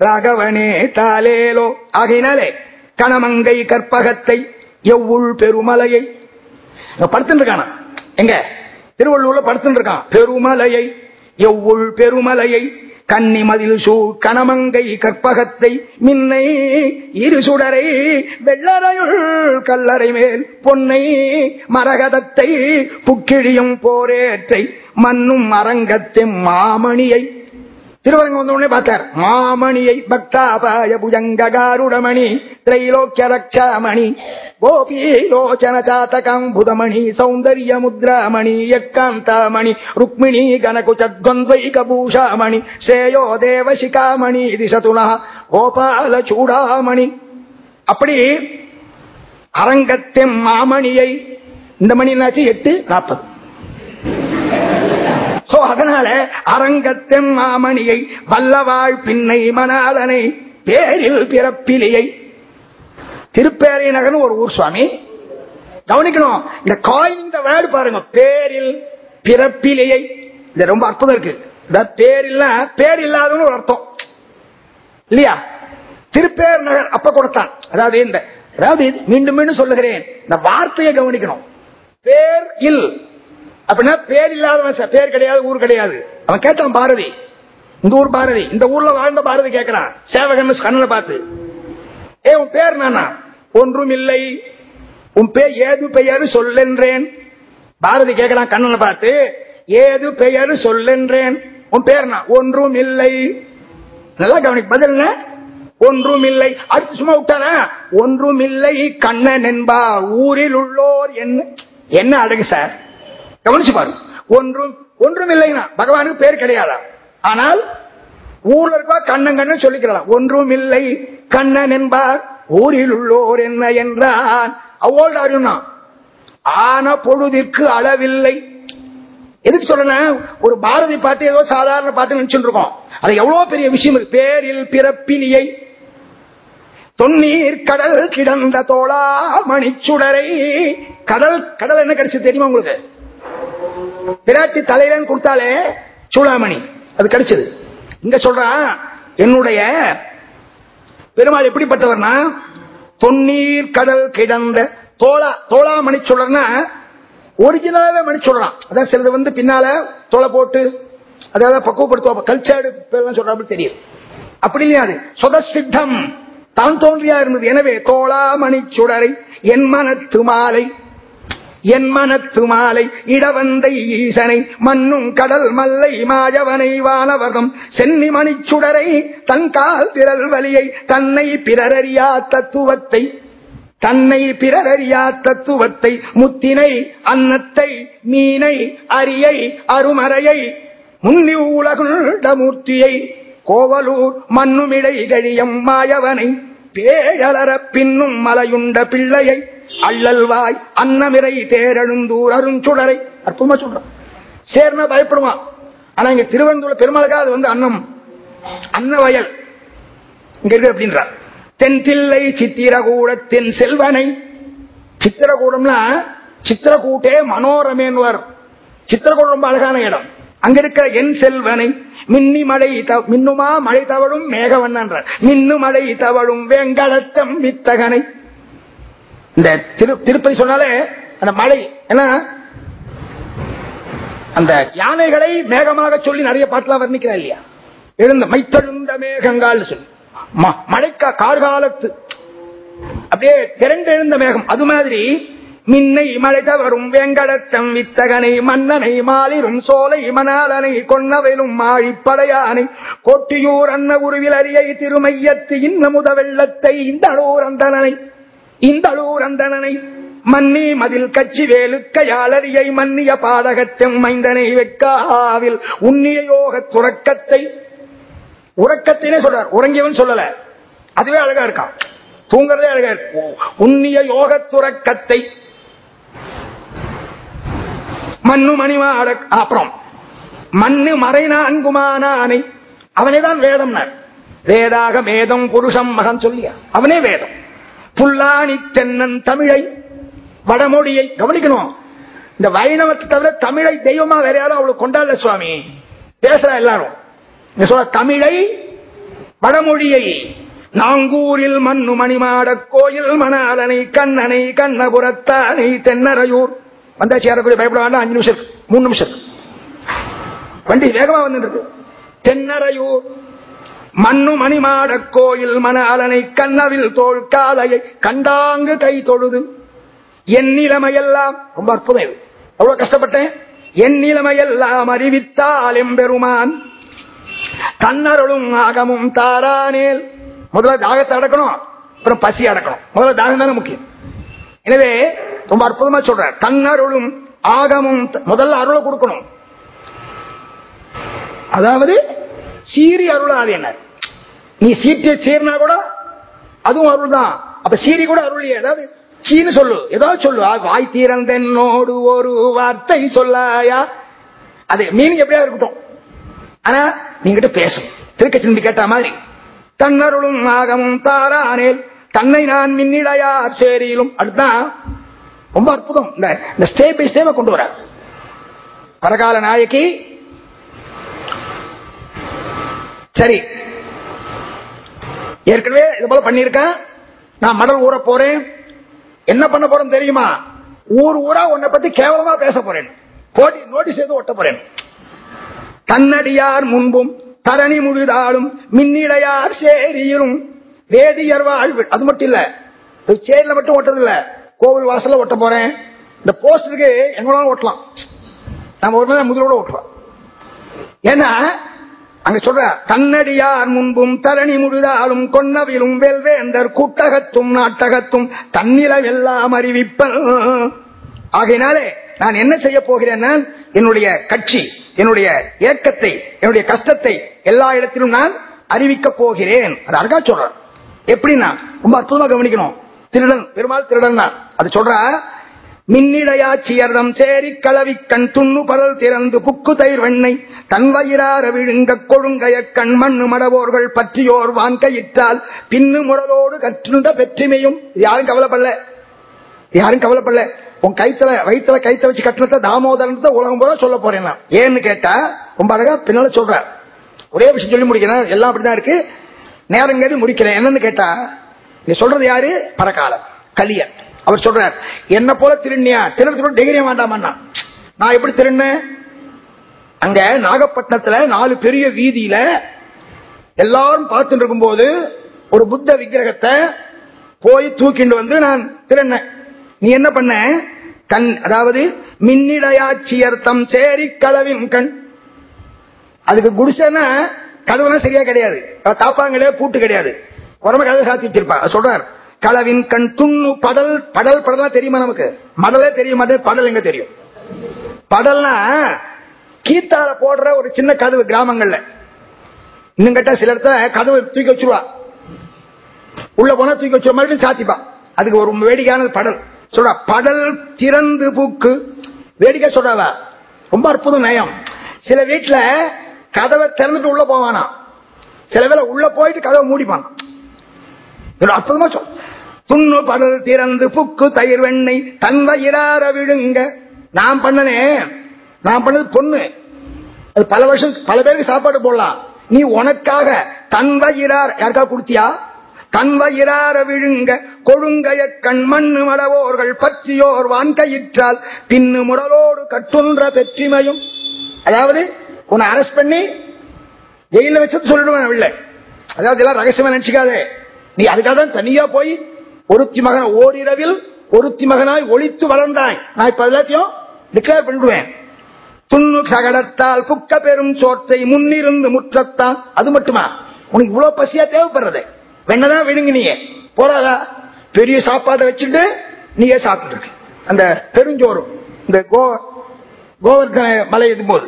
A: ராகவனே தாலேலோ ஆகையினாலே கணமங்கை கற்பகத்தை எவ்வுள் பெருமலையை. படுத்துட்டு இருக்கானா எங்க? திருவள்ளூர்ல படுத்துட்டு இருக்கான் பெருமலையை எவ்வுள் பெருமலையை. கன்னிமதில் சூ கணமங்கை கற்பகத்தை மின்னை இரு சுடரை வெள்ளரையுள் கல்லறை மேல் பொன்னை மரகதத்தை புக்கிழியும் போரேற்றை மண்ணும் அரங்கத்தின் மாமணியை திருவரங்கம் வந்த உடனே பார்த்தார். மாமணியை பக்தாபாய புஜங்ககாருடமணி திரைலோக்கிய கோபி லோச்சன சாத்தகம் புதமணி சௌந்தரிய முத்ராமணி எக்காந்தாமணி ருக்மிணி கனகுச்சத்வந்தைகபூஷாமணி சேயோ தேவசிகாமணி திசதுனா கோபால சூடாமணி அப்படி அரங்கத்தின் மாமணியை இந்த மணி என்னாச்சு எட்டு நாற்பது. அதனால அரங்கத்தின் மாமணியை வல்லவாழ் பின்னை மணாலனை பேரில் பிறப்பிலியை. திருப்பேரை நகர்னு ஒரு ஊர் சுவாமி. கவனிக்கணும் இந்த காயினிங் வேர்டு பாருங்க பேரில் பிறப்பிலையை. இது ரொம்ப அற்புதம் இருக்கு. இந்த பேரில்ல பேர் ஒரு அர்த்தம். இல்லையா? திருப்பேர் நகர் அப்ப கொடுத்தான் அதாவது இந்த அதாவது மீண்டும் மீண்டும் சொல்லுகிறேன். இந்த வார்த்தையை கவனிக்கணும். பேர் இல். அப்படின்னா பேர் இல்லாதவன் சார் பேர் கிடையாது ஊர் கிடையாது. அவன் கேட்டான் பாரதி. இந்த ஊர் பாரதி. இந்த ஊர்ல வாழ்ந்த பாரதி கேட்கிறான் சேவகன் கண்ணனை பார்த்து. ஏ உன் பேர் நானா ஒன்றும் இல்லை உன் பேர் ஏது பெயர் சொல்லென்றேன் பாரதி கேட்கிறான் கண்ணனை பார்த்து. ஏது பெயர் சொல்லென்றேன் உன் பேர் நான் ஒன்றும் இல்லை நல்லா கவனிக்கு பதில் ஒன்றும் இல்லை அடுத்து சும்மா விட்டானா? ஒன்றும் இல்லை கண்ணன் என்பா ஊரில் உள்ளோர் என்ன என்ன அழகு சார்? கவனிச்சு பாரு. ஒன்றும் ஒன்றும் இல்லைன்னா பகவானுக்கு பேர் கிடையாதா? ஆனால் ஊர்ல இருக்கா கண்ணன் கண்ணன் சொல்லிக்கலாம் ஒன்றும் இல்லை கண்ணன் என்பார் ஊரில் உள்ளோர் என்ன என்றான். அவ்வோல்டு அறியும்னா ஆன பொழுதிற்கு அளவில்லை. எதுக்கு சொல்றேன் ஒரு பாரதி பாட்டு ஏதோ சாதாரண பாட்டு நினைச்சுட்டு இருக்கோம். அது எவ்வளவு பெரிய விஷயம் இருக்கு. பேரில் பிறப்பிலியை தொன்னீர் கடல் கிடந்த தோளா மணிச்சுடரை. கடல் கடல் என்ன கிடைச்சது தெரியுமா உங்களுக்கு? பிராட்டி தலையில கொடுத்தாலே சூடாமணி. அது கிடைச்சது. இங்க சொல்றான் என்னுடைய பெருமாள் எப்படிப்பட்டவர்னா தொன்னீர் கடல் கிடந்த தோலா தோலா மணி சொல்றனா ஒரிஜினலாவே மணி சொல்றான் அதான் சிலது வந்து பின்னால தோலை போட்டு அதாவது பக்குவப்படுத்துவோம் கல்ச்சர்டு சொல்றாங்க தெரியும். அப்படி இல்லையா அது? தான் தோன்றியா இருந்தது. எனவே தோளா மணி சுடரை என் மனத்து மாலை என் மனத்து மாலை இடவந்தை ஈசனை மண்ணும் கடல் மல்லை மாயவனை வானவகம் சென்னி மணிச்சுடரை தன் கால் திரள் வலியை தன்னை பிறரறியா தத்துவத்தை தன்னை பிறரறியா தத்துவத்தை முத்தினை அன்னத்தை மீனை அரியை அருமறையை முன்னி உலகுண்டமூர்த்தியை கோவலூர் மண்ணுமிடை கழியம் மாயவனை பேயலர பின்னும் மலையுண்ட பிள்ளையை அள்ளல்வாய் அன்னமிரை தேரழுந்தூர் அருஞ்சுடரை. அற்புதமா சொல்றான். சேர்னா பயப்படுவான். ஆனா இங்க திருவனந்தபுரம் பெருமாளுக்காக அது வந்து அன்னம். அன்ன வயல். இங்க இருக்கு அப்படின்றார் தென்தில்லை சித்திரகூடத்தின் செல்வனை. சித்திரகூடம்னா சித்திரகூட்டே மனோரமேன்வர் சித்திரகூடம் ரொம்ப அழகான இடம். அங்க இருக்கிற என் செல்வனை மின்னி மழை த- மின்னுமா மழை தவழும் மேகவண்ணன்ற மின்னு மழை தவழும் வேங்கடத்தம் வித்தகனை. இந்த திரு திருப்பதி சொன்னாலே அந்த மலை ஏன்னா அந்த யானைகளை மேகமாக சொல்லி நிறைய பாட்டுலாம் வர்ணிக்கிறா இல்லையா? எழுந்த மைத்தெழுந்த மேகங்கால் சொல்லி. ம- மழைக்கா கார்காலத்து. அப்படியே திரண்டெழுந்த மேகம். அது மாதிரி மின்னை மழை தவறும் வெங்கடத்தம் வித்தகனை மன்னனை மாலிரும் சோலை மணாலனை கொன்னவெலும் மாழிப்படையானை கொட்டியூர் அன்ன உருவில் அரியை திருமையத்து இன்னமுத வெள்ளத்தை இந்த அந்தனனை இந்த அந்தனனை மன்னி மதில் கட்சி வேலுக்கையாளரியை மன்னிய பாடகத்தெம் மைந்தனை வெக்காவில் உன்னிய யோக துறக்கத்தை உறக்கத்தினே சொல்றார். உறங்கியவன் சொல்லல. அதுவே அழகா இருக்கான் தூங்குறதே அழகா இருக்கு. உன்னிய யோக துறக்கத்தை மண்ணு மணிமாட அப்புறம் மண்ணு மறைனா அன்புமானானை அவனே தான் வேதம்னார். வேதாக மேதம் புருஷம் மகன் சொல்லியா. அவனே வேதம். புல்லாணி தென்னன் தமிழை வடமொழியை கவனிக்கணும். இந்த வைணவத்தை தவிர தமிழை தெய்வமா வேற யாரும் அவளுக்கு கொண்டாடல சுவாமி. பேசுற எல்லாரும். இங்க தமிழை வடமொழியை நாங்கூரில் மண்ணு மணிமாட கோயில் மணாலனை கண்ணனை கண்ணபுரத்தானை தென்னரையூர் வந்தாச்சு யாரக்கூடிய பயப்பட வேண்டாம் அஞ்சு நிமிஷம் மூணு நிமிஷம் வண்டி வேகமா வந்துருக்கு தென்னரையூர் மண்ணு மணிமாட கோயில் மணாலனை கண்ணவில் தோல் காலையை கண்டாங்கு கை தொழுது. என் நிலைமையெல்லாம் ரொம்ப அற்புதம் இது. அவ்வளவு கஷ்டப்பட்டேன். என் நிலைமையெல்லாம் அறிவித்தால் எம்பெருமான். தன்னருளும் ஆகமும் தாரானேல். முதல்ல தாகத்தை அடக்கணும் அப்புறம் பசி அடக்கணும். முதல்ல தாகம் தானே முக்கியம். எனவே ரொம்ப அற்புதமா சொல்ற தன்னருளும் ஆகமும் முதல்ல அருளை கொடுக்கணும். அதாவது சீரி அருளாது என்ன நீ சீட்டை சீர்னா கூட அதுவும் அருள் தான் அப்ப சீரி கூட அருள் ஏதாவது சீனு சொல்லு. ஏதாவது சொல்லு. வாய் தீரந்தென்னோடு ஒரு வார்த்தை சொல்லாயா? அது மீனிங் எப்படியா இருக்கட்டும். ஆனா நீங்கிட்ட பேசும். திருக்க திரும்பி கேட்ட மாதிரி தன்னருளும் நாகமும் தாரானேல் தன்னை நான் மின்னிடையார் சேரியிலும். அதுதான் ரொம்ப அற்புதம். இந்த ஸ்டே ஸ்டேப் பை ஸ்டேவை கொண்டு வர பரகால நாயகி சரி. ஏற்கனவே இது போல பண்ணிருக்கேன் நான் மடல் ஊற போறேன். என்ன பண்ண போறேன் தெரியுமா? ஊர் ஊரா உன்னை பத்தி கேவலமா பேச போறேன். போட்டி நோட்டீஸ் எதுவும் ஒட்ட போறேன். தன்னடியார் முன்பும் தரணி முழுதாலும் மின்னிடையார் சேரியிலும் வேதியர் வாழ்வு அது மட்டும் இல்ல சேரியில மட்டும் ஓட்டதில்ல கோவில் வாசல்ல ஒட்ட போறேன். இந்த போஸ்டருக்கு எங்களாலும் ஒட்டலாம். நம்ம ஒரு முதலோட ஒட்டுறோம். ஏன்னா அங்க சொல்ற தன்னடியார் முன்பும் தரணி முழுதாலும் கொன்னவிலும் வெல்வேந்தர் கூட்டகத்தும் நாட்டகத்தும் தன்னிலவெல்லாம் அறிவிப்பன். ஆகையினாலே நான் என்ன செய்ய போகிறேன்னா என்னுடைய கட்சி என்னுடைய இயக்கத்தை என்னுடைய கஷ்டத்தை எல்லா இடத்திலும் நான் அறிவிக்க போகிறேன். அது அழகா சொல்றேன் எப்படின்னா ரொம்ப அற்புதமா கவனிக்கணும். திருடன் பெருமாள் திருடன் தான். அது சொல்ற மின்னிடையாச்சியர்தம் சேரி களவி கண் துண்ணு பரல் திறந்து புக்கு தயிர் வெண்ணை தன் வயிறார விழுங்க கொழுங்கைய கண் மண்ணு மடவோர்கள் பற்றியோர் வான்கையிட்டால் பின்னு முரலோடு கற்றுந்த பெற்றுமையும். யாரும் கவலைப்படல. யாரும் கவலைப்படல. உன் கைத்துல வயிற்றுல கைத்த வச்சு கட்டினத தாமோதரத்தை உலகம் போல சொல்ல போறேன் நான். ஏன்னு கேட்டா ரொம்ப அழகா பின்னால சொல்ற. ஒரே விஷயம் சொல்லி முடிக்கிறேன். எல்லாம் அப்படிதான் இருக்கு. நேரம் கேட்டு முடிக்கிறேன். என்னன்னு கேட்டா நீ சொல்றது யாரு? பரகாலம் கலியன். அவர் சொல்றார் என்ன போல திருநியா திருநத்துல தைரியம் வேண்டாமண்ணா நான் எப்படி திருண்ணேன் அங்க நாகப்பட்டினத்துல நாலு பெரிய வீதியில எல்லாரும் பார்த்துட்டு இருக்கும்போது ஒரு புத்த விக்கிரகத்தை போய் தூக்கிண்டு வந்து நான் திருண்ணேன் நீ என்ன பண்ண? கண் அதாவது மின்னிடையாட்சியர்த்தம் சேரி கலவின் கண். அதுக்கு குடிசனா கதவுலாம் சரியா கிடையாது. காப்பாங்களே தாப்பாங்களே பூட்டு கிடையாது. உடம்பு கதவை சாத்தி வச்சிருப்பா சொல்றாரு களவின் கண் துண்ணு படல் படல் படலாம் தெரியுமா நமக்கு? மடலே தெரியும் படல் எங்க தெரியும்? படல்னா கீத்தால போடுற ஒரு சின்ன கதவு கிராமங்கள்ல. இன்னும் கேட்டா சில இடத்துல கதவு தூக்கி வச்சிருவா. உள்ள போனா தூக்கி வச்சிருவா மறுபடியும் சாத்திப்பா. அதுக்கு ஒரு வேடிக்கையானது படல். சொல்ற படல் திறந்து பூக்கு. வேடிக்கை சொல்றாவ? ரொம்ப அற்புதம் நயம். சில வீட்டுல கதவை திறந்துட்டு உள்ள போவானா? சில வேளை உள்ள போயிட்டு கதவை மூடிப்பான்? அற்புதமா சொல். துண்ணு படல் திறந்து புக்கு தயிர் வெண்ணெய் தன் விழுங்க. நான் பண்ணனே. நான் பண்ணது பொண்ணு. அது பல வருஷம் பல பேருக்கு சாப்பாடு போடலாம். நீ உனக்காக தன்வயிறார் யாருக்கா கொடுத்தியா? தன் விழுங்க. கொழுங்கைய கண் மண்ணு மடவோர்கள் பற்றியோர் வான்கையிற்றால் பின்னு முடலோடு கட்டுன்ற பெற்றிமையும். அதாவது உன்னை அரெஸ்ட் பண்ணி ஜெயில வச்சு சொல்லிடுவேன் இல்லை அதாவது எல்லாம் ரகசியமா நினைச்சுக்காதே. நீ அதுக்காக தான் தனியா போய் ஒருத்தி மகன் ஓரிரவில் ஒருத்தி மகனாய் ஒளித்து வளர்ந்தாய். நான் இப்ப எல்லாத்தையும் டிக்ளேர் பண்ணிடுவேன். துண்ணு சகடத்தால் புக்க பெரும் சோற்றை முன்னிருந்து முற்றத்தான். அது மட்டுமா? உனக்கு இவ்வளவு பசியா தேவைப்படுறது. வெண்ணதான் விழுங்கு நீங்க போறாதா? பெரிய சாப்பாட்டை வச்சுட்டு நீயே சாப்பிட்டு இருக்க அந்த பெருஞ்சோறும் இந்த கோ கோவர்தன மலை இது போது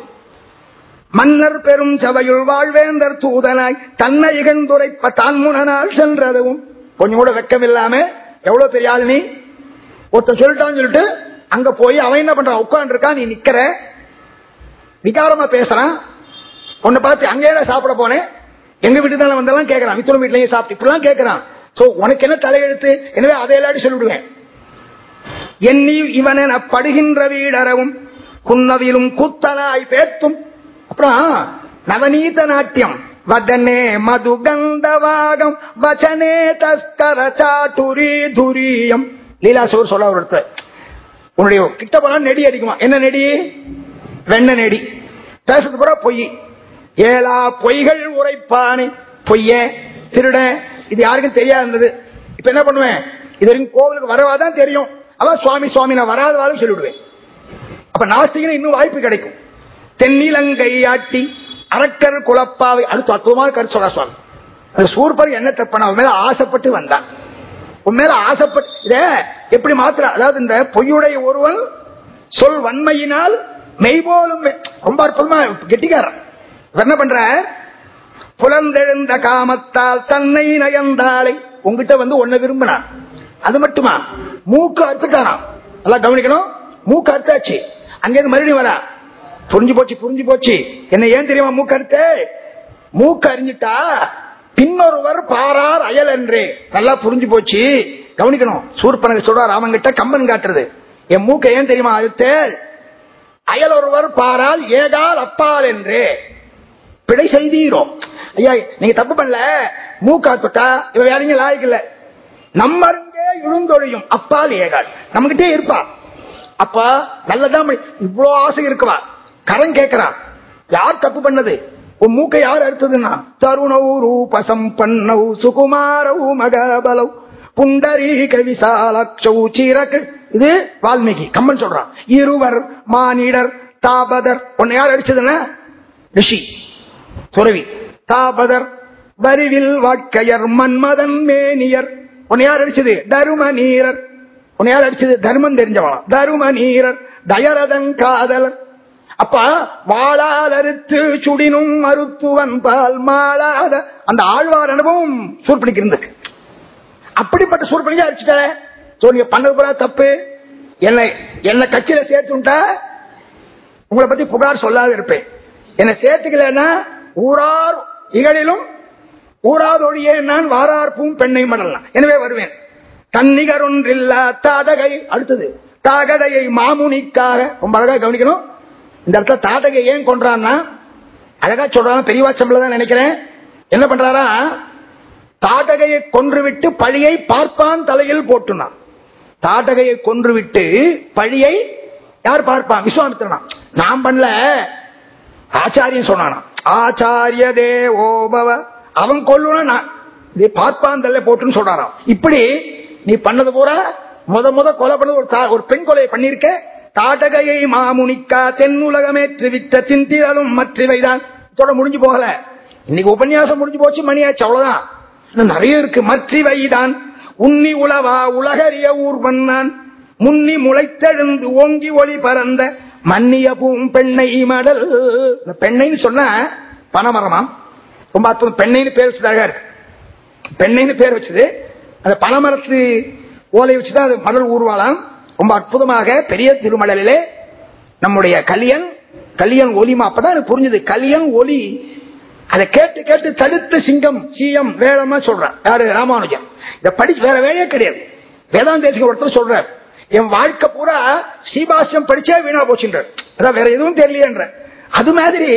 A: மன்னர் பெரும் சபையுள் வாழ்வேந்தர் தூதனாய் தன்னை இகழ்ந்துரைப்ப தான் முனனால் சென்றதும் கொஞ்சம் கூட வெக்கம் இல்லாம எவ்வளவு பெரிய ஆள் நீ? ஒருத்தன் சொல்லிட்டான்னு சொல்லிட்டு அங்க போய் அவன் என்ன பண்றான்? உட்கார்ந்து இருக்கா நீ நிக்கிற. விகாரமா பேசுறான். உன்னை பார்த்து அங்கேயே சாப்பிட போனேன். எங்க வீட்டு தானே வந்தாலும் கேட்கறான் மித்திரம் வீட்லயும் சாப்பிட்டு இப்படிலாம் கேட்கறான் சோ உனக்கு என்ன தலையெழுத்து? எனவே அதை எல்லாரும் சொல்லிவிடுவேன். எண்ணி இவன படுகின்ற வீடறவும் குன்னவிலும் குத்தலாய் பேத்தும் அப்புறம் நவநீத நாட்டியம். வதனே மது கந்தவாகம் வச்சனே தஸ்கர சாட்டுரி துரியம் லீலாசோர் சொல்ல ஒருத்தர் உன்னுடைய கிட்ட போனா நெடி அடிக்குமா? என்ன நெடி? வெண்ண நெடி. பேசுறது பூரா பொய். ஏழா பொய்கள் உரைப்பானே. பொய்ய திருட. இது யாருக்கும் தெரியாது இப்ப என்ன பண்ணுவேன்? இது வரைக்கும் கோவிலுக்கு வரவாதான் தெரியும். அவன் சுவாமி சுவாமி நான் வராதவாலும் சொல்லிவிடுவேன். அப்ப நாஸ்திகன் இன்னும் வாய்ப்பு கிடைக்கும். தென்னிலங்கை ஆட்டி அரக்கர் குழப்பாவை அடுத்து அற்புதமான கருத்து சொல்ற சுவாமி. அந்த சூர்பர் என்ன தப்பான? அவன் மேல ஆசைப்பட்டு வந்தான். உன் மேல ஆசைப்பட்டு இத எப்படி மாத்திர அதாவது இந்த பொய்யுடைய ஒருவன் சொல் வன்மையினால் மெய்போலும் ரொம்ப அற்புதமா கெட்டிக்காரன். இவர் என்ன பண்ற? புலந்தெழுந்த காமத்தால் தன்னை நயந்தாளை உங்ககிட்ட வந்து ஒன்ன விரும்பினான். அது மட்டுமா? மூக்கு அறுத்துட்டானா நல்லா கவனிக்கணும். மூக்கு அறுத்தாச்சு. அங்கிருந்து மறுபடியும் வரா. புரிஞ்சு போச்சு புரிஞ்சு போச்சு. என்ன ஏன் தெரியுமா மூக்கு அறுத்து மூக்கு அறிஞ்சிட்டா பின்னொருவர் பாரார் அயல் என்றே. நல்லா புரிஞ்சு போச்சு. கவனிக்கணும். சூர்பனக சொல்றார் அவங்கிட்ட கம்பன் காட்டுறது. என் மூக்க ஏன் தெரியுமா அழுத்து அயல் ஒருவர் பாரால் ஏகால் அப்பால் என்றே. பிழை செய்தீரோ. ஐயா நீங்க தப்பு பண்ணல. மூக்கா தொட்டா இவ வேறங்க லாய்க்கல நம்ம நம்மருங்கே இழுந்தொழியும் அப்பால் ஏகால். நம்மகிட்டே இருப்பா. அப்பா நல்லதான் இவ்வளவு ஆசை இருக்குவா? கரன் கேட்கிறான் யார் தப்பு பண்ணது? உன் மூக்கை யார் அடுத்ததுன்னா தருணவு ரூபசம் பண்ணவு சுகுமாரவு மகபலவு புண்டரீக விசாலக்ஷௌ சீரக்கு. இது வால்மீகி. கம்மன் சொல்றான். இருவர் மானிடர் தாபதர். உன்னை யார் அடிச்சதுன்னா? ரிஷி. துறவி. தாபதர் வரிவில் வாட்கையர் மன்மதன் மேனியர். உன்னை யார் அடிச்சது? தரும நீரர் உன்னை யார் அடிச்சது? தர்மம் தெரிஞ்சவளாம் தரும நீரர் தயரதன் காதலர் அப்ப வாழால் அறுத்து சுடினும் மருத்துவன் பால் மாளாத அந்த ஆழ்வார் அனுபவம் சூர்பணிக்கு இருந்துக்கு அப்படிப்பட்ட சூர்பணிக்கு அடிச்சுட்டால நீங்க பண்ணது போற தப்பு. என்னை என்ன கட்சியில சேர்த்துட்டா உங்களை பத்தி புகார் சொல்லாத இருப்பேன். என்னை சேர்த்துக்கலன்னா ஊரார் இகழிலும் ஊராதொழியே நான் வாரார்ப்பும் பெண்ணை மடலாம் எனவே வருவேன். தன்னிகருன்றில்லா தாதகை அடுத்தது தாகடையை மாமுனிக்காக ரொம்ப அழகா கவனிக்கணும். இந்த இடத்துல தாதகை ஏன் கொன்றான்னா அழகா சொல்றான் பெரியவாச்சம்பள தான் நினைக்கிறேன். என்ன பண்றாரா? தாடகையை கொன்றுவிட்டு பழியை பார்ப்பான் தலையில் போட்டுனான். தாடகையை கொன்றுவிட்டு பழியை யார் பார்ப்பான்? விஸ்வாமித்திரனா நான் பண்ணல. ஆச்சாரியன் சொன்னானா ஆச்சாரிய தேவோபவ அவன் கொல்லுனா பார்ப்பான் தள்ள போட்டுன்னு சொல்றாராம் இப்படி நீ பண்ணது பூரா முத முத கொலை பண்ணது ஒரு ஒரு பெண் கொலையை பண்ணிருக்க தாடகையை மாமுனிக்கா தென்னுலகமேற்று விட்ட திந்திரலும் மற்றவைதான். தொட முடிஞ்சு போகல. இன்னைக்கு உபன்யாசம் முடிஞ்சு போச்சு மணியாச்சு அவ்வளவுதான். நிறைய இருக்கு. மற்றவைதான்.
B: உன்னி உளவா உலகறிய ஊர்வன் நான். முன்னி முளைத்தெழுந்து ஓங்கி ஒளி பறந்த மன்னிய பூம் பெண்ணை மடல். இந்த பெண்ணைன்னு சொன்ன பனமரமாம் ரொம்ப அற்புதம். பெண்ணைன்னு பேர் வச்சதாக இருக்கு. பெண்ணைன்னு பேர் வச்சது. அந்த பனமரத்து ஓலை வச்சுதான் அது மடல் ஊர்வாளாம். ரொம்ப அற்புதமாக பெரிய திருமடலிலே நம்முடைய கலியன் கலியன் ஒலிமா அப்பதான் எனக்கு புரிஞ்சது. கலியன் ஒலி அதை கேட்டு கேட்டு தடுத்த சிங்கம் சிஎம் வேளமா சொல்றான் யாரு? ராமானுஜன். இதை படிச்சு வேற வேலையே கிடையாது. வேதாந்தேசிக ஒருத்தர் சொல்றார் என் வாழ்க்கை பூரா சீபாசியம் படிச்சே வீணா போச்சுன்ற. அதான் வேற எதுவும் தெரியலையன்ற. அது மாதிரி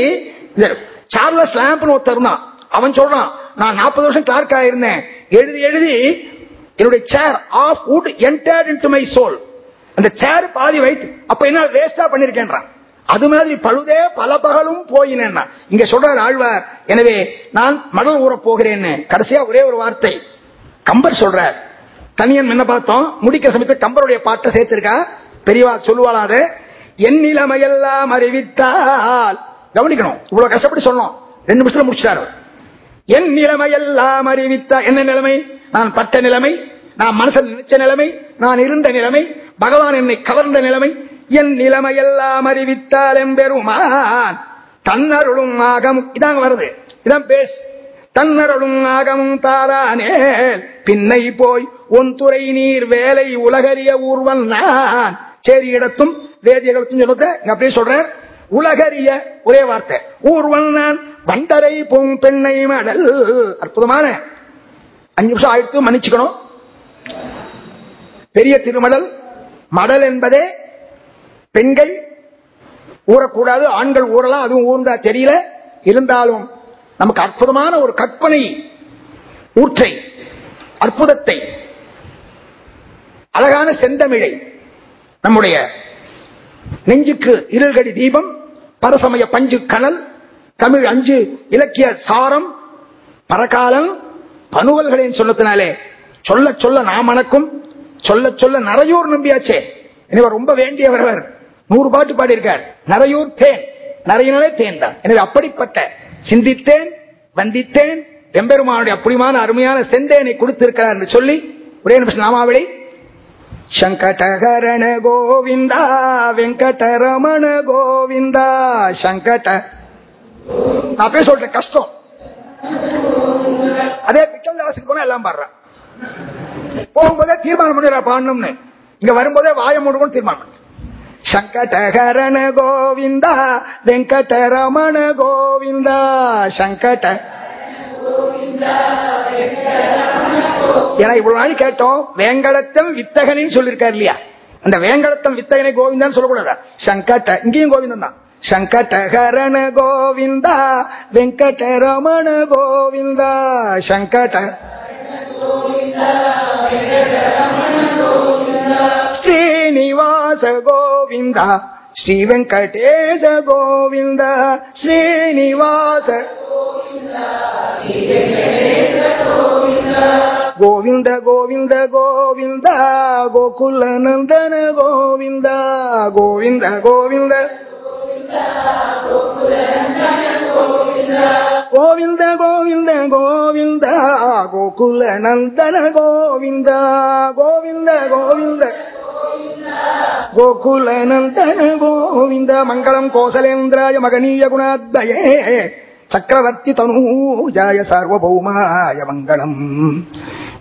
B: இந்த சார்லஸ் லேம்ப்னு ஒருத்தர் தான் அவன் சொல்றான் நான் நாற்பது வருஷம் கிளார்க் ஆயிருந்தேன். எழுதி எழுதி என்னுடைய chair of wood entered into my soul அந்த சேர் பாதி வயிற்று அப்ப என்ன வேஸ்டா பண்ணிருக்கேன்றான் அது மாதிரி பழுதே பல பகலும் போயினேன்னா இங்க சொல்றார் ஆழ்வார் எனவே நான் மடல் ஊற போகிறேன்னு. கடைசியா ஒரே ஒரு வார்த்தை. கம்பர் சொல்றார் தனியன் என்ன பார்த்தோம் முடிக்க சமைத்து கம்பருடைய பாட்டை சேர்த்திருக்கா? பெரியவா சொல்லுவாளாத என் நிலைமையெல்லாம் அறிவித்தால். கவனிக்கணும் இவ்வளவு கஷ்டப்பட்டு சொன்னோம் ரெண்டு நிமிஷத்துல முடிச்சிட்டாரு என் நிலைமையெல்லாம் அறிவித்தா என்ன நிலைமை? நான் பட்ட நிலைமை நான் மனசில் நினைச்ச நிலைமை நான் இருந்த நிலைமை பகவான் என்னை கவர்ந்த நிலைமை என் நிலைமையெல்லாம் அறிவித்தால் எம்பெருமான். தன்னருளும் ஆகமும் இதாங்க வருது. இதான் பேஸ் தன்னருளும் ஆகமும் தாரானே பின்னை போய் உன் துறை நீர் வேலை உலகறிய ஊர்வன் நான். சேரி இடத்தும் வேதியகத்தும் சொல்லுங்க இங்க அப்படியே சொல்றேன் உலகறிய ஒரே வார்த்தை. ஊர்வன் நான் வண்டரை பொங் பெண்ணை மடல். அற்புதமான. அஞ்சு நிமிஷம் ஆயிடுத்து மன்னிச்சுக்கணும். பெரிய திருமடல் மடல் என்பதே பெண்கள் ஊறக்கூடாது ஆண்கள் ஊறலாம் அதுவும் ஊர்ந்தா தெரியல. இருந்தாலும் நமக்கு அற்புதமான ஒரு கற்பனை ஊற்றை அற்புதத்தை அழகான செந்தமிழை நம்முடைய நெஞ்சுக்கு இருள்கடி தீபம் பரசமய பஞ்சு கனல் தமிழ் அஞ்சு இலக்கிய சாரம் பரகாலம் பனுவல்களின் சொன்னத்தினாலே சொல்ல சொல்ல நாமணக்கும் சொல்ல சொல்ல நரையூர் நம்பியாச்சே. எனவே ரொம்ப வேண்டியவர் அவர் நூறு பாட்டு பாடியிருக்கார். நரையூர் தேன். நரையினாலே தேன் தான் எனவே அப்படிப்பட்ட சிந்தித்தேன் வந்தித்தேன் வெம்பெருமானுடைய அப்படிமான அருமையான செந்தேனை கொடுத்திருக்கிறார் என்று சொல்லி ஒரே நிமிஷம் நாமாவளி. சங்கடகரண கோவிந்தா வெங்கடரமண கோவிந்தா சங்கட நான் பேச சொல்றேன் கஷ்டம். அதே பிச்சல்தாசுக்கு போனா எல்லாம் பாடுறேன். போகும்போதே தீர்மானம் பண்ணிடுறா பாடணும்னு. இங்க வரும்போதே வாய மூடுவோம் தீர்மானம் பண்ணு. சங்கடகரண கோவிந்தா வெங்கடரமண கோவிந்தா சங்கட ஏன்னா இவ்வளவு நாள் கேட்டோம் வேங்கடத்தம் வித்தகனின்னு சொல்லியிருக்காரு இல்லையா? அந்த வேங்கடத்தம் வித்தகனை கோவிந்தான்னு சொல்லக்கூடாதா? சங்கட இங்கேயும் கோவிந்தன் தான். சங்கடகரண கோவிந்தா வெங்கடரமண கோவிந்தா சங்கட ಶ್ರೀನಿವಾಸ ಗೋವಿಂದ ಶ್ರೀ ವೆಂಕಟೇಶ ಗೋವಿಂದ ಶ್ರೀನಿವಾಸ ಗೋವಿಂದ ಗೋವಿಂದ ಗೋವಿಂದ ಗೋಕುಲ ನಂದನ ಗೋವಿಂದ ಗೋವಿಂದ ಗೋವಿಂದ ಗೋವಿಂದ ಗೋಕುಲ ನಂದನ ಗೋವಿಂದ கோவிந்த. கோவிந்த கோவிந்த கோகுல நந்தன கோவிந்த. கோவிந்த கோவிந்த. கோகுல நந்தன கோவிந்த. மங்களம் கோசலேந்திராய மகனீய குணாத்மயே. சக்கரவர்த்தி தனூஜாய சார்வபௌமாய மங்களம்.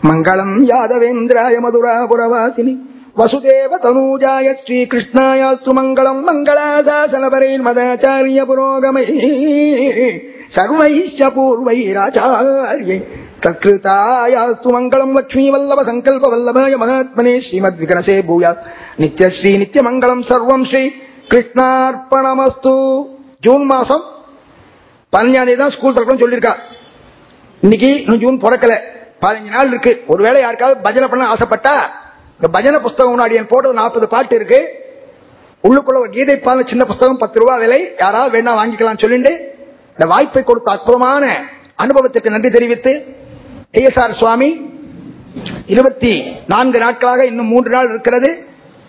B: மங்களம் யாதவேந்திராய மதுராபுரவாசினி. வசுதேவ தனூஜாய ஸ்ரீ கிருஷ்ணாயாஸ்து மங்களம் மங்களாசாசனபரை மதாச்சாரிய புரோகமை சர்வைஷ பூர்வைராச்சாரியை தத்கிருதாயாஸ்து மங்களம் லக்ஷ்மீ வல்லப சங்கல்ப வல்லபாய மகாத்மனே ஸ்ரீமத் விகனசே பூயா நித்ய ஸ்ரீ நித்ய மங்களம் சர்வம் ஸ்ரீ கிருஷ்ணார்ப்பணமஸ்து ஜூன் மாசம் பதினஞ்சாம் தேதி தான் ஸ்கூல் திறக்கணும்னு சொல்லியிருக்கா இன்னைக்கு இன்னும் ஜூன் பிறக்கல பதினஞ்சு நாள் இருக்கு ஒருவேளை யாருக்காவது பஜனை பண்ண ஆசைப்பட்டா இந்த பஜனை புஸ்தகம் முன்னாடி என் போட்டது நாற்பது பாட்டு இருக்கு. உள்ளுக்குள்ள ஒரு கீதை பால சின்ன புஸ்தகம் பத்து ரூபாய் விலை. யாராவது வேணா வாங்கிக்கலாம் சொல்லிட்டு இந்த வாய்ப்பை கொடுத்த அற்புதமான அனுபவத்துக்கு நன்றி தெரிவித்து ஏஎஸ்ஆர் சுவாமி இருபத்தி நான்கு நாட்களாக இன்னும் மூன்று நாள் இருக்கிறது.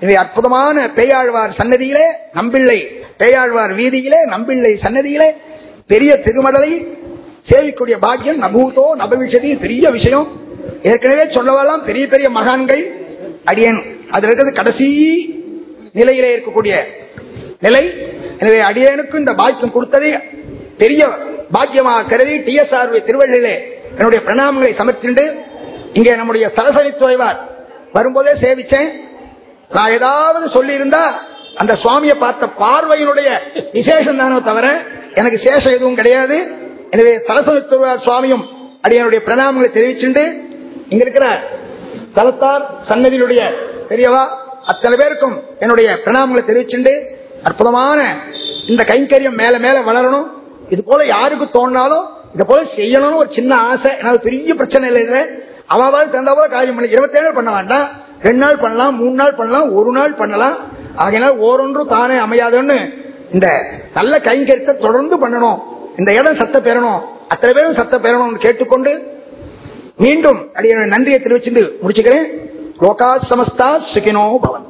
B: இவை அற்புதமான பேயாழ்வார் சன்னதியிலே நம்பிள்ளை பேயாழ்வார் வீதியிலே நம்பிள்ளை சன்னதியிலே பெரிய திருமடலை சேவிக்கூடிய பாக்கியம் நபூத்தோ நபவிஷதி பெரிய விஷயம். ஏற்கனவே சொல்லவெல்லாம் பெரிய பெரிய மகான்கள். அடியன். அதுல இருக்கிறது கடைசி நிலையிலே இருக்கக்கூடிய நிலை. எனவே அடியனுக்கு இந்த பாக்கியம் கொடுத்ததை பெரிய பாக்கியமாக கருதி டிஎஸ்ஆர் திருவள்ளிலே என்னுடைய பிரணாமங்களை சமர்த்திண்டு இங்கே நம்முடைய சரசரி துறைவார் வரும்போதே சேவிச்சேன். நான் ஏதாவது சொல்லியிருந்தா அந்த சுவாமியை பார்த்த பார்வையினுடைய விசேஷம் தானோ தவிர எனக்கு சேஷம் எதுவும் கிடையாது. எனவே சரஸ்வதி துறைவார் சுவாமியும் அடியனுடைய பிரணாமங்களை தெரிவிச்சுண்டு இங்க இருக்கிற தலத்தார் சன்னதியினுடைய பெரியவா அத்தனை பேருக்கும் என்னுடைய பிரணாமங்களை தெரிவிச்சுண்டு அற்புதமான இந்த கைங்கரியம் மேல மேல வளரணும். இது போல யாருக்கு தோணாலும் இது போல செய்யணும்னு ஒரு சின்ன ஆசை. எனக்கு பெரிய பிரச்சனை இல்லை அவாவது தந்தா போல காரியம் பண்ணி இருபத்தி பண்ண வேண்டாம். ரெண்டு நாள் பண்ணலாம் மூணு நாள் பண்ணலாம் ஒரு நாள் பண்ணலாம். ஆகையினால் ஓரொன்றும் தானே அமையாதுன்னு இந்த நல்ல கைங்கரியத்தை தொடர்ந்து பண்ணணும். இந்த இடம் சத்த பெறணும். அத்தனை பேரும் சத்த பெறணும்னு கேட்டுக்கொண்டு மீண்டும் அடிய நன்றியை தெரிவிச்சுட்டு முடிச்சுக்கிறேன். லோகா சமஸ்தா சுகினோ பவன்